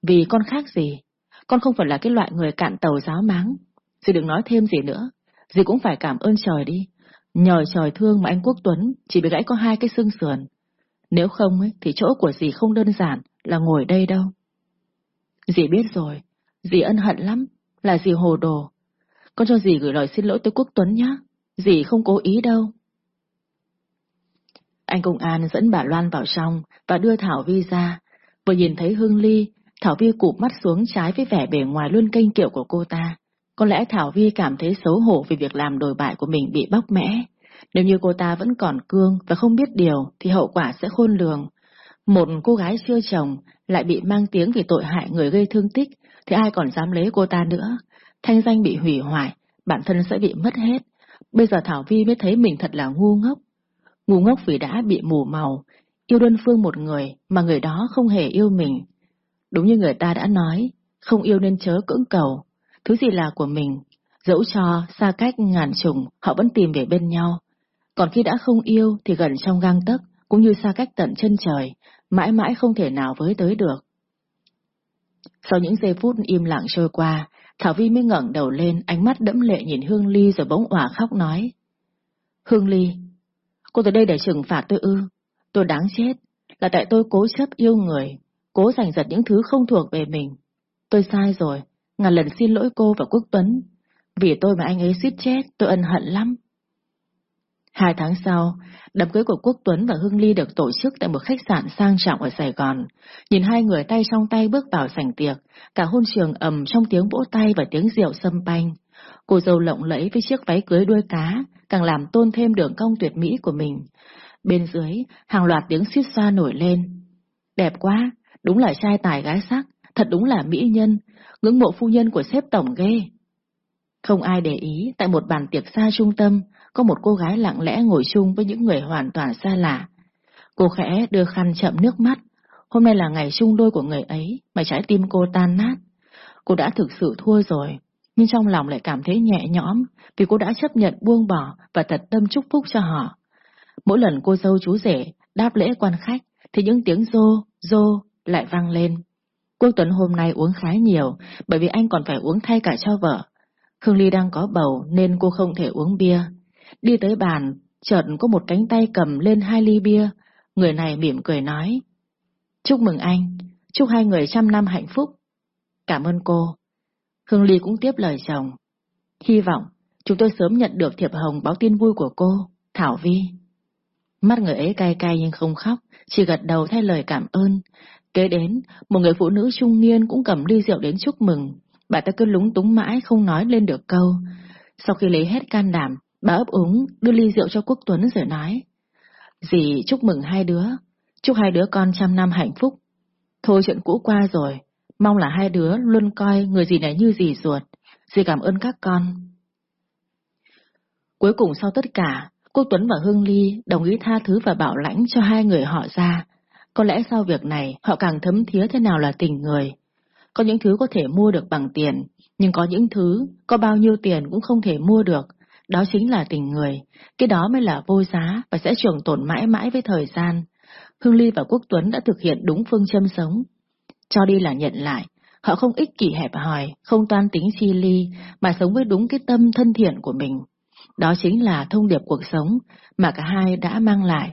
[SPEAKER 1] Vì con khác gì. Con không phải là cái loại người cạn tàu giáo máng. Dì đừng nói thêm gì nữa. Dì cũng phải cảm ơn trời đi. Nhờ trời thương mà anh Quốc Tuấn chỉ bị gãy có hai cái xương sườn. Nếu không ấy, thì chỗ của dì không đơn giản là ngồi đây đâu. Dì biết rồi, dì ân hận lắm, là dì hồ đồ. Con cho dì gửi lời xin lỗi tới Quốc Tuấn nhé, dì không cố ý đâu. Anh công an dẫn bà Loan vào trong và đưa Thảo Vi ra. Vừa nhìn thấy Hương Ly, Thảo Vi cụp mắt xuống trái với vẻ bề ngoài luôn kênh kiểu của cô ta. Có lẽ Thảo Vi cảm thấy xấu hổ vì việc làm đồi bại của mình bị bóc mẽ. Nếu như cô ta vẫn còn cương và không biết điều thì hậu quả sẽ khôn lường. Một cô gái chưa chồng lại bị mang tiếng vì tội hại người gây thương tích thì ai còn dám lấy cô ta nữa. Thanh danh bị hủy hoại, bản thân sẽ bị mất hết. Bây giờ Thảo Vi mới thấy mình thật là ngu ngốc. Ngu ngốc vì đã bị mù màu, yêu đơn phương một người mà người đó không hề yêu mình. Đúng như người ta đã nói, không yêu nên chớ cưỡng cầu, thứ gì là của mình, Dẫu cho xa cách ngàn trùng, họ vẫn tìm về bên nhau. Còn khi đã không yêu thì gần trong gang tấc, cũng như xa cách tận chân trời, mãi mãi không thể nào với tới được. Sau những giây phút im lặng trôi qua, Thảo Vi mới ngẩng đầu lên, ánh mắt đẫm lệ nhìn Hương Ly rồi bỗng òa khóc nói. Hương Ly, cô tới đây để trừng phạt tôi ư, tôi đáng chết, là tại tôi cố chấp yêu người, cố giành giật những thứ không thuộc về mình. Tôi sai rồi, ngàn lần xin lỗi cô và Quốc Tuấn. Vì tôi mà anh ấy suýt chết, tôi ân hận lắm. Hai tháng sau, đám cưới của Quốc Tuấn và Hương Ly được tổ chức tại một khách sạn sang trọng ở Sài Gòn. Nhìn hai người tay trong tay bước vào sảnh tiệc, cả hôn trường ầm trong tiếng vỗ tay và tiếng rượu sâm panh. Cô dâu lộng lẫy với chiếc váy cưới đuôi cá, càng làm tôn thêm đường cong tuyệt mỹ của mình. Bên dưới, hàng loạt tiếng xít xoa nổi lên. Đẹp quá, đúng là trai tài gái sắc, thật đúng là mỹ nhân, ngưỡng mộ phu nhân của sếp tổng ghê. Không ai để ý, tại một bàn tiệc xa trung tâm, có một cô gái lặng lẽ ngồi chung với những người hoàn toàn xa lạ. Cô khẽ đưa khăn chậm nước mắt. Hôm nay là ngày chung đôi của người ấy, mà trái tim cô tan nát. Cô đã thực sự thua rồi, nhưng trong lòng lại cảm thấy nhẹ nhõm vì cô đã chấp nhận buông bỏ và thật tâm chúc phúc cho họ. Mỗi lần cô dâu chú rể đáp lễ quan khách thì những tiếng rô, rô lại vang lên. Quốc Tuấn hôm nay uống khá nhiều bởi vì anh còn phải uống thay cả cho vợ. Khương Ly đang có bầu nên cô không thể uống bia. Đi tới bàn, chợt có một cánh tay cầm lên hai ly bia. Người này mỉm cười nói. Chúc mừng anh, chúc hai người trăm năm hạnh phúc. Cảm ơn cô. Khương Ly cũng tiếp lời chồng. Hy vọng chúng tôi sớm nhận được thiệp hồng báo tin vui của cô, Thảo Vi. Mắt người ấy cay cay nhưng không khóc, chỉ gật đầu thay lời cảm ơn. Kế đến, một người phụ nữ trung niên cũng cầm ly rượu đến chúc mừng. Bà ta cứ lúng túng mãi không nói lên được câu. Sau khi lấy hết can đảm, bà ấp úng đưa ly rượu cho Quốc Tuấn rồi nói. Dì chúc mừng hai đứa, chúc hai đứa con trăm năm hạnh phúc. Thôi chuyện cũ qua rồi, mong là hai đứa luôn coi người gì này như dì ruột. Dì cảm ơn các con. Cuối cùng sau tất cả, Quốc Tuấn và Hương Ly đồng ý tha thứ và bảo lãnh cho hai người họ ra. Có lẽ sau việc này họ càng thấm thía thế nào là tình người. Có những thứ có thể mua được bằng tiền, nhưng có những thứ có bao nhiêu tiền cũng không thể mua được. Đó chính là tình người, cái đó mới là vô giá và sẽ trường tồn mãi mãi với thời gian. Hương Ly và Quốc Tuấn đã thực hiện đúng phương châm sống. Cho đi là nhận lại, họ không ích kỷ hẹp hòi, không toan tính chi ly, mà sống với đúng cái tâm thân thiện của mình. Đó chính là thông điệp cuộc sống mà cả hai đã mang lại.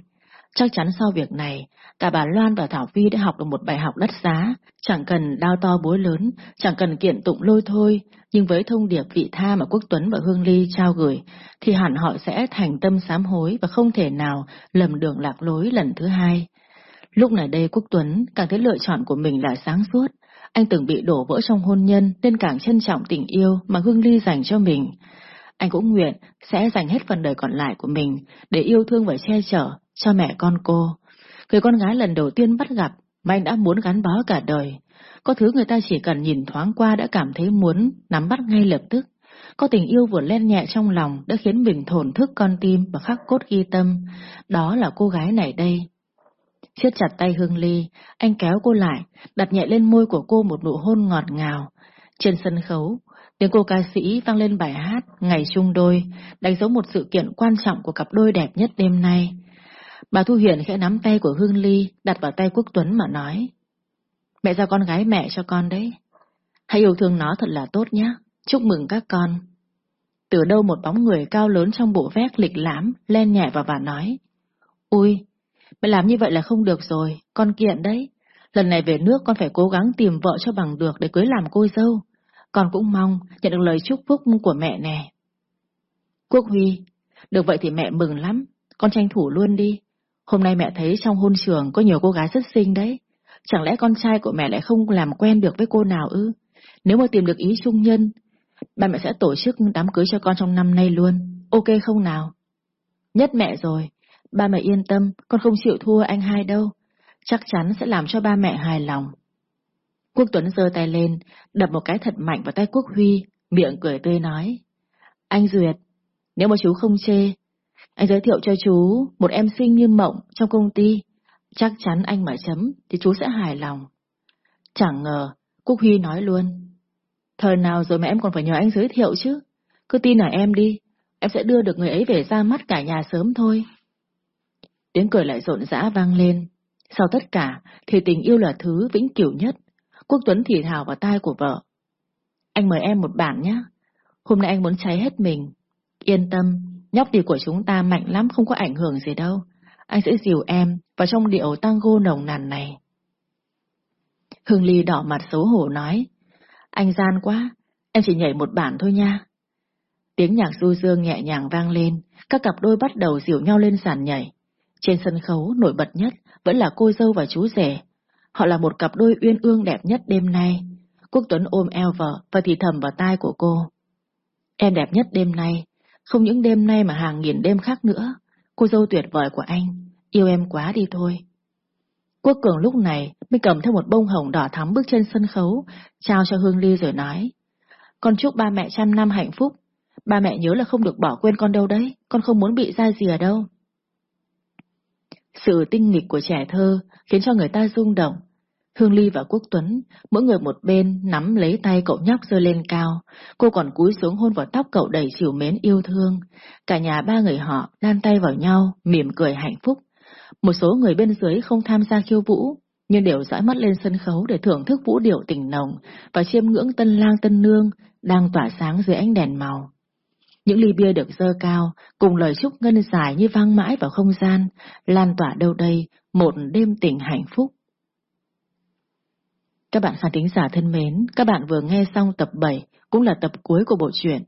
[SPEAKER 1] Chắc chắn sau việc này, cả bà Loan và Thảo Phi đã học được một bài học đắt giá, chẳng cần đao to bối lớn, chẳng cần kiện tụng lôi thôi, nhưng với thông điệp vị tha mà Quốc Tuấn và Hương Ly trao gửi, thì hẳn họ sẽ thành tâm sám hối và không thể nào lầm đường lạc lối lần thứ hai. Lúc này đây Quốc Tuấn càng thấy lựa chọn của mình là sáng suốt, anh từng bị đổ vỡ trong hôn nhân nên càng trân trọng tình yêu mà Hương Ly dành cho mình. Anh cũng nguyện sẽ dành hết phần đời còn lại của mình để yêu thương và che chở cho mẹ con cô. Người con gái lần đầu tiên bắt gặp mà anh đã muốn gắn bó cả đời. Có thứ người ta chỉ cần nhìn thoáng qua đã cảm thấy muốn nắm bắt ngay lập tức. Có tình yêu vừa len nhẹ trong lòng đã khiến mình thổn thức con tim và khắc cốt ghi tâm. Đó là cô gái này đây. siết chặt tay Hương Ly, anh kéo cô lại, đặt nhẹ lên môi của cô một nụ hôn ngọt ngào. Trên sân khấu, Tiếng cô ca sĩ vang lên bài hát Ngày chung đôi, đánh dấu một sự kiện quan trọng của cặp đôi đẹp nhất đêm nay. Bà Thu huyền khẽ nắm tay của Hương Ly, đặt vào tay Quốc Tuấn mà nói. Mẹ giao con gái mẹ cho con đấy. Hãy yêu thương nó thật là tốt nhé. Chúc mừng các con. Từ đâu một bóng người cao lớn trong bộ vest lịch lãm, len nhẹ vào và nói. Ui, mẹ làm như vậy là không được rồi, con kiện đấy. Lần này về nước con phải cố gắng tìm vợ cho bằng được để cưới làm cô dâu con cũng mong nhận được lời chúc phúc của mẹ nè. Quốc Huy, được vậy thì mẹ mừng lắm, con tranh thủ luôn đi. Hôm nay mẹ thấy trong hôn trường có nhiều cô gái rất xinh đấy. Chẳng lẽ con trai của mẹ lại không làm quen được với cô nào ư? Nếu mà tìm được ý trung nhân, ba mẹ sẽ tổ chức đám cưới cho con trong năm nay luôn. Ok không nào? Nhất mẹ rồi, ba mẹ yên tâm, con không chịu thua anh hai đâu. Chắc chắn sẽ làm cho ba mẹ hài lòng. Quốc Tuấn giơ tay lên, đập một cái thật mạnh vào tay Quốc Huy, miệng cười tươi nói. Anh Duyệt, nếu mà chú không chê, anh giới thiệu cho chú một em xinh như mộng trong công ty. Chắc chắn anh mà chấm thì chú sẽ hài lòng. Chẳng ngờ, Quốc Huy nói luôn. Thời nào rồi mà em còn phải nhờ anh giới thiệu chứ? cứ tin ở em đi, em sẽ đưa được người ấy về ra mắt cả nhà sớm thôi. Tiếng cười lại rộn rã vang lên. Sau tất cả, thì tình yêu là thứ vĩnh cửu nhất. Quốc Tuấn thì thào vào tai của vợ. Anh mời em một bản nhé. Hôm nay anh muốn cháy hết mình. Yên tâm, nhóc đi của chúng ta mạnh lắm không có ảnh hưởng gì đâu. Anh sẽ dìu em vào trong điệu tango nồng nàn này. Hương Ly đỏ mặt xấu hổ nói. Anh gian quá, em chỉ nhảy một bản thôi nha. Tiếng nhạc du dương nhẹ nhàng vang lên, các cặp đôi bắt đầu dìu nhau lên sàn nhảy. Trên sân khấu nổi bật nhất vẫn là cô dâu và chú rể. Họ là một cặp đôi uyên ương đẹp nhất đêm nay. Quốc Tuấn ôm eo vợ và thì thầm vào tai của cô. Em đẹp nhất đêm nay, không những đêm nay mà hàng nghìn đêm khác nữa. Cô dâu tuyệt vời của anh, yêu em quá đi thôi. Quốc Cường lúc này mới cầm theo một bông hồng đỏ thắm bước trên sân khấu, trao cho Hương Ly rồi nói. Con chúc ba mẹ trăm năm hạnh phúc. Ba mẹ nhớ là không được bỏ quên con đâu đấy, con không muốn bị ra gì ở đâu. Sự tinh nghịch của trẻ thơ khiến cho người ta rung động. Hương Ly và Quốc Tuấn, mỗi người một bên nắm lấy tay cậu nhóc rơi lên cao, cô còn cúi xuống hôn vào tóc cậu đầy chiều mến yêu thương. Cả nhà ba người họ đan tay vào nhau, mỉm cười hạnh phúc. Một số người bên dưới không tham gia khiêu vũ, nhưng đều dõi mắt lên sân khấu để thưởng thức vũ điệu tình nồng và chiêm ngưỡng tân lang tân nương đang tỏa sáng dưới ánh đèn màu. Những ly bia được dơ cao, cùng lời chúc ngân dài như vang mãi vào không gian, lan tỏa đâu đây một đêm tình hạnh phúc. Các bạn khán thính giả thân mến, các bạn vừa nghe xong tập 7, cũng là tập cuối của bộ truyện